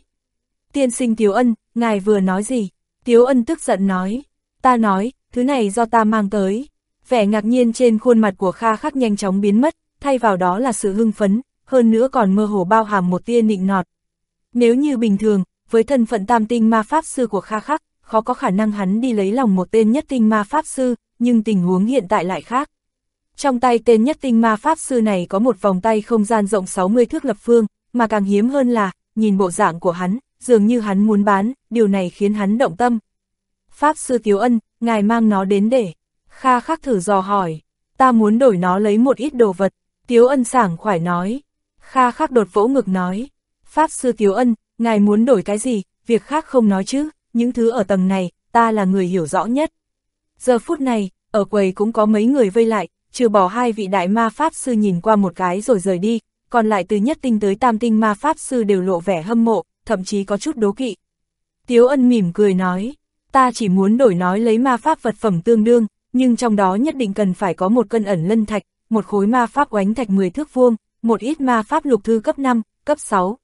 Tiên sinh Tiếu Ân, ngài vừa nói gì? Tiếu Ân tức giận nói. Ta nói, thứ này do ta mang tới. Vẻ ngạc nhiên trên khuôn mặt của Kha Khắc nhanh chóng biến mất, thay vào đó là sự hưng phấn, hơn nữa còn mơ hồ bao hàm một tia nịnh nọt. Nếu như bình thường, với thân phận tam tinh ma pháp sư của Kha Khắc, khó có khả năng hắn đi lấy lòng một tên nhất tinh ma pháp sư, nhưng tình huống hiện tại lại khác. Trong tay tên nhất tinh ma pháp sư này có một vòng tay không gian rộng 60 thước lập phương, mà càng hiếm hơn là, nhìn bộ dạng của hắn, dường như hắn muốn bán, điều này khiến hắn động tâm. Pháp sư Tiếu Ân, ngài mang nó đến để. Kha khắc thử dò hỏi, ta muốn đổi nó lấy một ít đồ vật. Tiếu Ân sảng khoải nói. Kha khắc đột vỗ ngực nói. Pháp sư Tiếu Ân, ngài muốn đổi cái gì, việc khác không nói chứ, những thứ ở tầng này, ta là người hiểu rõ nhất. Giờ phút này, ở quầy cũng có mấy người vây lại, trừ bỏ hai vị đại ma pháp sư nhìn qua một cái rồi rời đi, còn lại từ nhất tinh tới tam tinh ma pháp sư đều lộ vẻ hâm mộ, thậm chí có chút đố kỵ. Tiếu ân mỉm cười nói, ta chỉ muốn đổi nói lấy ma pháp vật phẩm tương đương, nhưng trong đó nhất định cần phải có một cân ẩn lân thạch, một khối ma pháp oánh thạch 10 thước vuông, một ít ma pháp lục thư cấp 5, cấp 6.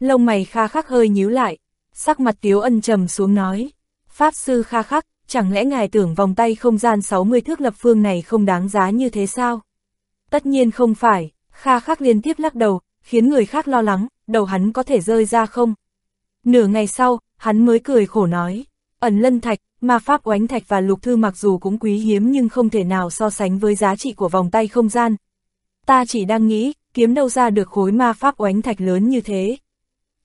Lông mày kha khắc hơi nhíu lại, sắc mặt tiếu ân trầm xuống nói, pháp sư kha khắc, chẳng lẽ ngài tưởng vòng tay không gian 60 thước lập phương này không đáng giá như thế sao? Tất nhiên không phải, Kha khắc liên tiếp lắc đầu, khiến người khác lo lắng, đầu hắn có thể rơi ra không? Nửa ngày sau, hắn mới cười khổ nói, ẩn lân thạch, ma pháp oánh thạch và lục thư mặc dù cũng quý hiếm nhưng không thể nào so sánh với giá trị của vòng tay không gian. Ta chỉ đang nghĩ, kiếm đâu ra được khối ma pháp oánh thạch lớn như thế.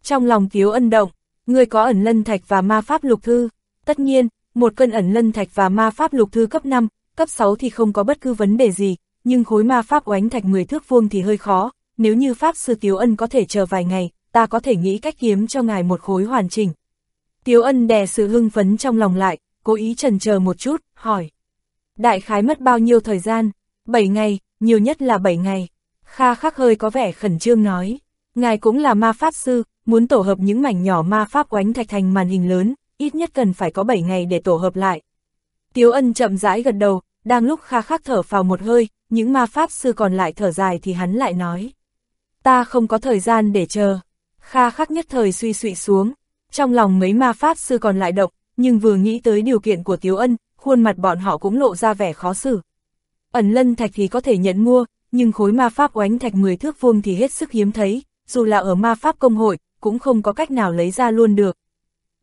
Trong lòng Tiếu ân động, người có ẩn lân thạch và ma pháp lục thư, tất nhiên, một cân ẩn lân thạch và ma pháp lục thư cấp 5, cấp 6 thì không có bất cứ vấn đề gì, nhưng khối ma pháp oánh thạch 10 thước vuông thì hơi khó, nếu như pháp sư Tiếu Ân có thể chờ vài ngày, ta có thể nghĩ cách kiếm cho ngài một khối hoàn chỉnh. Tiếu Ân đè sự hưng phấn trong lòng lại, cố ý trần chờ một chút, hỏi. Đại khái mất bao nhiêu thời gian? 7 ngày, nhiều nhất là 7 ngày. Kha khắc hơi có vẻ khẩn trương nói. Ngài cũng là ma pháp sư, muốn tổ hợp những mảnh nhỏ ma pháp oánh thạch thành màn hình lớn, ít nhất cần phải có 7 ngày để tổ hợp lại. Tiếu ân chậm rãi gật đầu, đang lúc kha khắc thở vào một hơi, những ma pháp sư còn lại thở dài thì hắn lại nói. Ta không có thời gian để chờ. Kha khắc nhất thời suy suy xuống. Trong lòng mấy ma pháp sư còn lại động, nhưng vừa nghĩ tới điều kiện của Tiếu Ân, khuôn mặt bọn họ cũng lộ ra vẻ khó xử. Ẩn lân thạch thì có thể nhận mua, nhưng khối ma pháp oánh thạch 10 thước vuông thì hết sức hiếm thấy, dù là ở ma pháp công hội, cũng không có cách nào lấy ra luôn được.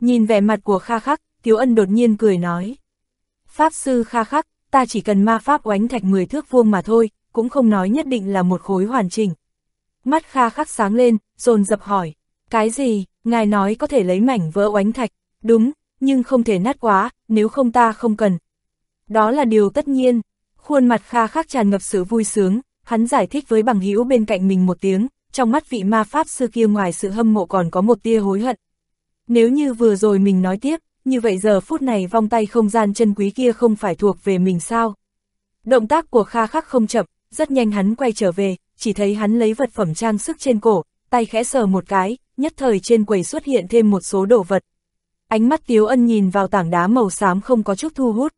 Nhìn vẻ mặt của Kha Khắc, Tiếu Ân đột nhiên cười nói. Pháp sư Kha Khắc, ta chỉ cần ma pháp oánh thạch 10 thước vuông mà thôi, cũng không nói nhất định là một khối hoàn chỉnh. Mắt Kha Khắc sáng lên, dồn dập hỏi. Cái gì, ngài nói có thể lấy mảnh vỡ oánh thạch, đúng, nhưng không thể nát quá, nếu không ta không cần. Đó là điều tất nhiên, khuôn mặt kha khắc tràn ngập sự vui sướng, hắn giải thích với bằng hữu bên cạnh mình một tiếng, trong mắt vị ma pháp sư kia ngoài sự hâm mộ còn có một tia hối hận. Nếu như vừa rồi mình nói tiếp, như vậy giờ phút này vong tay không gian chân quý kia không phải thuộc về mình sao? Động tác của Kha Khắc không chậm, rất nhanh hắn quay trở về, chỉ thấy hắn lấy vật phẩm trang sức trên cổ, tay khẽ sờ một cái, nhất thời trên quầy xuất hiện thêm một số đồ vật. Ánh mắt Tiếu Ân nhìn vào tảng đá màu xám không có chút thu hút.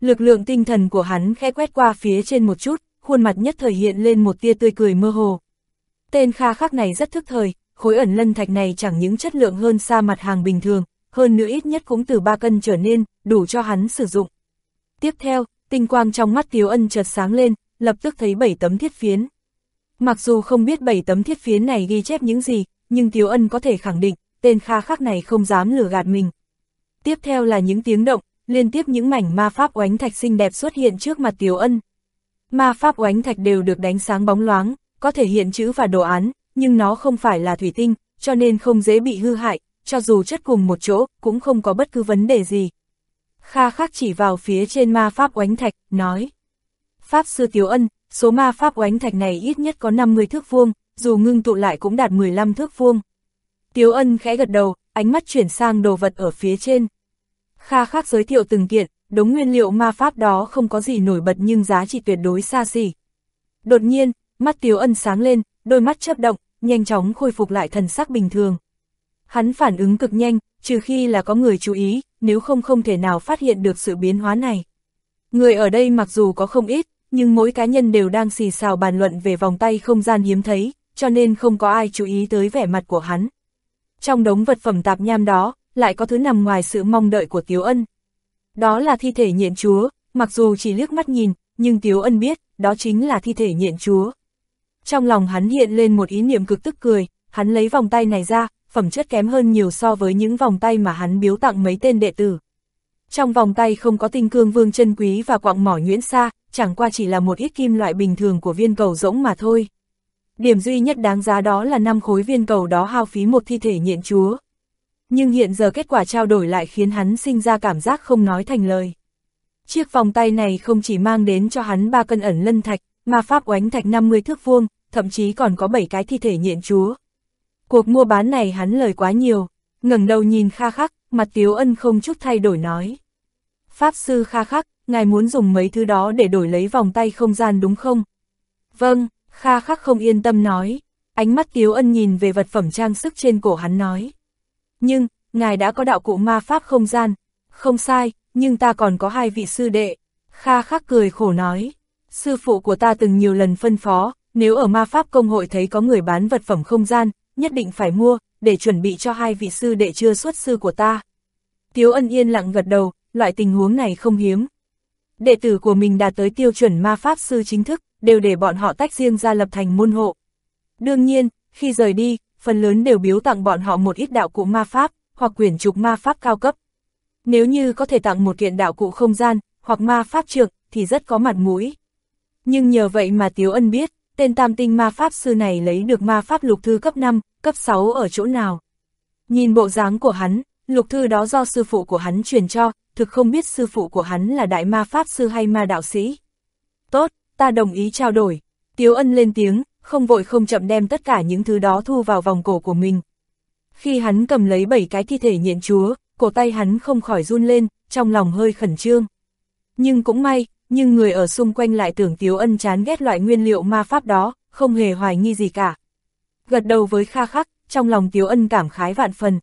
Lực lượng tinh thần của hắn khẽ quét qua phía trên một chút, khuôn mặt nhất thời hiện lên một tia tươi cười mơ hồ. Tên Kha Khắc này rất thức thời, khối ẩn lân thạch này chẳng những chất lượng hơn xa mặt hàng bình thường, hơn nữa ít nhất cũng từ 3 cân trở nên, đủ cho hắn sử dụng. Tiếp theo, tinh quang trong mắt Tiếu Ân chợt sáng lên, lập tức thấy 7 tấm thiết phiến. Mặc dù không biết 7 tấm thiết phiến này ghi chép những gì, nhưng Tiếu Ân có thể khẳng định, tên Kha Khắc này không dám lừa gạt mình. Tiếp theo là những tiếng động, liên tiếp những mảnh ma pháp oánh thạch xinh đẹp xuất hiện trước mặt Tiếu Ân. Ma pháp oánh thạch đều được đánh sáng bóng loáng, có thể hiện chữ và đồ án, nhưng nó không phải là thủy tinh, cho nên không dễ bị hư hại, cho dù chất cùng một chỗ, cũng không có bất cứ vấn đề gì. Kha khắc chỉ vào phía trên ma pháp oánh thạch, nói. Pháp sư Tiếu Ân, số ma pháp oánh thạch này ít nhất có 50 thước vuông, dù ngưng tụ lại cũng đạt 15 thước vuông. Tiếu Ân khẽ gật đầu, ánh mắt chuyển sang đồ vật ở phía trên. Kha khắc giới thiệu từng kiện, đống nguyên liệu ma pháp đó không có gì nổi bật nhưng giá trị tuyệt đối xa xỉ. Đột nhiên, mắt Tiếu Ân sáng lên, đôi mắt chớp động, nhanh chóng khôi phục lại thần sắc bình thường. Hắn phản ứng cực nhanh, trừ khi là có người chú ý, nếu không không thể nào phát hiện được sự biến hóa này. Người ở đây mặc dù có không ít, nhưng mỗi cá nhân đều đang xì xào bàn luận về vòng tay không gian hiếm thấy, cho nên không có ai chú ý tới vẻ mặt của hắn. Trong đống vật phẩm tạp nham đó, lại có thứ nằm ngoài sự mong đợi của Tiếu Ân. Đó là thi thể nhện chúa, mặc dù chỉ liếc mắt nhìn, nhưng Tiếu Ân biết, đó chính là thi thể nhện chúa. Trong lòng hắn hiện lên một ý niệm cực tức cười, hắn lấy vòng tay này ra, phẩm chất kém hơn nhiều so với những vòng tay mà hắn biếu tặng mấy tên đệ tử. Trong vòng tay không có tinh cương vương chân quý và quạng mỏ nhuyễn xa, chẳng qua chỉ là một ít kim loại bình thường của viên cầu rỗng mà thôi. Điểm duy nhất đáng giá đó là năm khối viên cầu đó hao phí một thi thể nhện chúa. Nhưng hiện giờ kết quả trao đổi lại khiến hắn sinh ra cảm giác không nói thành lời. Chiếc vòng tay này không chỉ mang đến cho hắn ba cân ẩn lân thạch, mà pháp oánh thạch 50 thước vuông, thậm chí còn có 7 cái thi thể nhện chúa. Cuộc mua bán này hắn lời quá nhiều, ngẩng đầu nhìn Kha Khắc, mặt Tiếu Ân không chút thay đổi nói. Pháp sư Kha Khắc, ngài muốn dùng mấy thứ đó để đổi lấy vòng tay không gian đúng không? Vâng, Kha Khắc không yên tâm nói. Ánh mắt Tiếu Ân nhìn về vật phẩm trang sức trên cổ hắn nói. Nhưng, ngài đã có đạo cụ ma pháp không gian. Không sai, nhưng ta còn có hai vị sư đệ. Kha Khắc cười khổ nói. Sư phụ của ta từng nhiều lần phân phó, nếu ở ma pháp công hội thấy có người bán vật phẩm không gian, nhất định phải mua, để chuẩn bị cho hai vị sư đệ chưa xuất sư của ta. Tiếu ân yên lặng gật đầu, loại tình huống này không hiếm. Đệ tử của mình đạt tới tiêu chuẩn ma pháp sư chính thức, đều để bọn họ tách riêng ra lập thành môn hộ. Đương nhiên, khi rời đi, phần lớn đều biếu tặng bọn họ một ít đạo cụ ma pháp, hoặc quyển trục ma pháp cao cấp. Nếu như có thể tặng một kiện đạo cụ không gian, hoặc ma pháp trược, thì rất có mặt mũi. Nhưng nhờ vậy mà Tiếu Ân biết, tên tam tinh ma pháp sư này lấy được ma pháp lục thư cấp 5, cấp 6 ở chỗ nào. Nhìn bộ dáng của hắn, lục thư đó do sư phụ của hắn truyền cho, thực không biết sư phụ của hắn là đại ma pháp sư hay ma đạo sĩ. Tốt, ta đồng ý trao đổi. Tiếu ân lên tiếng, không vội không chậm đem tất cả những thứ đó thu vào vòng cổ của mình. Khi hắn cầm lấy bảy cái thi thể nhện chúa, cổ tay hắn không khỏi run lên, trong lòng hơi khẩn trương. Nhưng cũng may, nhưng người ở xung quanh lại tưởng Tiếu Ân chán ghét loại nguyên liệu ma pháp đó, không hề hoài nghi gì cả. Gật đầu với Kha Khắc, trong lòng Tiếu Ân cảm khái vạn phần.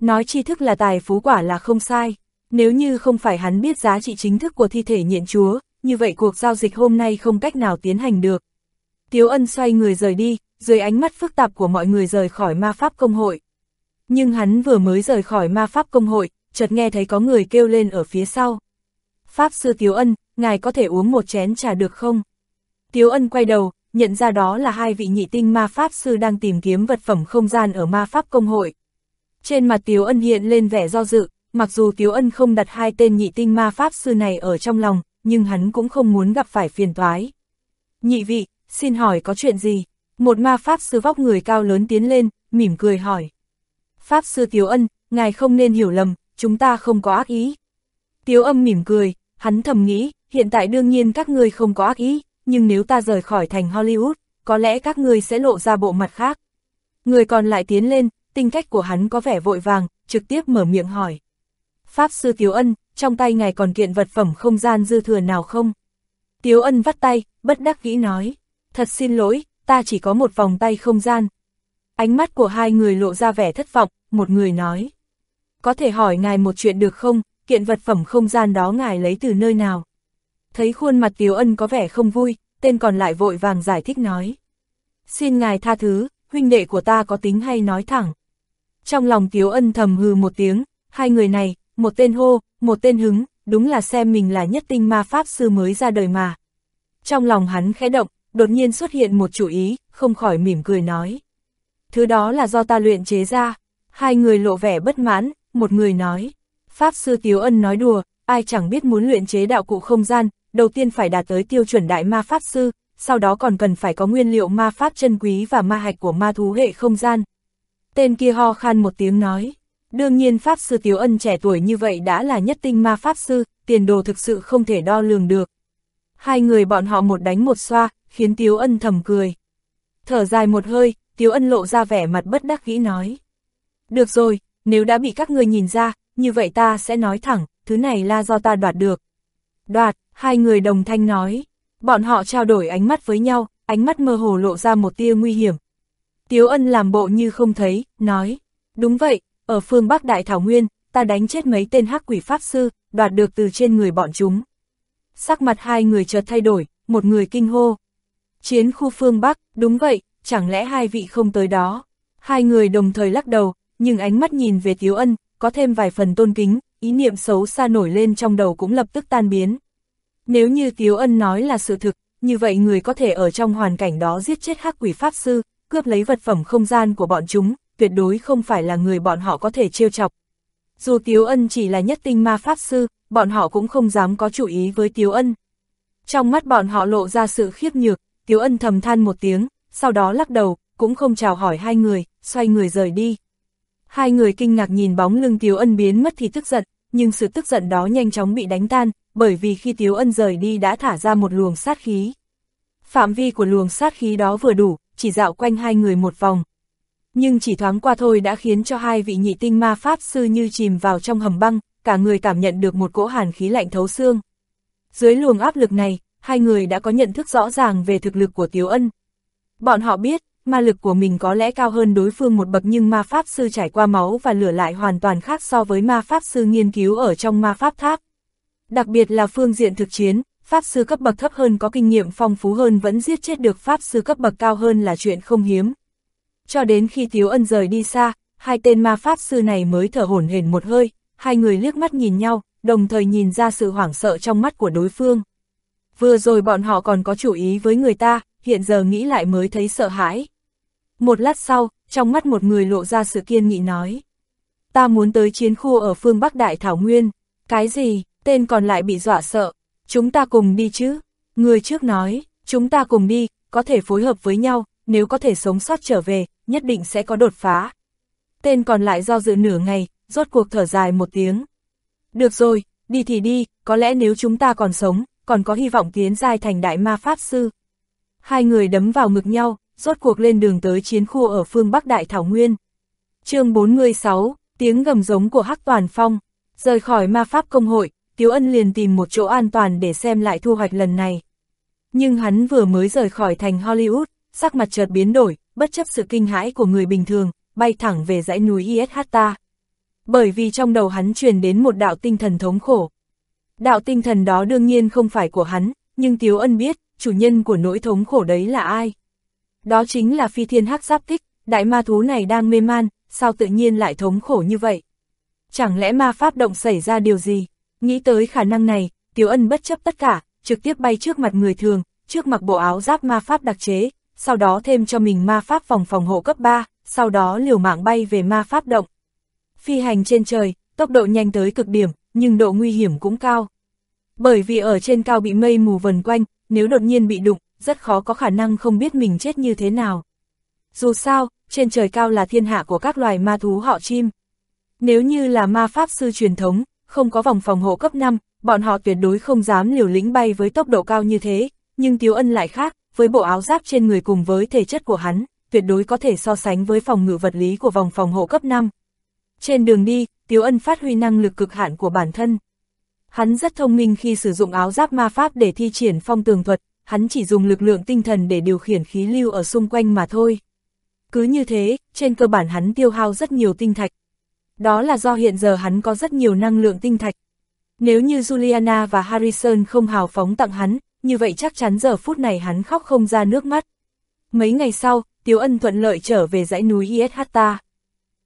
Nói tri thức là tài phú quả là không sai, nếu như không phải hắn biết giá trị chính thức của thi thể nhện chúa, như vậy cuộc giao dịch hôm nay không cách nào tiến hành được. Tiếu Ân xoay người rời đi, dưới ánh mắt phức tạp của mọi người rời khỏi ma pháp công hội. Nhưng hắn vừa mới rời khỏi ma pháp công hội, chợt nghe thấy có người kêu lên ở phía sau. Pháp sư Tiếu Ân, ngài có thể uống một chén trà được không? Tiếu Ân quay đầu, nhận ra đó là hai vị nhị tinh ma pháp sư đang tìm kiếm vật phẩm không gian ở ma pháp công hội. Trên mặt Tiếu Ân hiện lên vẻ do dự, mặc dù Tiếu Ân không đặt hai tên nhị tinh ma pháp sư này ở trong lòng, nhưng hắn cũng không muốn gặp phải phiền toái. Nhị vị, xin hỏi có chuyện gì? Một ma pháp sư vóc người cao lớn tiến lên, mỉm cười hỏi. Pháp Sư Tiếu Ân, ngài không nên hiểu lầm, chúng ta không có ác ý. Tiếu âm mỉm cười, hắn thầm nghĩ, hiện tại đương nhiên các ngươi không có ác ý, nhưng nếu ta rời khỏi thành Hollywood, có lẽ các ngươi sẽ lộ ra bộ mặt khác. Người còn lại tiến lên, tinh cách của hắn có vẻ vội vàng, trực tiếp mở miệng hỏi. Pháp Sư Tiếu Ân, trong tay ngài còn kiện vật phẩm không gian dư thừa nào không? Tiếu Ân vắt tay, bất đắc nghĩ nói. Thật xin lỗi, ta chỉ có một vòng tay không gian. Ánh mắt của hai người lộ ra vẻ thất vọng, một người nói. Có thể hỏi ngài một chuyện được không, kiện vật phẩm không gian đó ngài lấy từ nơi nào? Thấy khuôn mặt Tiếu Ân có vẻ không vui, tên còn lại vội vàng giải thích nói. Xin ngài tha thứ, huynh đệ của ta có tính hay nói thẳng. Trong lòng Tiếu Ân thầm hừ một tiếng, hai người này, một tên hô, một tên hứng, đúng là xem mình là nhất tinh ma pháp sư mới ra đời mà. Trong lòng hắn khẽ động, đột nhiên xuất hiện một chủ ý, không khỏi mỉm cười nói. Thứ đó là do ta luyện chế ra. Hai người lộ vẻ bất mãn, một người nói. Pháp sư Tiếu Ân nói đùa, ai chẳng biết muốn luyện chế đạo cụ không gian, đầu tiên phải đạt tới tiêu chuẩn đại ma pháp sư, sau đó còn cần phải có nguyên liệu ma pháp chân quý và ma hạch của ma thú hệ không gian. Tên kia ho khan một tiếng nói. Đương nhiên Pháp Sư Tiếu Ân trẻ tuổi như vậy đã là nhất tinh ma Pháp Sư, tiền đồ thực sự không thể đo lường được. Hai người bọn họ một đánh một xoa, khiến Tiếu Ân thầm cười. Thở dài một hơi, Tiếu Ân lộ ra vẻ mặt bất đắc nghĩ nói. Được rồi, nếu đã bị các người nhìn ra, như vậy ta sẽ nói thẳng, thứ này là do ta đoạt được. Đoạt, hai người đồng thanh nói. Bọn họ trao đổi ánh mắt với nhau, ánh mắt mơ hồ lộ ra một tia nguy hiểm. Tiếu Ân làm bộ như không thấy, nói. Đúng vậy, ở phương Bắc Đại Thảo Nguyên, ta đánh chết mấy tên hắc quỷ pháp sư, đoạt được từ trên người bọn chúng. Sắc mặt hai người chợt thay đổi, một người kinh hô. Chiến khu phương Bắc, đúng vậy, chẳng lẽ hai vị không tới đó? Hai người đồng thời lắc đầu, nhưng ánh mắt nhìn về Tiếu Ân, có thêm vài phần tôn kính, ý niệm xấu xa nổi lên trong đầu cũng lập tức tan biến. Nếu như Tiếu Ân nói là sự thực, như vậy người có thể ở trong hoàn cảnh đó giết chết hắc quỷ pháp sư, cướp lấy vật phẩm không gian của bọn chúng, tuyệt đối không phải là người bọn họ có thể trêu chọc. Dù Tiếu Ân chỉ là nhất tinh ma pháp sư, bọn họ cũng không dám có chủ ý với Tiếu Ân. Trong mắt bọn họ lộ ra sự khiếp nhược, Tiếu Ân thầm than một tiếng, sau đó lắc đầu, cũng không chào hỏi hai người, xoay người rời đi. Hai người kinh ngạc nhìn bóng lưng Tiếu Ân biến mất thì tức giận, nhưng sự tức giận đó nhanh chóng bị đánh tan, bởi vì khi Tiếu Ân rời đi đã thả ra một luồng sát khí. Phạm vi của luồng sát khí đó vừa đủ, chỉ dạo quanh hai người một vòng, nhưng chỉ thoáng qua thôi đã khiến cho hai vị nhị tinh ma pháp sư như chìm vào trong hầm băng, cả người cảm nhận được một cỗ hàn khí lạnh thấu xương. Dưới luồng áp lực này, hai người đã có nhận thức rõ ràng về thực lực của Tiếu Ân. Bọn họ biết, ma lực của mình có lẽ cao hơn đối phương một bậc nhưng ma pháp sư trải qua máu và lửa lại hoàn toàn khác so với ma pháp sư nghiên cứu ở trong ma pháp tháp. Đặc biệt là phương diện thực chiến, pháp sư cấp bậc thấp hơn có kinh nghiệm phong phú hơn vẫn giết chết được pháp sư cấp bậc cao hơn là chuyện không hiếm cho đến khi Tiếu Ân rời đi xa, hai tên ma pháp sư này mới thở hổn hển một hơi, hai người liếc mắt nhìn nhau, đồng thời nhìn ra sự hoảng sợ trong mắt của đối phương. Vừa rồi bọn họ còn có chủ ý với người ta, hiện giờ nghĩ lại mới thấy sợ hãi. Một lát sau, trong mắt một người lộ ra sự kiên nghị nói. Ta muốn tới chiến khu ở phương Bắc Đại Thảo Nguyên. Cái gì, tên còn lại bị dọa sợ. Chúng ta cùng đi chứ. Người trước nói, chúng ta cùng đi, có thể phối hợp với nhau, nếu có thể sống sót trở về, nhất định sẽ có đột phá. Tên còn lại do dự nửa ngày, rốt cuộc thở dài một tiếng. Được rồi, đi thì đi, có lẽ nếu chúng ta còn sống, còn có hy vọng tiến giai thành đại ma pháp sư. Hai người đấm vào ngực nhau, rốt cuộc lên đường tới chiến khu ở phương Bắc Đại Thảo Nguyên. chương 46, tiếng gầm giống của Hắc Toàn Phong, rời khỏi ma pháp công hội, Tiếu Ân liền tìm một chỗ an toàn để xem lại thu hoạch lần này. Nhưng hắn vừa mới rời khỏi thành Hollywood, sắc mặt chợt biến đổi, bất chấp sự kinh hãi của người bình thường, bay thẳng về dãy núi Ishta. Bởi vì trong đầu hắn truyền đến một đạo tinh thần thống khổ. Đạo tinh thần đó đương nhiên không phải của hắn, nhưng Tiếu Ân biết, chủ nhân của nỗi thống khổ đấy là ai. Đó chính là phi thiên hắc giáp tích, đại ma thú này đang mê man, sao tự nhiên lại thống khổ như vậy? Chẳng lẽ ma pháp động xảy ra điều gì? Nghĩ tới khả năng này, Tiếu Ân bất chấp tất cả, trực tiếp bay trước mặt người thường, trước mặc bộ áo giáp ma pháp đặc chế, sau đó thêm cho mình ma pháp phòng phòng hộ cấp 3, sau đó liều mạng bay về ma pháp động. Phi hành trên trời, tốc độ nhanh tới cực điểm, nhưng độ nguy hiểm cũng cao. Bởi vì ở trên cao bị mây mù vần quanh, nếu đột nhiên bị đụng, rất khó có khả năng không biết mình chết như thế nào. Dù sao, trên trời cao là thiên hạ của các loài ma thú họ chim. Nếu như là ma pháp sư truyền thống, không có vòng phòng hộ cấp 5, bọn họ tuyệt đối không dám liều lĩnh bay với tốc độ cao như thế, nhưng Tiếu Ân lại khác, với bộ áo giáp trên người cùng với thể chất của hắn, tuyệt đối có thể so sánh với phòng ngự vật lý của vòng phòng hộ cấp 5. Trên đường đi, Tiếu Ân phát huy năng lực cực hạn của bản thân. Hắn rất thông minh khi sử dụng áo giáp ma pháp để thi triển phong tường thuật, hắn chỉ dùng lực lượng tinh thần để điều khiển khí lưu ở xung quanh mà thôi. Cứ như thế, trên cơ bản hắn tiêu hao rất nhiều tinh thạch. Đó là do hiện giờ hắn có rất nhiều năng lượng tinh thạch. Nếu như Juliana và Harrison không hào phóng tặng hắn, như vậy chắc chắn giờ phút này hắn khóc không ra nước mắt. Mấy ngày sau, Tiếu Ân thuận lợi trở về dãy núi Ishta.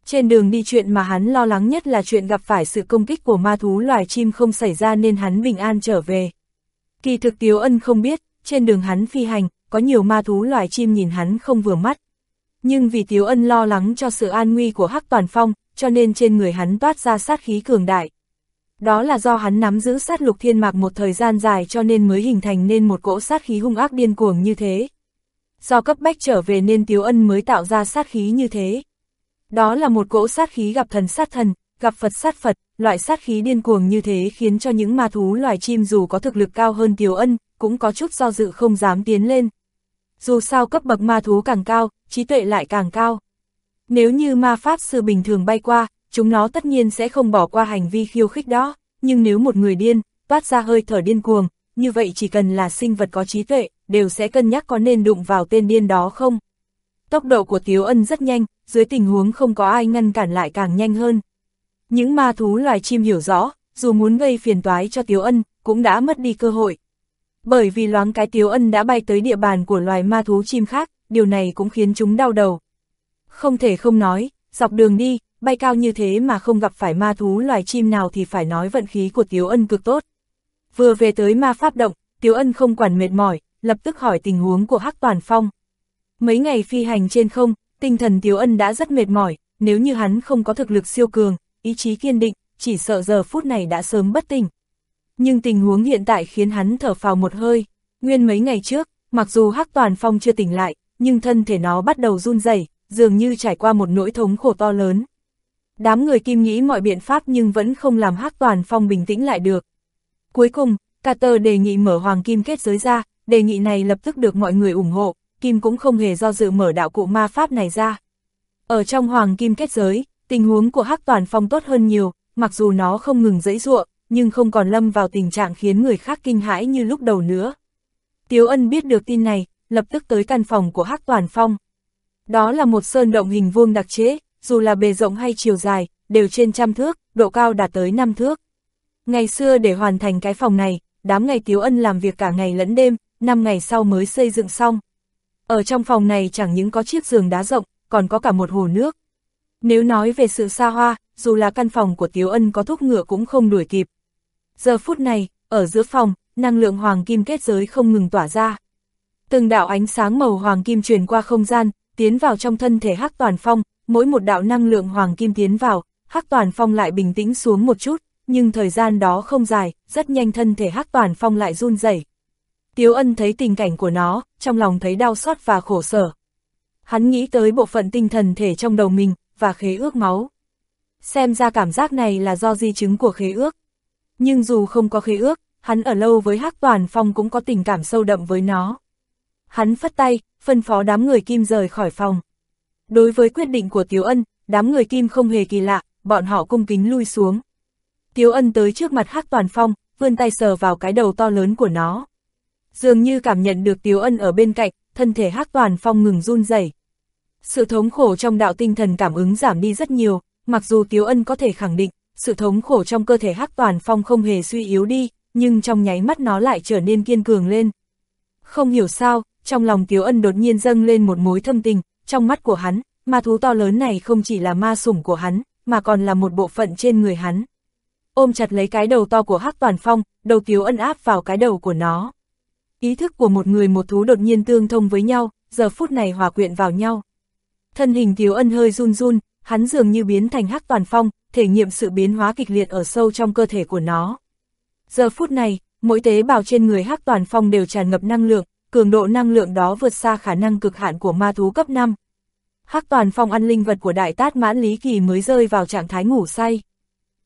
Trên đường đi chuyện mà hắn lo lắng nhất là chuyện gặp phải sự công kích của ma thú loài chim không xảy ra nên hắn bình an trở về. Kỳ thực Tiếu Ân không biết, trên đường hắn phi hành, có nhiều ma thú loài chim nhìn hắn không vừa mắt. Nhưng vì Tiếu Ân lo lắng cho sự an nguy của Hắc Toàn Phong, cho nên trên người hắn toát ra sát khí cường đại. Đó là do hắn nắm giữ sát lục thiên mạc một thời gian dài cho nên mới hình thành nên một cỗ sát khí hung ác điên cuồng như thế. Do cấp bách trở về nên Tiếu Ân mới tạo ra sát khí như thế. Đó là một cỗ sát khí gặp thần sát thần, gặp Phật sát Phật, loại sát khí điên cuồng như thế khiến cho những ma thú loài chim dù có thực lực cao hơn Tiếu Ân, cũng có chút do dự không dám tiến lên. Dù sao cấp bậc ma thú càng cao, trí tuệ lại càng cao. Nếu như ma pháp sư bình thường bay qua, chúng nó tất nhiên sẽ không bỏ qua hành vi khiêu khích đó, nhưng nếu một người điên, toát ra hơi thở điên cuồng, như vậy chỉ cần là sinh vật có trí tuệ, đều sẽ cân nhắc có nên đụng vào tên điên đó không. Tốc độ của Tiếu Ân rất nhanh, dưới tình huống không có ai ngăn cản lại càng nhanh hơn. Những ma thú loài chim hiểu rõ, dù muốn gây phiền toái cho Tiếu Ân, cũng đã mất đi cơ hội. Bởi vì loáng cái Tiếu Ân đã bay tới địa bàn của loài ma thú chim khác, điều này cũng khiến chúng đau đầu. Không thể không nói, dọc đường đi, bay cao như thế mà không gặp phải ma thú loài chim nào thì phải nói vận khí của Tiếu Ân cực tốt. Vừa về tới ma pháp động, Tiếu Ân không quản mệt mỏi, lập tức hỏi tình huống của Hắc Toàn Phong. Mấy ngày phi hành trên không, tinh thần Tiếu Ân đã rất mệt mỏi, nếu như hắn không có thực lực siêu cường, ý chí kiên định, chỉ sợ giờ phút này đã sớm bất tỉnh. Nhưng tình huống hiện tại khiến hắn thở phào một hơi, nguyên mấy ngày trước, mặc dù Hắc Toàn Phong chưa tỉnh lại, nhưng thân thể nó bắt đầu run rẩy, dường như trải qua một nỗi thống khổ to lớn. Đám người kim nghĩ mọi biện pháp nhưng vẫn không làm Hắc Toàn Phong bình tĩnh lại được. Cuối cùng, Carter đề nghị mở hoàng kim kết giới ra, đề nghị này lập tức được mọi người ủng hộ, Kim cũng không hề do dự mở đạo cụ ma pháp này ra. Ở trong hoàng kim kết giới, tình huống của Hắc Toàn Phong tốt hơn nhiều, mặc dù nó không ngừng dẫy ruộng, nhưng không còn lâm vào tình trạng khiến người khác kinh hãi như lúc đầu nữa. Tiếu Ân biết được tin này, lập tức tới căn phòng của Hắc Toàn Phong. Đó là một sơn động hình vuông đặc chế, dù là bề rộng hay chiều dài, đều trên trăm thước, độ cao đạt tới 5 thước. Ngày xưa để hoàn thành cái phòng này, đám ngày Tiếu Ân làm việc cả ngày lẫn đêm, 5 ngày sau mới xây dựng xong. Ở trong phòng này chẳng những có chiếc giường đá rộng, còn có cả một hồ nước. Nếu nói về sự xa hoa, dù là căn phòng của Tiếu Ân có thuốc ngựa cũng không đuổi kịp. Giờ phút này, ở giữa phòng, năng lượng hoàng kim kết giới không ngừng tỏa ra. Từng đạo ánh sáng màu hoàng kim truyền qua không gian, tiến vào trong thân thể Hắc Toàn Phong, mỗi một đạo năng lượng hoàng kim tiến vào, Hắc Toàn Phong lại bình tĩnh xuống một chút, nhưng thời gian đó không dài, rất nhanh thân thể Hắc Toàn Phong lại run rẩy. Tiếu Ân thấy tình cảnh của nó, trong lòng thấy đau xót và khổ sở. Hắn nghĩ tới bộ phận tinh thần thể trong đầu mình, và khế ước máu. Xem ra cảm giác này là do di chứng của khế ước. Nhưng dù không có khế ước, hắn ở lâu với Hắc Toàn Phong cũng có tình cảm sâu đậm với nó. Hắn phất tay, phân phó đám người kim rời khỏi phòng. Đối với quyết định của Tiếu Ân, đám người kim không hề kỳ lạ, bọn họ cung kính lui xuống. Tiếu Ân tới trước mặt Hắc Toàn Phong, vươn tay sờ vào cái đầu to lớn của nó. Dường như cảm nhận được Tiếu Ân ở bên cạnh, thân thể Hắc Toàn Phong ngừng run rẩy. Sự thống khổ trong đạo tinh thần cảm ứng giảm đi rất nhiều, mặc dù Tiếu Ân có thể khẳng định, sự thống khổ trong cơ thể Hắc Toàn Phong không hề suy yếu đi, nhưng trong nháy mắt nó lại trở nên kiên cường lên. Không hiểu sao, trong lòng Tiếu Ân đột nhiên dâng lên một mối thâm tình, trong mắt của hắn, ma thú to lớn này không chỉ là ma sủng của hắn, mà còn là một bộ phận trên người hắn. Ôm chặt lấy cái đầu to của Hắc Toàn Phong, đầu Tiếu Ân áp vào cái đầu của nó. Ý thức của một người một thú đột nhiên tương thông với nhau, giờ phút này hòa quyện vào nhau. Thân hình Tiếu Ân hơi run run, hắn dường như biến thành hắc toàn phong, thể nghiệm sự biến hóa kịch liệt ở sâu trong cơ thể của nó. Giờ phút này, mỗi tế bào trên người hắc toàn phong đều tràn ngập năng lượng, cường độ năng lượng đó vượt xa khả năng cực hạn của ma thú cấp 5. Hắc Toàn Phong ăn linh vật của Đại Tát Mãn Lý Kỳ mới rơi vào trạng thái ngủ say.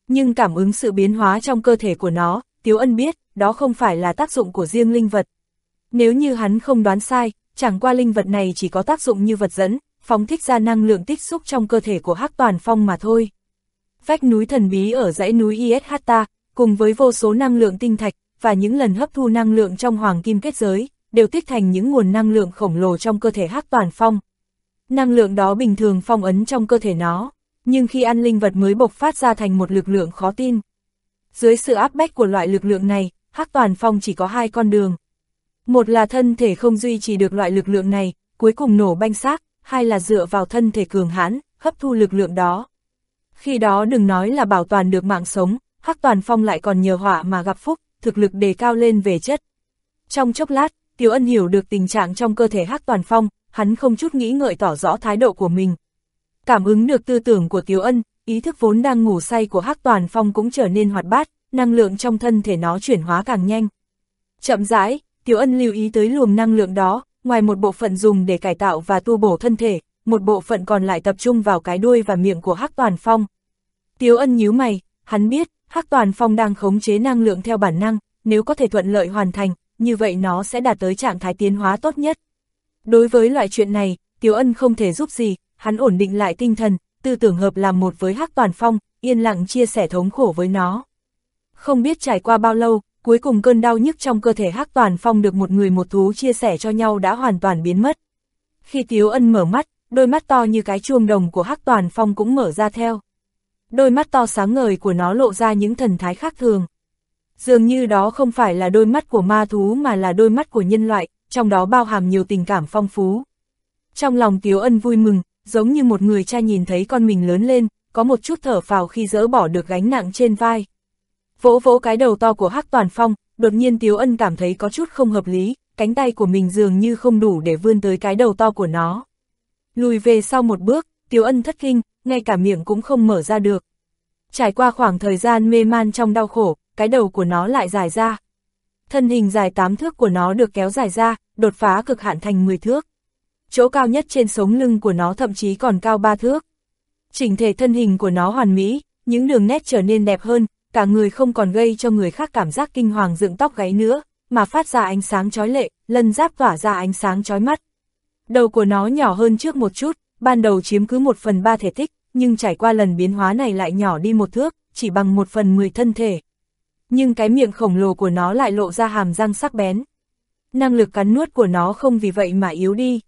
Nhưng cảm ứng sự biến hóa trong cơ thể của nó, Tiếu Ân biết, đó không phải là tác dụng của riêng linh vật. Nếu như hắn không đoán sai, chẳng qua linh vật này chỉ có tác dụng như vật dẫn, phóng thích ra năng lượng tích xúc trong cơ thể của Hắc Toàn Phong mà thôi. Vách núi thần bí ở dãy núi Ishta, cùng với vô số năng lượng tinh thạch, và những lần hấp thu năng lượng trong hoàng kim kết giới, đều tích thành những nguồn năng lượng khổng lồ trong cơ thể Hắc Toàn Phong. Năng lượng đó bình thường phong ấn trong cơ thể nó, nhưng khi ăn linh vật mới bộc phát ra thành một lực lượng khó tin. Dưới sự áp bách của loại lực lượng này, Hắc Toàn Phong chỉ có hai con đường. Một là thân thể không duy trì được loại lực lượng này, cuối cùng nổ banh xác, hai là dựa vào thân thể cường hãn, hấp thu lực lượng đó. Khi đó đừng nói là bảo toàn được mạng sống, Hắc Toàn Phong lại còn nhờ họa mà gặp phúc, thực lực đề cao lên về chất. Trong chốc lát, Tiểu Ân hiểu được tình trạng trong cơ thể Hắc Toàn Phong, hắn không chút nghĩ ngợi tỏ rõ thái độ của mình. Cảm ứng được tư tưởng của Tiểu Ân, ý thức vốn đang ngủ say của Hắc Toàn Phong cũng trở nên hoạt bát, năng lượng trong thân thể nó chuyển hóa càng nhanh. Chậm rãi, Tiểu Ân lưu ý tới luồng năng lượng đó, ngoài một bộ phận dùng để cải tạo và tu bổ thân thể, một bộ phận còn lại tập trung vào cái đuôi và miệng của Hắc Toàn Phong. Tiểu Ân nhíu mày, hắn biết, Hắc Toàn Phong đang khống chế năng lượng theo bản năng, nếu có thể thuận lợi hoàn thành, như vậy nó sẽ đạt tới trạng thái tiến hóa tốt nhất. Đối với loại chuyện này, Tiểu Ân không thể giúp gì, hắn ổn định lại tinh thần, tư tưởng hợp làm một với Hắc Toàn Phong, yên lặng chia sẻ thống khổ với nó. Không biết trải qua bao lâu, cuối cùng cơn đau nhức trong cơ thể Hắc Toàn Phong được một người một thú chia sẻ cho nhau đã hoàn toàn biến mất. Khi Tiếu Ân mở mắt, đôi mắt to như cái chuông đồng của Hắc Toàn Phong cũng mở ra theo. Đôi mắt to sáng ngời của nó lộ ra những thần thái khác thường. Dường như đó không phải là đôi mắt của ma thú mà là đôi mắt của nhân loại, trong đó bao hàm nhiều tình cảm phong phú. Trong lòng Tiếu Ân vui mừng, giống như một người cha nhìn thấy con mình lớn lên, có một chút thở phào khi dỡ bỏ được gánh nặng trên vai. Vỗ vỗ cái đầu to của Hắc Toàn Phong, đột nhiên Tiếu Ân cảm thấy có chút không hợp lý, cánh tay của mình dường như không đủ để vươn tới cái đầu to của nó. Lùi về sau một bước, Tiếu Ân thất kinh, ngay cả miệng cũng không mở ra được. Trải qua khoảng thời gian mê man trong đau khổ, cái đầu của nó lại dài ra. Thân hình dài 8 thước của nó được kéo dài ra, đột phá cực hạn thành 10 thước. Chỗ cao nhất trên sống lưng của nó thậm chí còn cao 3 thước. Chỉnh thể thân hình của nó hoàn mỹ, những đường nét trở nên đẹp hơn, cả người không còn gây cho người khác cảm giác kinh hoàng dựng tóc gáy nữa, mà phát ra ánh sáng chói lệ, lân giáp tỏa ra ánh sáng chói mắt. Đầu của nó nhỏ hơn trước một chút, ban đầu chiếm cứ một phần ba thể tích, nhưng trải qua lần biến hóa này lại nhỏ đi một thước, chỉ bằng một phần mười thân thể. Nhưng cái miệng khổng lồ của nó lại lộ ra hàm răng sắc bén. Năng lực cắn nuốt của nó không vì vậy mà yếu đi.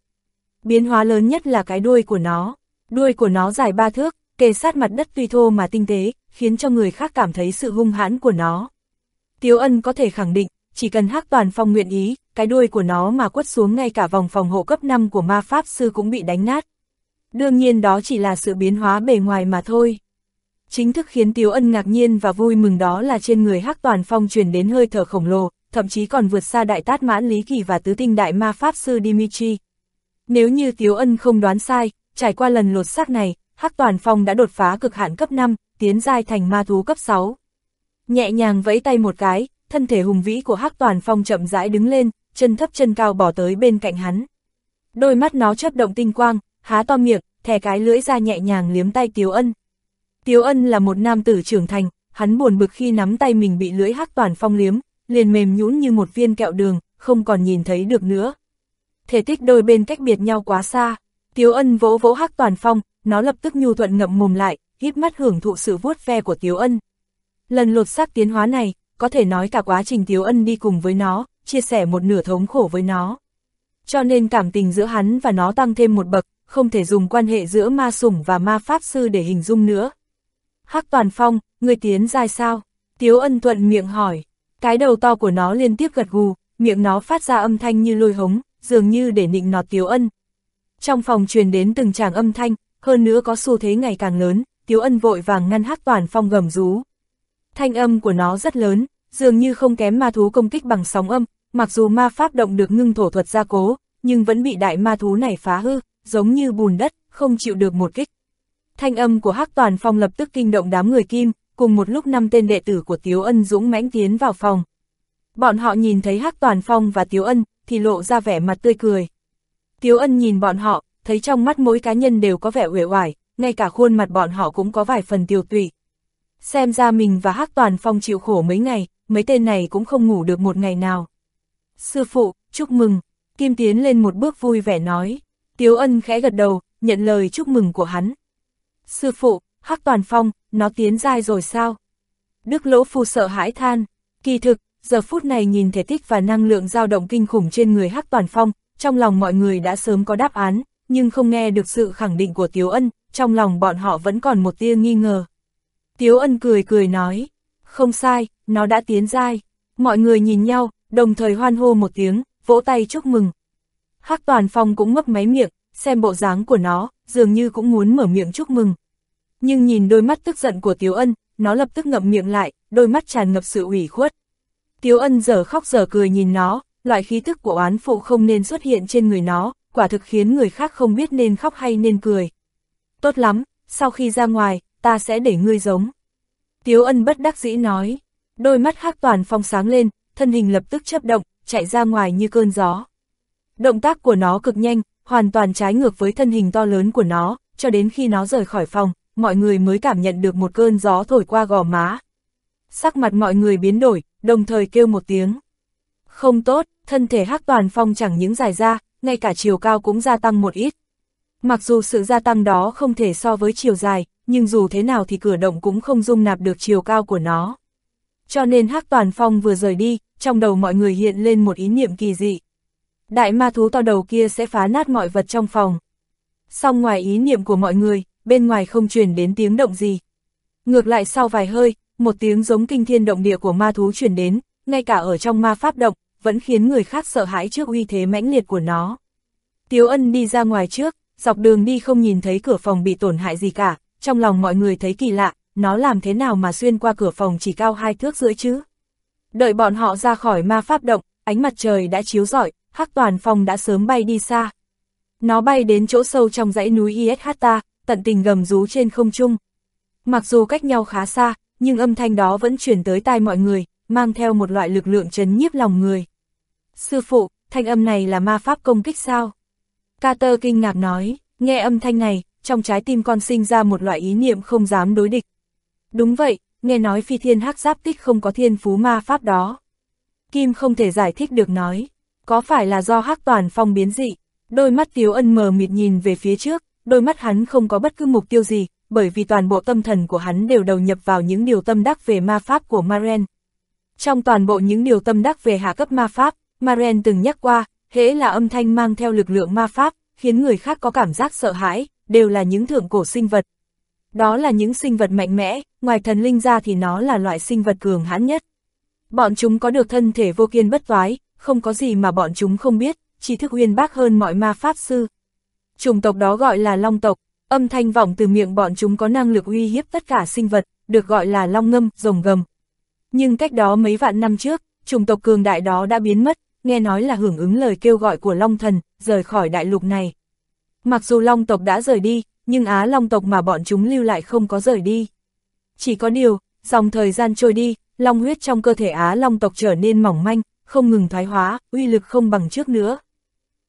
Biến hóa lớn nhất là cái đuôi của nó. Đuôi của nó dài ba thước, kề sát mặt đất tuy thô mà tinh tế, khiến cho người khác cảm thấy sự hung hãn của nó. Tiếu ân có thể khẳng định, chỉ cần hắc toàn phong nguyện ý, cái đuôi của nó mà quất xuống ngay cả vòng phòng hộ cấp 5 của ma pháp sư cũng bị đánh nát. Đương nhiên đó chỉ là sự biến hóa bề ngoài mà thôi. Chính thức khiến Tiếu Ân ngạc nhiên và vui mừng đó là trên người Hắc Toàn Phong truyền đến hơi thở khổng lồ, thậm chí còn vượt xa đại tát mãn Lý Kỳ và tứ tinh đại ma pháp sư Dimitri. Nếu như Tiếu Ân không đoán sai, trải qua lần lột xác này, Hắc Toàn Phong đã đột phá cực hạn cấp 5, tiến giai thành ma thú cấp 6. Nhẹ nhàng vẫy tay một cái, thân thể hùng vĩ của Hắc Toàn Phong chậm rãi đứng lên, chân thấp chân cao bỏ tới bên cạnh hắn. Đôi mắt nó chớp động tinh quang, há to miệng, thè cái lưỡi ra nhẹ nhàng liếm tay Tiếu Ân. Tiếu Ân là một nam tử trưởng thành, hắn buồn bực khi nắm tay mình bị lưỡi Hắc Toàn Phong liếm, liền mềm nhũn như một viên kẹo đường, không còn nhìn thấy được nữa. Thể tích đôi bên cách biệt nhau quá xa, Tiếu Ân vỗ vỗ Hắc Toàn Phong, nó lập tức nhu thuận ngậm mồm lại, híp mắt hưởng thụ sự vuốt ve của Tiếu Ân. Lần lột xác tiến hóa này, có thể nói cả quá trình Tiếu Ân đi cùng với nó, chia sẻ một nửa thống khổ với nó. Cho nên cảm tình giữa hắn và nó tăng thêm một bậc, không thể dùng quan hệ giữa ma sủng và ma pháp sư để hình dung nữa. Hắc Toàn Phong, người tiến dài sao? Tiếu Ân thuận miệng hỏi. Cái đầu to của nó liên tiếp gật gù, miệng nó phát ra âm thanh như lôi hống, dường như để nịnh nọt Tiếu Ân. Trong phòng truyền đến từng tràng âm thanh, hơn nữa có xu thế ngày càng lớn, Tiếu Ân vội vàng ngăn Hắc Toàn Phong gầm rú. Thanh âm của nó rất lớn, dường như không kém ma thú công kích bằng sóng âm, mặc dù ma pháp động được ngưng thổ thuật gia cố, nhưng vẫn bị đại ma thú này phá hư, giống như bùn đất, không chịu được một kích. Thanh âm của Hắc Toàn Phong lập tức kinh động đám người kim, cùng một lúc năm tên đệ tử của Tiếu Ân dũng mãnh tiến vào phòng. Bọn họ nhìn thấy Hắc Toàn Phong và Tiếu Ân, thì lộ ra vẻ mặt tươi cười. Tiếu Ân nhìn bọn họ, thấy trong mắt mỗi cá nhân đều có vẻ uể oải, ngay cả khuôn mặt bọn họ cũng có vài phần tiêu tụy. Xem ra mình và Hắc Toàn Phong chịu khổ mấy ngày, mấy tên này cũng không ngủ được một ngày nào. Sư phụ, chúc mừng, Kim tiến lên một bước vui vẻ nói. Tiếu ân khẽ gật đầu, nhận lời chúc mừng của hắn. Sư phụ, Hắc Toàn Phong, nó tiến dai rồi sao? Đức Lỗ Phu sợ hãi than. Kỳ thực, giờ phút này nhìn thể tích và năng lượng dao động kinh khủng trên người Hắc Toàn Phong, trong lòng mọi người đã sớm có đáp án, nhưng không nghe được sự khẳng định của Tiếu Ân, trong lòng bọn họ vẫn còn một tia nghi ngờ. Tiếu Ân cười cười nói, không sai, nó đã tiến dai. Mọi người nhìn nhau, đồng thời hoan hô một tiếng, vỗ tay chúc mừng. Hắc Toàn Phong cũng mấp máy miệng, xem bộ dáng của nó, dường như cũng muốn mở miệng chúc mừng. Nhưng nhìn đôi mắt tức giận của Tiếu Ân, nó lập tức ngậm miệng lại, đôi mắt tràn ngập sự ủy khuất. Tiếu Ân giờ khóc giờ cười nhìn nó, loại khí thức của oán phụ không nên xuất hiện trên người nó, quả thực khiến người khác không biết nên khóc hay nên cười. Tốt lắm, sau khi ra ngoài, ta sẽ để ngươi giống. Tiếu Ân bất đắc dĩ nói, đôi mắt hắc toàn phong sáng lên, thân hình lập tức chấp động, chạy ra ngoài như cơn gió. Động tác của nó cực nhanh, hoàn toàn trái ngược với thân hình to lớn của nó, cho đến khi nó rời khỏi phòng, mọi người mới cảm nhận được một cơn gió thổi qua gò má. Sắc mặt mọi người biến đổi, đồng thời kêu một tiếng. Không tốt, thân thể hắc toàn phong chẳng những dài ra, ngay cả chiều cao cũng gia tăng một ít. Mặc dù sự gia tăng đó không thể so với chiều dài, nhưng dù thế nào thì cửa động cũng không dung nạp được chiều cao của nó. Cho nên hắc toàn phong vừa rời đi, trong đầu mọi người hiện lên một ý niệm kỳ dị. Đại ma thú to đầu kia sẽ phá nát mọi vật trong phòng. Xong ngoài ý niệm của mọi người, bên ngoài không truyền đến tiếng động gì. Ngược lại sau vài hơi, một tiếng giống kinh thiên động địa của ma thú truyền đến, ngay cả ở trong ma pháp động, vẫn khiến người khác sợ hãi trước uy thế mãnh liệt của nó. Tiếu ân đi ra ngoài trước, dọc đường đi không nhìn thấy cửa phòng bị tổn hại gì cả, trong lòng mọi người thấy kỳ lạ, nó làm thế nào mà xuyên qua cửa phòng chỉ cao hai thước rưỡi chứ? Đợi bọn họ ra khỏi ma pháp động, ánh mặt trời đã chiếu rọi, hắc toàn phong đã sớm bay đi xa. Nó bay đến chỗ sâu trong dãy núi Ishta, tận tình gầm rú trên không trung. Mặc dù cách nhau khá xa, nhưng âm thanh đó vẫn chuyển tới tai mọi người, mang theo một loại lực lượng chấn nhiếp lòng người. Sư phụ, thanh âm này là ma pháp công kích sao? Carter kinh ngạc nói, nghe âm thanh này, trong trái tim con sinh ra một loại ý niệm không dám đối địch. Đúng vậy, nghe nói phi thiên hắc giáp tích không có thiên phú ma pháp đó. Kim không thể giải thích được nói, có phải là do hắc toàn phong biến dị, đôi mắt tiếu ân mờ mịt nhìn về phía trước, đôi mắt hắn không có bất cứ mục tiêu gì, bởi vì toàn bộ tâm thần của hắn đều đầu nhập vào những điều tâm đắc về ma pháp của Maren. Trong toàn bộ những điều tâm đắc về hạ cấp ma pháp, Maren từng nhắc qua, hễ là âm thanh mang theo lực lượng ma pháp, khiến người khác có cảm giác sợ hãi, đều là những thượng cổ sinh vật. Đó là những sinh vật mạnh mẽ, ngoài thần linh ra thì nó là loại sinh vật cường hãn nhất. Bọn chúng có được thân thể vô kiên bất toái, không có gì mà bọn chúng không biết, tri thức uyên bác hơn mọi ma pháp sư. Chủng tộc đó gọi là long tộc, âm thanh vọng từ miệng bọn chúng có năng lực uy hiếp tất cả sinh vật, được gọi là long ngâm, rồng gầm. Nhưng cách đó mấy vạn năm trước, chủng tộc cường đại đó đã biến mất, nghe nói là hưởng ứng lời kêu gọi của long thần, rời khỏi đại lục này. Mặc dù long tộc đã rời đi, nhưng Á long tộc mà bọn chúng lưu lại không có rời đi. Chỉ có điều, dòng thời gian trôi đi, long huyết trong cơ thể Á long tộc trở nên mỏng manh, không ngừng thoái hóa, uy lực không bằng trước nữa.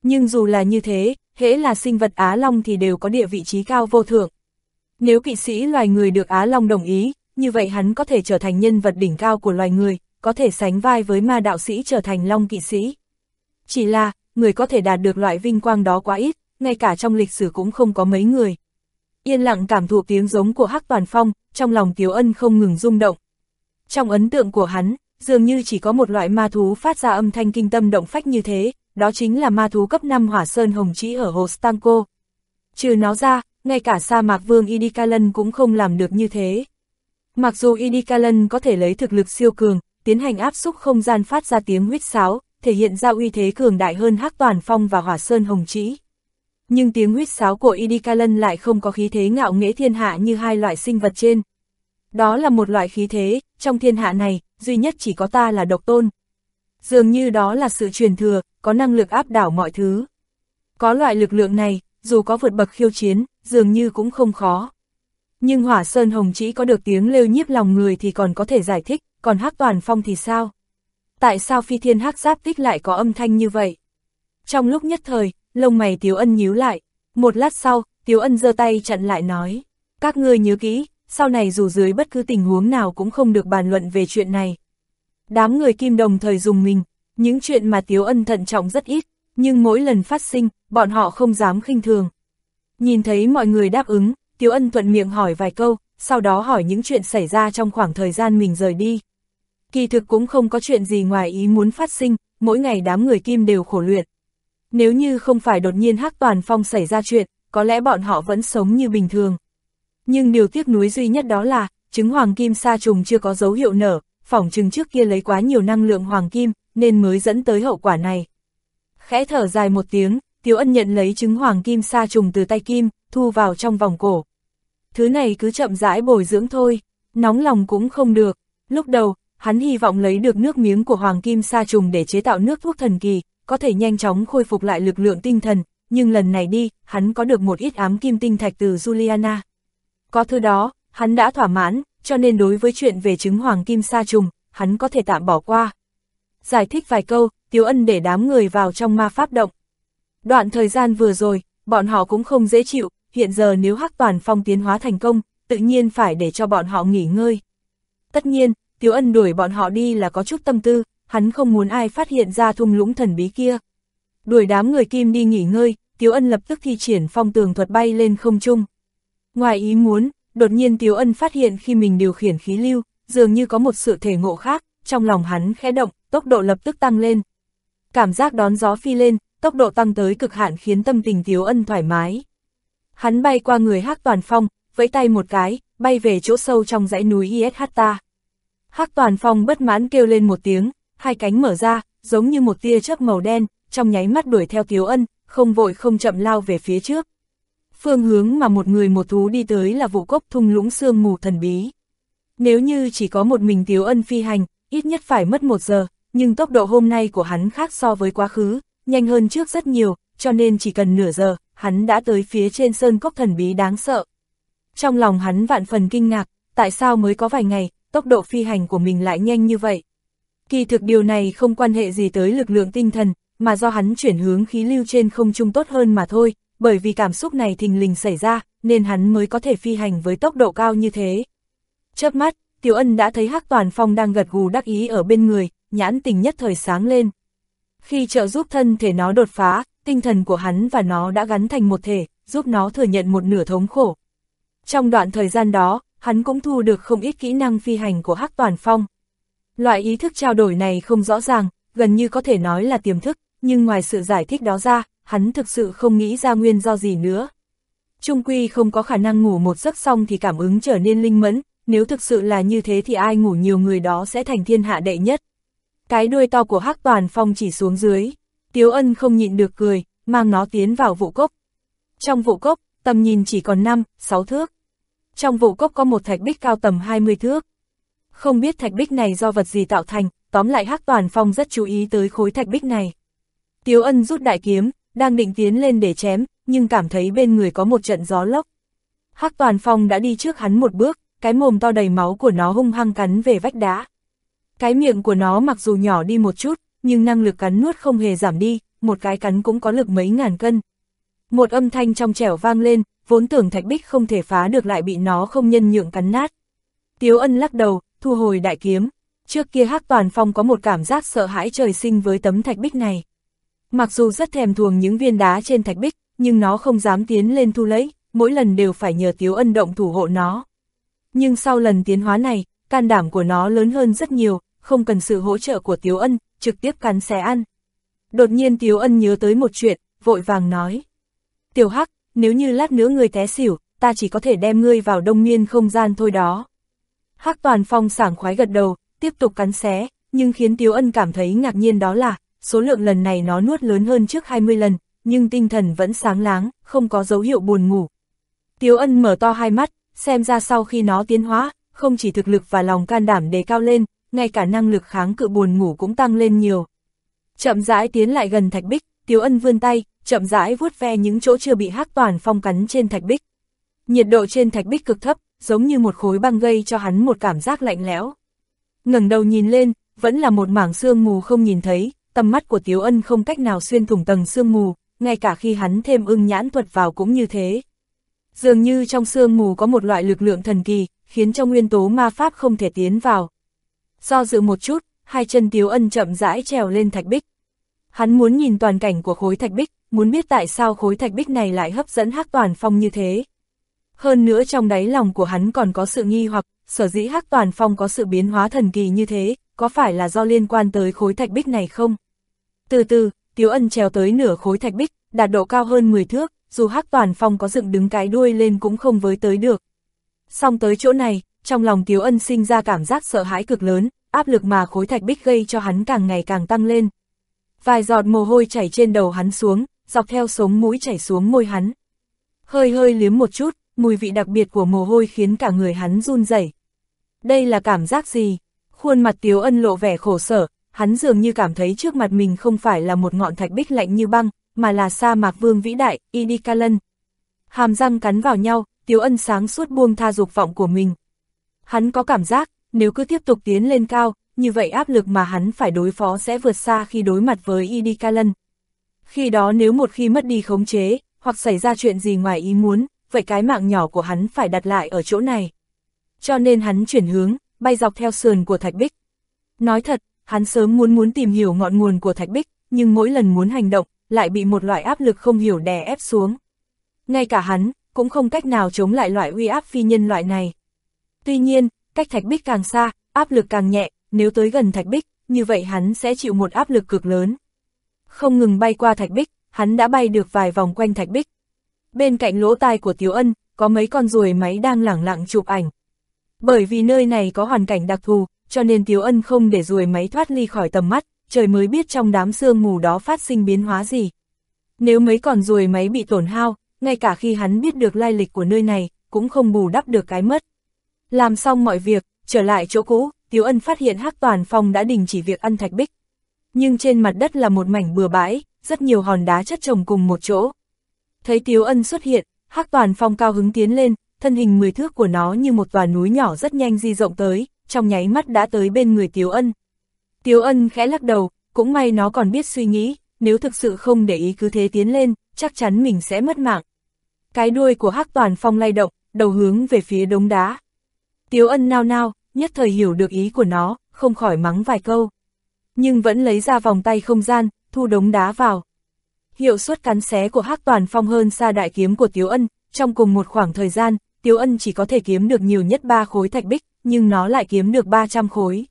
Nhưng dù là như thế, hễ là sinh vật Á Long thì đều có địa vị trí cao vô thượng. Nếu kỵ sĩ loài người được Á Long đồng ý, như vậy hắn có thể trở thành nhân vật đỉnh cao của loài người, có thể sánh vai với ma đạo sĩ trở thành Long kỵ sĩ. Chỉ là, người có thể đạt được loại vinh quang đó quá ít, ngay cả trong lịch sử cũng không có mấy người. Yên lặng cảm thụ tiếng giống của Hắc Toàn Phong, trong lòng Tiếu Ân không ngừng rung động. Trong ấn tượng của hắn, dường như chỉ có một loại ma thú phát ra âm thanh kinh tâm động phách như thế, đó chính là ma thú cấp 5 hỏa sơn hồng trĩ ở hồ Stanko. Trừ nó ra, ngay cả sa mạc vương Idikalan cũng không làm được như thế. Mặc dù Idikalan có thể lấy thực lực siêu cường, tiến hành áp xúc không gian phát ra tiếng huyết sáo, thể hiện ra uy thế cường đại hơn hắc toàn phong và hỏa sơn hồng trĩ. Nhưng tiếng huyết sáo của Idikalan lại không có khí thế ngạo nghễ thiên hạ như hai loại sinh vật trên. Đó là một loại khí thế, trong thiên hạ này, duy nhất chỉ có ta là độc tôn. Dường như đó là sự truyền thừa, có năng lực áp đảo mọi thứ. Có loại lực lượng này, dù có vượt bậc khiêu chiến, dường như cũng không khó. Nhưng hỏa sơn hồng chỉ có được tiếng lêu nhiếp lòng người thì còn có thể giải thích, còn hắc toàn phong thì sao? Tại sao phi thiên hắc giáp tích lại có âm thanh như vậy? Trong lúc nhất thời, lông mày tiếu ân nhíu lại, Một lát sau, Tiếu Ân giơ tay chặn lại nói, các ngươi nhớ kỹ, sau này dù dưới bất cứ tình huống nào cũng không được bàn luận về chuyện này. Đám người kim đồng thời dùng mình, những chuyện mà Tiếu Ân thận trọng rất ít, nhưng mỗi lần phát sinh, bọn họ không dám khinh thường. Nhìn thấy mọi người đáp ứng, Tiếu Ân thuận miệng hỏi vài câu, sau đó hỏi những chuyện xảy ra trong khoảng thời gian mình rời đi. Kỳ thực cũng không có chuyện gì ngoài ý muốn phát sinh, mỗi ngày đám người kim đều khổ luyện. Nếu như không phải đột nhiên hắc toàn phong xảy ra chuyện, có lẽ bọn họ vẫn sống như bình thường. Nhưng điều tiếc nuối duy nhất đó là, trứng hoàng kim sa trùng chưa có dấu hiệu nở, phỏng trứng trước kia lấy quá nhiều năng lượng hoàng kim, nên mới dẫn tới hậu quả này. Khẽ thở dài một tiếng, Tiếu Ân nhận lấy trứng hoàng kim sa trùng từ tay kim, thu vào trong vòng cổ. Thứ này cứ chậm rãi bồi dưỡng thôi, nóng lòng cũng không được. Lúc đầu, hắn hy vọng lấy được nước miếng của hoàng kim sa trùng để chế tạo nước thuốc thần kỳ, có thể nhanh chóng khôi phục lại lực lượng tinh thần, nhưng lần này đi, hắn có được một ít ám kim tinh thạch từ Juliana. Có thứ đó, hắn đã thỏa mãn, cho nên đối với chuyện về trứng hoàng kim sa trùng, hắn có thể tạm bỏ qua. Giải thích vài câu, Tiếu Ân để đám người vào trong ma pháp động. Đoạn thời gian vừa rồi, bọn họ cũng không dễ chịu, hiện giờ nếu hắc toàn phong tiến hóa thành công, tự nhiên phải để cho bọn họ nghỉ ngơi. Tất nhiên, Tiếu Ân đuổi bọn họ đi là có chút tâm tư, hắn không muốn ai phát hiện ra thung lũng thần bí kia. Đuổi đám người kim đi nghỉ ngơi, Tiếu Ân lập tức thi triển phong tường thuật bay lên không trung. Ngoài ý muốn, đột nhiên Tiếu Ân phát hiện khi mình điều khiển khí lưu, dường như có một sự thể ngộ khác, trong lòng hắn khẽ động, tốc độ lập tức tăng lên. Cảm giác đón gió phi lên, tốc độ tăng tới cực hạn khiến tâm tình Tiếu Ân thoải mái. Hắn bay qua người Hắc Toàn Phong, vẫy tay một cái, bay về chỗ sâu trong dãy núi Ishata. Hắc Toàn Phong bất mãn kêu lên một tiếng, hai cánh mở ra, giống như một tia chớp màu đen, trong nháy mắt đuổi theo Tiếu Ân, không vội không chậm lao về phía trước. Phương hướng mà một người một thú đi tới là vụ cốc thung lũng sương mù thần bí. Nếu như chỉ có một mình Tiếu Ân phi hành, ít nhất phải mất một giờ, nhưng tốc độ hôm nay của hắn khác so với quá khứ, nhanh hơn trước rất nhiều, cho nên chỉ cần nửa giờ, hắn đã tới phía trên sơn cốc thần bí đáng sợ. Trong lòng hắn vạn phần kinh ngạc, tại sao mới có vài ngày, tốc độ phi hành của mình lại nhanh như vậy. Kỳ thực điều này không quan hệ gì tới lực lượng tinh thần, mà do hắn chuyển hướng khí lưu trên không trung tốt hơn mà thôi, bởi vì cảm xúc này thình lình xảy ra, nên hắn mới có thể phi hành với tốc độ cao như thế. Chớp mắt, Tiểu Ân đã thấy Hắc Toàn Phong đang gật gù đắc ý ở bên người, nhãn tình nhất thời sáng lên. Khi trợ giúp thân thể nó đột phá, tinh thần của hắn và nó đã gắn thành một thể, giúp nó thừa nhận một nửa thống khổ. Trong đoạn thời gian đó, hắn cũng thu được không ít kỹ năng phi hành của Hắc Toàn Phong. Loại ý thức trao đổi này không rõ ràng, gần như có thể nói là tiềm thức, nhưng ngoài sự giải thích đó ra, hắn thực sự không nghĩ ra nguyên do gì nữa. Trung quy không có khả năng ngủ một giấc xong thì cảm ứng trở nên linh mẫn, nếu thực sự là như thế thì ai ngủ nhiều người đó sẽ thành thiên hạ đệ nhất. Cái đuôi to của Hắc Toàn Phong chỉ xuống dưới, Tiếu Ân không nhịn được cười, mang nó tiến vào vụ cốc. Trong vụ cốc, tầm nhìn chỉ còn 5, 6 thước. Trong vụ cốc có một thạch bích cao tầm 20 thước. Không biết thạch bích này do vật gì tạo thành, tóm lại Hắc Toàn Phong rất chú ý tới khối thạch bích này. Tiếu Ân rút đại kiếm, đang định tiến lên để chém, nhưng cảm thấy bên người có một trận gió lốc. Hắc Toàn Phong đã đi trước hắn một bước, cái mồm to đầy máu của nó hung hăng cắn về vách đá. Cái miệng của nó mặc dù nhỏ đi một chút, nhưng năng lực cắn nuốt không hề giảm đi, một cái cắn cũng có lực mấy ngàn cân. Một âm thanh trong trẻo vang lên, vốn tưởng thạch bích không thể phá được lại bị nó không nhân nhượng cắn nát. Tiếu ân lắc đầu, thu hồi đại kiếm. Trước kia Hắc Toàn Phong có một cảm giác sợ hãi trời sinh với tấm thạch bích này. Mặc dù rất thèm thuồng những viên đá trên thạch bích, nhưng nó không dám tiến lên thu lấy, mỗi lần đều phải nhờ Tiếu Ân động thủ hộ nó. Nhưng sau lần tiến hóa này, can đảm của nó lớn hơn rất nhiều, không cần sự hỗ trợ của Tiếu Ân, trực tiếp cắn xé ăn. Đột nhiên Tiếu Ân nhớ tới một chuyện, vội vàng nói. Tiểu Hắc, nếu như lát nữa ngươi té xỉu, ta chỉ có thể đem ngươi vào đông miên không gian thôi đó. Hắc Toàn Phong sảng khoái gật đầu, tiếp tục cắn xé, nhưng khiến Tiếu Ân cảm thấy ngạc nhiên đó là, số lượng lần này nó nuốt lớn hơn trước 20 lần, nhưng tinh thần vẫn sáng láng, không có dấu hiệu buồn ngủ. Tiếu Ân mở to hai mắt, xem ra sau khi nó tiến hóa, không chỉ thực lực và lòng can đảm đề cao lên, ngay cả năng lực kháng cự buồn ngủ cũng tăng lên nhiều. Chậm rãi tiến lại gần thạch bích, Tiếu Ân vươn tay, chậm rãi vuốt ve những chỗ chưa bị hắc toàn phong cắn trên thạch bích. Nhiệt độ trên thạch bích cực thấp, giống như một khối băng gây cho hắn một cảm giác lạnh lẽo. ngẩng đầu nhìn lên, vẫn là một mảng sương mù không nhìn thấy, tầm mắt của Tiếu Ân không cách nào xuyên thủng tầng sương mù, ngay cả khi hắn thêm ưng nhãn thuật vào cũng như thế. Dường như trong sương mù có một loại lực lượng thần kỳ, khiến cho nguyên tố ma pháp không thể tiến vào. Do dự một chút, hai chân Tiếu Ân chậm rãi trèo lên thạch bích. Hắn muốn nhìn toàn cảnh của khối thạch bích, muốn biết tại sao khối thạch bích này lại hấp dẫn Hắc Toàn Phong như thế. Hơn nữa trong đáy lòng của hắn còn có sự nghi hoặc, sở dĩ Hắc Toàn Phong có sự biến hóa thần kỳ như thế, có phải là do liên quan tới khối thạch bích này không? Từ từ, Tiếu Ân trèo tới nửa khối thạch bích, đạt độ cao hơn 10 thước, dù Hắc Toàn Phong có dựng đứng cái đuôi lên cũng không với tới được. Xong tới chỗ này, trong lòng Tiếu Ân sinh ra cảm giác sợ hãi cực lớn, áp lực mà khối thạch bích gây cho hắn càng ngày càng tăng lên. Vài giọt mồ hôi chảy trên đầu hắn xuống, dọc theo sống mũi chảy xuống môi hắn. Hơi hơi liếm một chút, mùi vị đặc biệt của mồ hôi khiến cả người hắn run rẩy. Đây là cảm giác gì? Khuôn mặt Tiếu Ân lộ vẻ khổ sở, hắn dường như cảm thấy trước mặt mình không phải là một ngọn thạch bích lạnh như băng, mà là sa mạc vương vĩ đại, Idikalan. Hàm răng cắn vào nhau, Tiếu Ân sáng suốt buông tha dục vọng của mình. Hắn có cảm giác, nếu cứ tiếp tục tiến lên cao, như vậy áp lực mà hắn phải đối phó sẽ vượt xa khi đối mặt với Idikalan. Khi đó nếu một khi mất đi khống chế, hoặc xảy ra chuyện gì ngoài ý muốn, vậy cái mạng nhỏ của hắn phải đặt lại ở chỗ này. Cho nên hắn chuyển hướng, bay dọc theo sườn của Thạch Bích. Nói thật, hắn sớm muốn muốn tìm hiểu ngọn nguồn của Thạch Bích, nhưng mỗi lần muốn hành động, lại bị một loại áp lực không hiểu đè ép xuống. Ngay cả hắn, cũng không cách nào chống lại loại uy áp phi nhân loại này. Tuy nhiên, cách Thạch Bích càng xa, áp lực càng nhẹ, nếu tới gần Thạch Bích, như vậy hắn sẽ chịu một áp lực cực lớn. Không ngừng bay qua Thạch Bích, hắn đã bay được vài vòng quanh Thạch Bích. Bên cạnh lỗ tai của Tiếu Ân, có mấy con ruồi máy đang lẳng lặng chụp ảnh. Bởi vì nơi này có hoàn cảnh đặc thù, cho nên Tiếu Ân không để ruồi máy thoát ly khỏi tầm mắt, trời mới biết trong đám sương mù đó phát sinh biến hóa gì. Nếu mấy còn ruồi máy bị tổn hao, ngay cả khi hắn biết được lai lịch của nơi này, cũng không bù đắp được cái mất. Làm xong mọi việc, trở lại chỗ cũ, Tiếu Ân phát hiện Hắc Toàn Phong đã đình chỉ việc ăn thạch bích. Nhưng trên mặt đất là một mảnh bừa bãi, rất nhiều hòn đá chất chồng cùng một chỗ. Thấy Tiếu Ân xuất hiện, Hắc Toàn Phong cao hứng tiến lên, thân hình mười thước của nó như một tòa núi nhỏ rất nhanh di rộng tới, trong nháy mắt đã tới bên người Tiếu Ân. Tiếu Ân khẽ lắc đầu, cũng may nó còn biết suy nghĩ, nếu thực sự không để ý cứ thế tiến lên, chắc chắn mình sẽ mất mạng. Cái đuôi của Hắc Toàn Phong lay động, đầu hướng về phía đống đá. Tiếu Ân nao nao, nhất thời hiểu được ý của nó, không khỏi mắng vài câu. Nhưng vẫn lấy ra vòng tay không gian, thu đống đá vào. Hiệu suất cắn xé của Hắc Toàn Phong hơn xa đại kiếm của Tiếu Ân, trong cùng một khoảng thời gian, Tiếu Ân chỉ có thể kiếm được nhiều nhất 3 khối thạch bích, nhưng nó lại kiếm được 300 khối.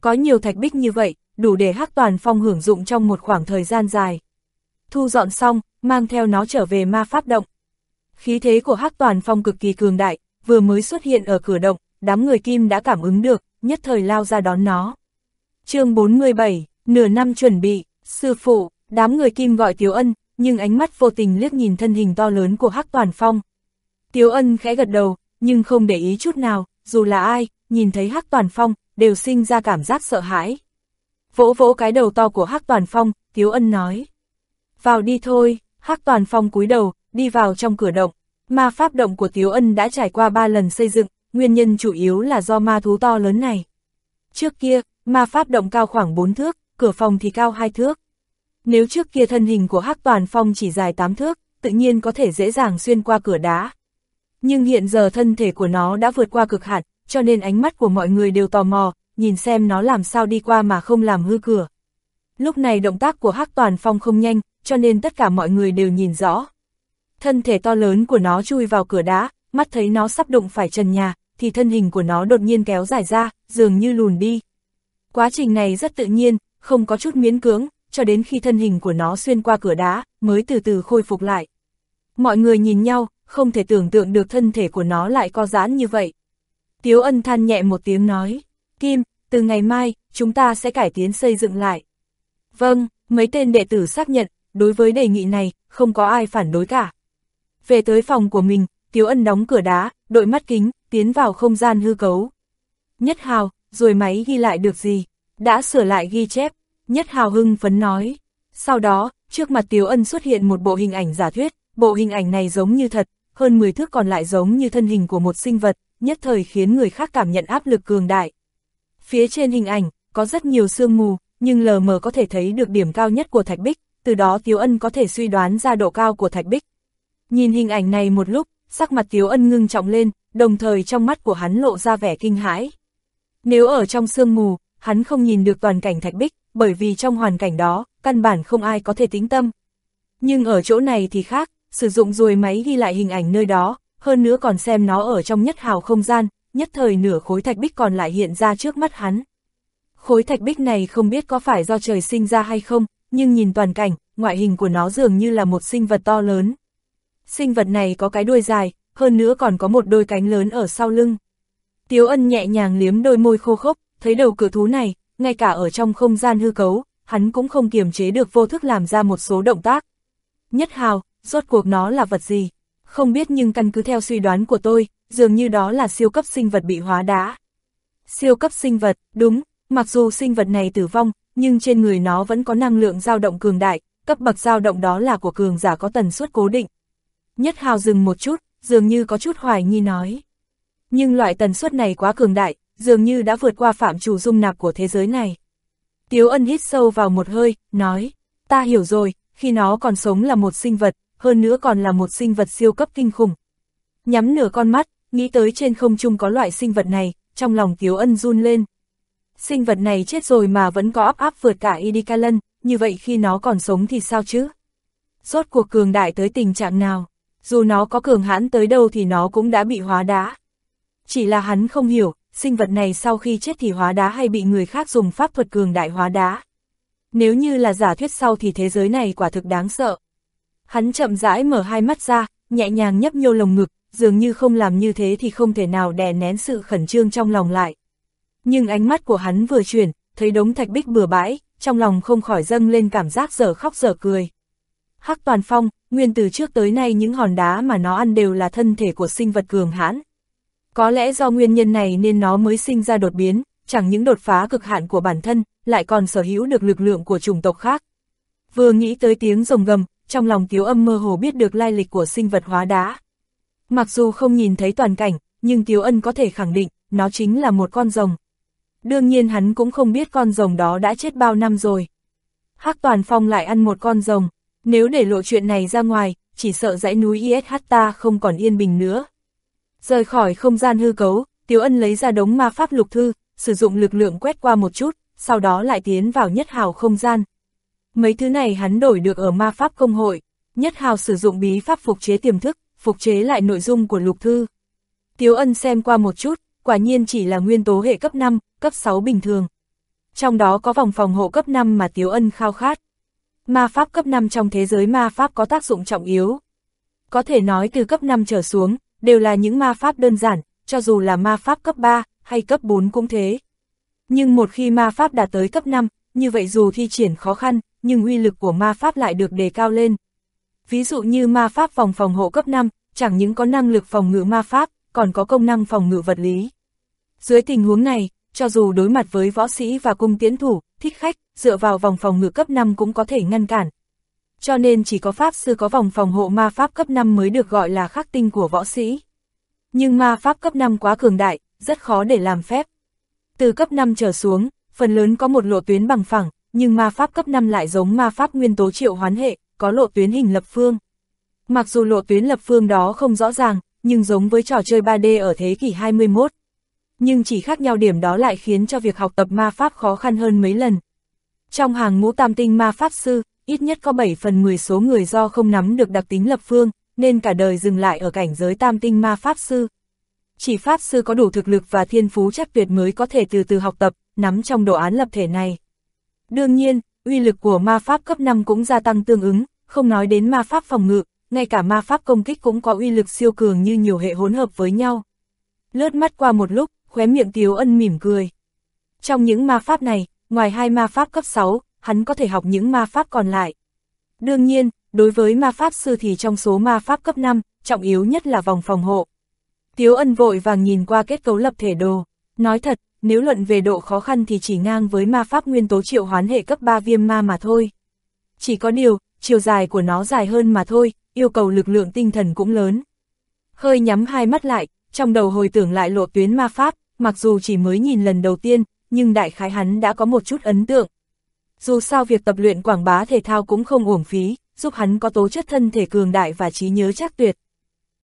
Có nhiều thạch bích như vậy, đủ để Hắc Toàn Phong hưởng dụng trong một khoảng thời gian dài. Thu dọn xong, mang theo nó trở về ma pháp động. Khí thế của Hắc Toàn Phong cực kỳ cường đại, vừa mới xuất hiện ở cửa động, đám người kim đã cảm ứng được, nhất thời lao ra đón nó. chương 47, nửa năm chuẩn bị, sư phụ, đám người kim gọi Tiếu Ân, nhưng ánh mắt vô tình liếc nhìn thân hình to lớn của Hắc Toàn Phong. Tiếu Ân khẽ gật đầu, nhưng không để ý chút nào, dù là ai, nhìn thấy Hắc Toàn Phong, đều sinh ra cảm giác sợ hãi. Vỗ vỗ cái đầu to của Hắc Toàn Phong, Tiếu Ân nói. Vào đi thôi, Hắc Toàn Phong cúi đầu, đi vào trong cửa động. Ma pháp động của Tiếu Ân đã trải qua 3 lần xây dựng, nguyên nhân chủ yếu là do ma thú to lớn này. Trước kia, ma pháp động cao khoảng 4 thước, cửa phòng thì cao 2 thước. Nếu trước kia thân hình của Hắc Toàn Phong chỉ dài 8 thước, tự nhiên có thể dễ dàng xuyên qua cửa đá. Nhưng hiện giờ thân thể của nó đã vượt qua cực hạn, cho nên ánh mắt của mọi người đều tò mò, nhìn xem nó làm sao đi qua mà không làm hư cửa. Lúc này động tác của Hắc Toàn Phong không nhanh, cho nên tất cả mọi người đều nhìn rõ. Thân thể to lớn của nó chui vào cửa đá, mắt thấy nó sắp đụng phải trần nhà, thì thân hình của nó đột nhiên kéo dài ra, dường như lùn đi. Quá trình này rất tự nhiên, không có chút miễn cưỡng, cho đến khi thân hình của nó xuyên qua cửa đá, mới từ từ khôi phục lại. Mọi người nhìn nhau, không thể tưởng tượng được thân thể của nó lại co giãn như vậy. Tiếu ân than nhẹ một tiếng nói, Kim, từ ngày mai, chúng ta sẽ cải tiến xây dựng lại. Vâng, mấy tên đệ tử xác nhận, đối với đề nghị này, không có ai phản đối cả. Về tới phòng của mình, Tiếu ân đóng cửa đá, đội mắt kính, tiến vào không gian hư cấu. Nhất hào, rồi máy ghi lại được gì? Đã sửa lại ghi chép, Nhất hào hưng phấn nói. Sau đó, trước mặt Tiếu Ân xuất hiện một bộ hình ảnh giả thuyết, bộ hình ảnh này giống như thật, hơn 10 thước còn lại giống như thân hình của một sinh vật, nhất thời khiến người khác cảm nhận áp lực cường đại. Phía trên hình ảnh, có rất nhiều sương mù, nhưng lờ mờ có thể thấy được điểm cao nhất của thạch bích, từ đó Tiếu Ân có thể suy đoán ra độ cao của thạch bích. Nhìn hình ảnh này một lúc, sắc mặt Tiếu Ân ngưng trọng lên, đồng thời trong mắt của hắn lộ ra vẻ kinh hãi. Nếu ở trong sương mù, hắn không nhìn được toàn cảnh thạch bích, bởi vì trong hoàn cảnh đó, căn bản không ai có thể tính tâm. Nhưng ở chỗ này thì khác, sử dụng ruồi máy ghi lại hình ảnh nơi đó, hơn nữa còn xem nó ở trong nhất hào không gian, nhất thời nửa khối thạch bích còn lại hiện ra trước mắt hắn. Khối thạch bích này không biết có phải do trời sinh ra hay không, nhưng nhìn toàn cảnh, ngoại hình của nó dường như là một sinh vật to lớn. Sinh vật này có cái đuôi dài, hơn nữa còn có một đôi cánh lớn ở sau lưng. Tiếu ân nhẹ nhàng liếm đôi môi khô khốc, thấy đầu cự thú này, ngay cả ở trong không gian hư cấu, hắn cũng không kiềm chế được vô thức làm ra một số động tác. Nhất hào, rốt cuộc nó là vật gì? Không biết nhưng căn cứ theo suy đoán của tôi, dường như đó là siêu cấp sinh vật bị hóa đá. Siêu cấp sinh vật, đúng, mặc dù sinh vật này tử vong, nhưng trên người nó vẫn có năng lượng dao động cường đại, cấp bậc dao động đó là của cường giả có tần suất cố định. Nhất hào dừng một chút, dường như có chút hoài nghi nói. Nhưng loại tần suất này quá cường đại, dường như đã vượt qua phạm chủ dung nạp của thế giới này. Tiếu ân hít sâu vào một hơi, nói, ta hiểu rồi, khi nó còn sống là một sinh vật, hơn nữa còn là một sinh vật siêu cấp kinh khủng. Nhắm nửa con mắt, nghĩ tới trên không trung có loại sinh vật này, trong lòng Tiếu ân run lên. Sinh vật này chết rồi mà vẫn có áp áp vượt cả Idikalan, như vậy khi nó còn sống thì sao chứ? Rốt cuộc cường đại tới tình trạng nào? Dù nó có cường hãn tới đâu thì nó cũng đã bị hóa đá. Chỉ là hắn không hiểu, sinh vật này sau khi chết thì hóa đá hay bị người khác dùng pháp thuật cường đại hóa đá. Nếu như là giả thuyết sau thì thế giới này quả thực đáng sợ. Hắn chậm rãi mở hai mắt ra, nhẹ nhàng nhấp nhô lồng ngực, dường như không làm như thế thì không thể nào đè nén sự khẩn trương trong lòng lại. Nhưng ánh mắt của hắn vừa chuyển, thấy đống thạch bích bừa bãi, trong lòng không khỏi dâng lên cảm giác dở khóc dở cười. Hắc Toàn Phong, nguyên từ trước tới nay những hòn đá mà nó ăn đều là thân thể của sinh vật cường hãn. Có lẽ do nguyên nhân này nên nó mới sinh ra đột biến, chẳng những đột phá cực hạn của bản thân, lại còn sở hữu được lực lượng của chủng tộc khác. Vừa nghĩ tới tiếng rồng gầm, trong lòng Tiếu Âm mơ hồ biết được lai lịch của sinh vật hóa đá. Mặc dù không nhìn thấy toàn cảnh, nhưng Tiếu Ân có thể khẳng định, nó chính là một con rồng. Đương nhiên hắn cũng không biết con rồng đó đã chết bao năm rồi. Hắc Toàn Phong lại ăn một con rồng, nếu để lộ chuyện này ra ngoài, chỉ sợ dãy núi ISH ta không còn yên bình nữa. Rời khỏi không gian hư cấu, Tiếu Ân lấy ra đống ma pháp lục thư, sử dụng lực lượng quét qua một chút, sau đó lại tiến vào nhất hào không gian. Mấy thứ này hắn đổi được ở ma pháp công hội, nhất hào sử dụng bí pháp phục chế tiềm thức, phục chế lại nội dung của lục thư. Tiếu Ân xem qua một chút, quả nhiên chỉ là nguyên tố hệ cấp 5, cấp 6 bình thường. Trong đó có vòng phòng hộ cấp 5 mà Tiếu Ân khao khát. Ma pháp cấp 5 trong thế giới ma pháp có tác dụng trọng yếu. Có thể nói từ cấp 5 trở xuống, đều là những ma pháp đơn giản, cho dù là ma pháp cấp 3 hay cấp 4 cũng thế. Nhưng một khi ma pháp đạt tới cấp 5, như vậy dù thi triển khó khăn, nhưng uy lực của ma pháp lại được đề cao lên. Ví dụ như ma pháp phòng phòng hộ cấp 5, chẳng những có năng lực phòng ngự ma pháp, còn có công năng phòng ngự vật lý. Dưới tình huống này, cho dù đối mặt với võ sĩ và cung tiến thủ, thích khách, dựa vào vòng phòng ngự cấp 5 cũng có thể ngăn cản. Cho nên chỉ có pháp sư có vòng phòng hộ ma pháp cấp 5 mới được gọi là khắc tinh của võ sĩ. Nhưng ma pháp cấp 5 quá cường đại, rất khó để làm phép. Từ cấp 5 trở xuống, phần lớn có một lộ tuyến bằng phẳng, nhưng ma pháp cấp 5 lại giống ma pháp nguyên tố triệu hoán hệ, có lộ tuyến hình lập phương. Mặc dù lộ tuyến lập phương đó không rõ ràng, nhưng giống với trò chơi 3D ở thế kỷ 21 nhưng chỉ khác nhau điểm đó lại khiến cho việc học tập ma pháp khó khăn hơn mấy lần. Trong hàng ngũ tam tinh ma pháp sư, ít nhất có 7 phần 10 số người do không nắm được đặc tính lập phương, nên cả đời dừng lại ở cảnh giới tam tinh ma pháp sư. Chỉ pháp sư có đủ thực lực và thiên phú chắc tuyệt mới có thể từ từ học tập, nắm trong đồ án lập thể này. Đương nhiên, uy lực của ma pháp cấp 5 cũng gia tăng tương ứng, không nói đến ma pháp phòng ngự, ngay cả ma pháp công kích cũng có uy lực siêu cường như nhiều hệ hỗn hợp với nhau. Lướt mắt qua một lúc, khóe miệng Tiếu Ân mỉm cười. Trong những ma pháp này, ngoài hai ma pháp cấp 6, hắn có thể học những ma pháp còn lại. Đương nhiên, đối với ma pháp sư thì trong số ma pháp cấp 5, trọng yếu nhất là vòng phòng hộ. Tiếu Ân vội vàng nhìn qua kết cấu lập thể đồ. Nói thật, nếu luận về độ khó khăn thì chỉ ngang với ma pháp nguyên tố triệu hoán hệ cấp 3 viêm ma mà thôi. Chỉ có điều, chiều dài của nó dài hơn mà thôi, yêu cầu lực lượng tinh thần cũng lớn. Hơi nhắm hai mắt lại, trong đầu hồi tưởng lại lộ tuyến ma pháp, mặc dù chỉ mới nhìn lần đầu tiên, nhưng đại khái hắn đã có một chút ấn tượng. Dù sao việc tập luyện quảng bá thể thao cũng không uổng phí, giúp hắn có tố chất thân thể cường đại và trí nhớ chắc tuyệt.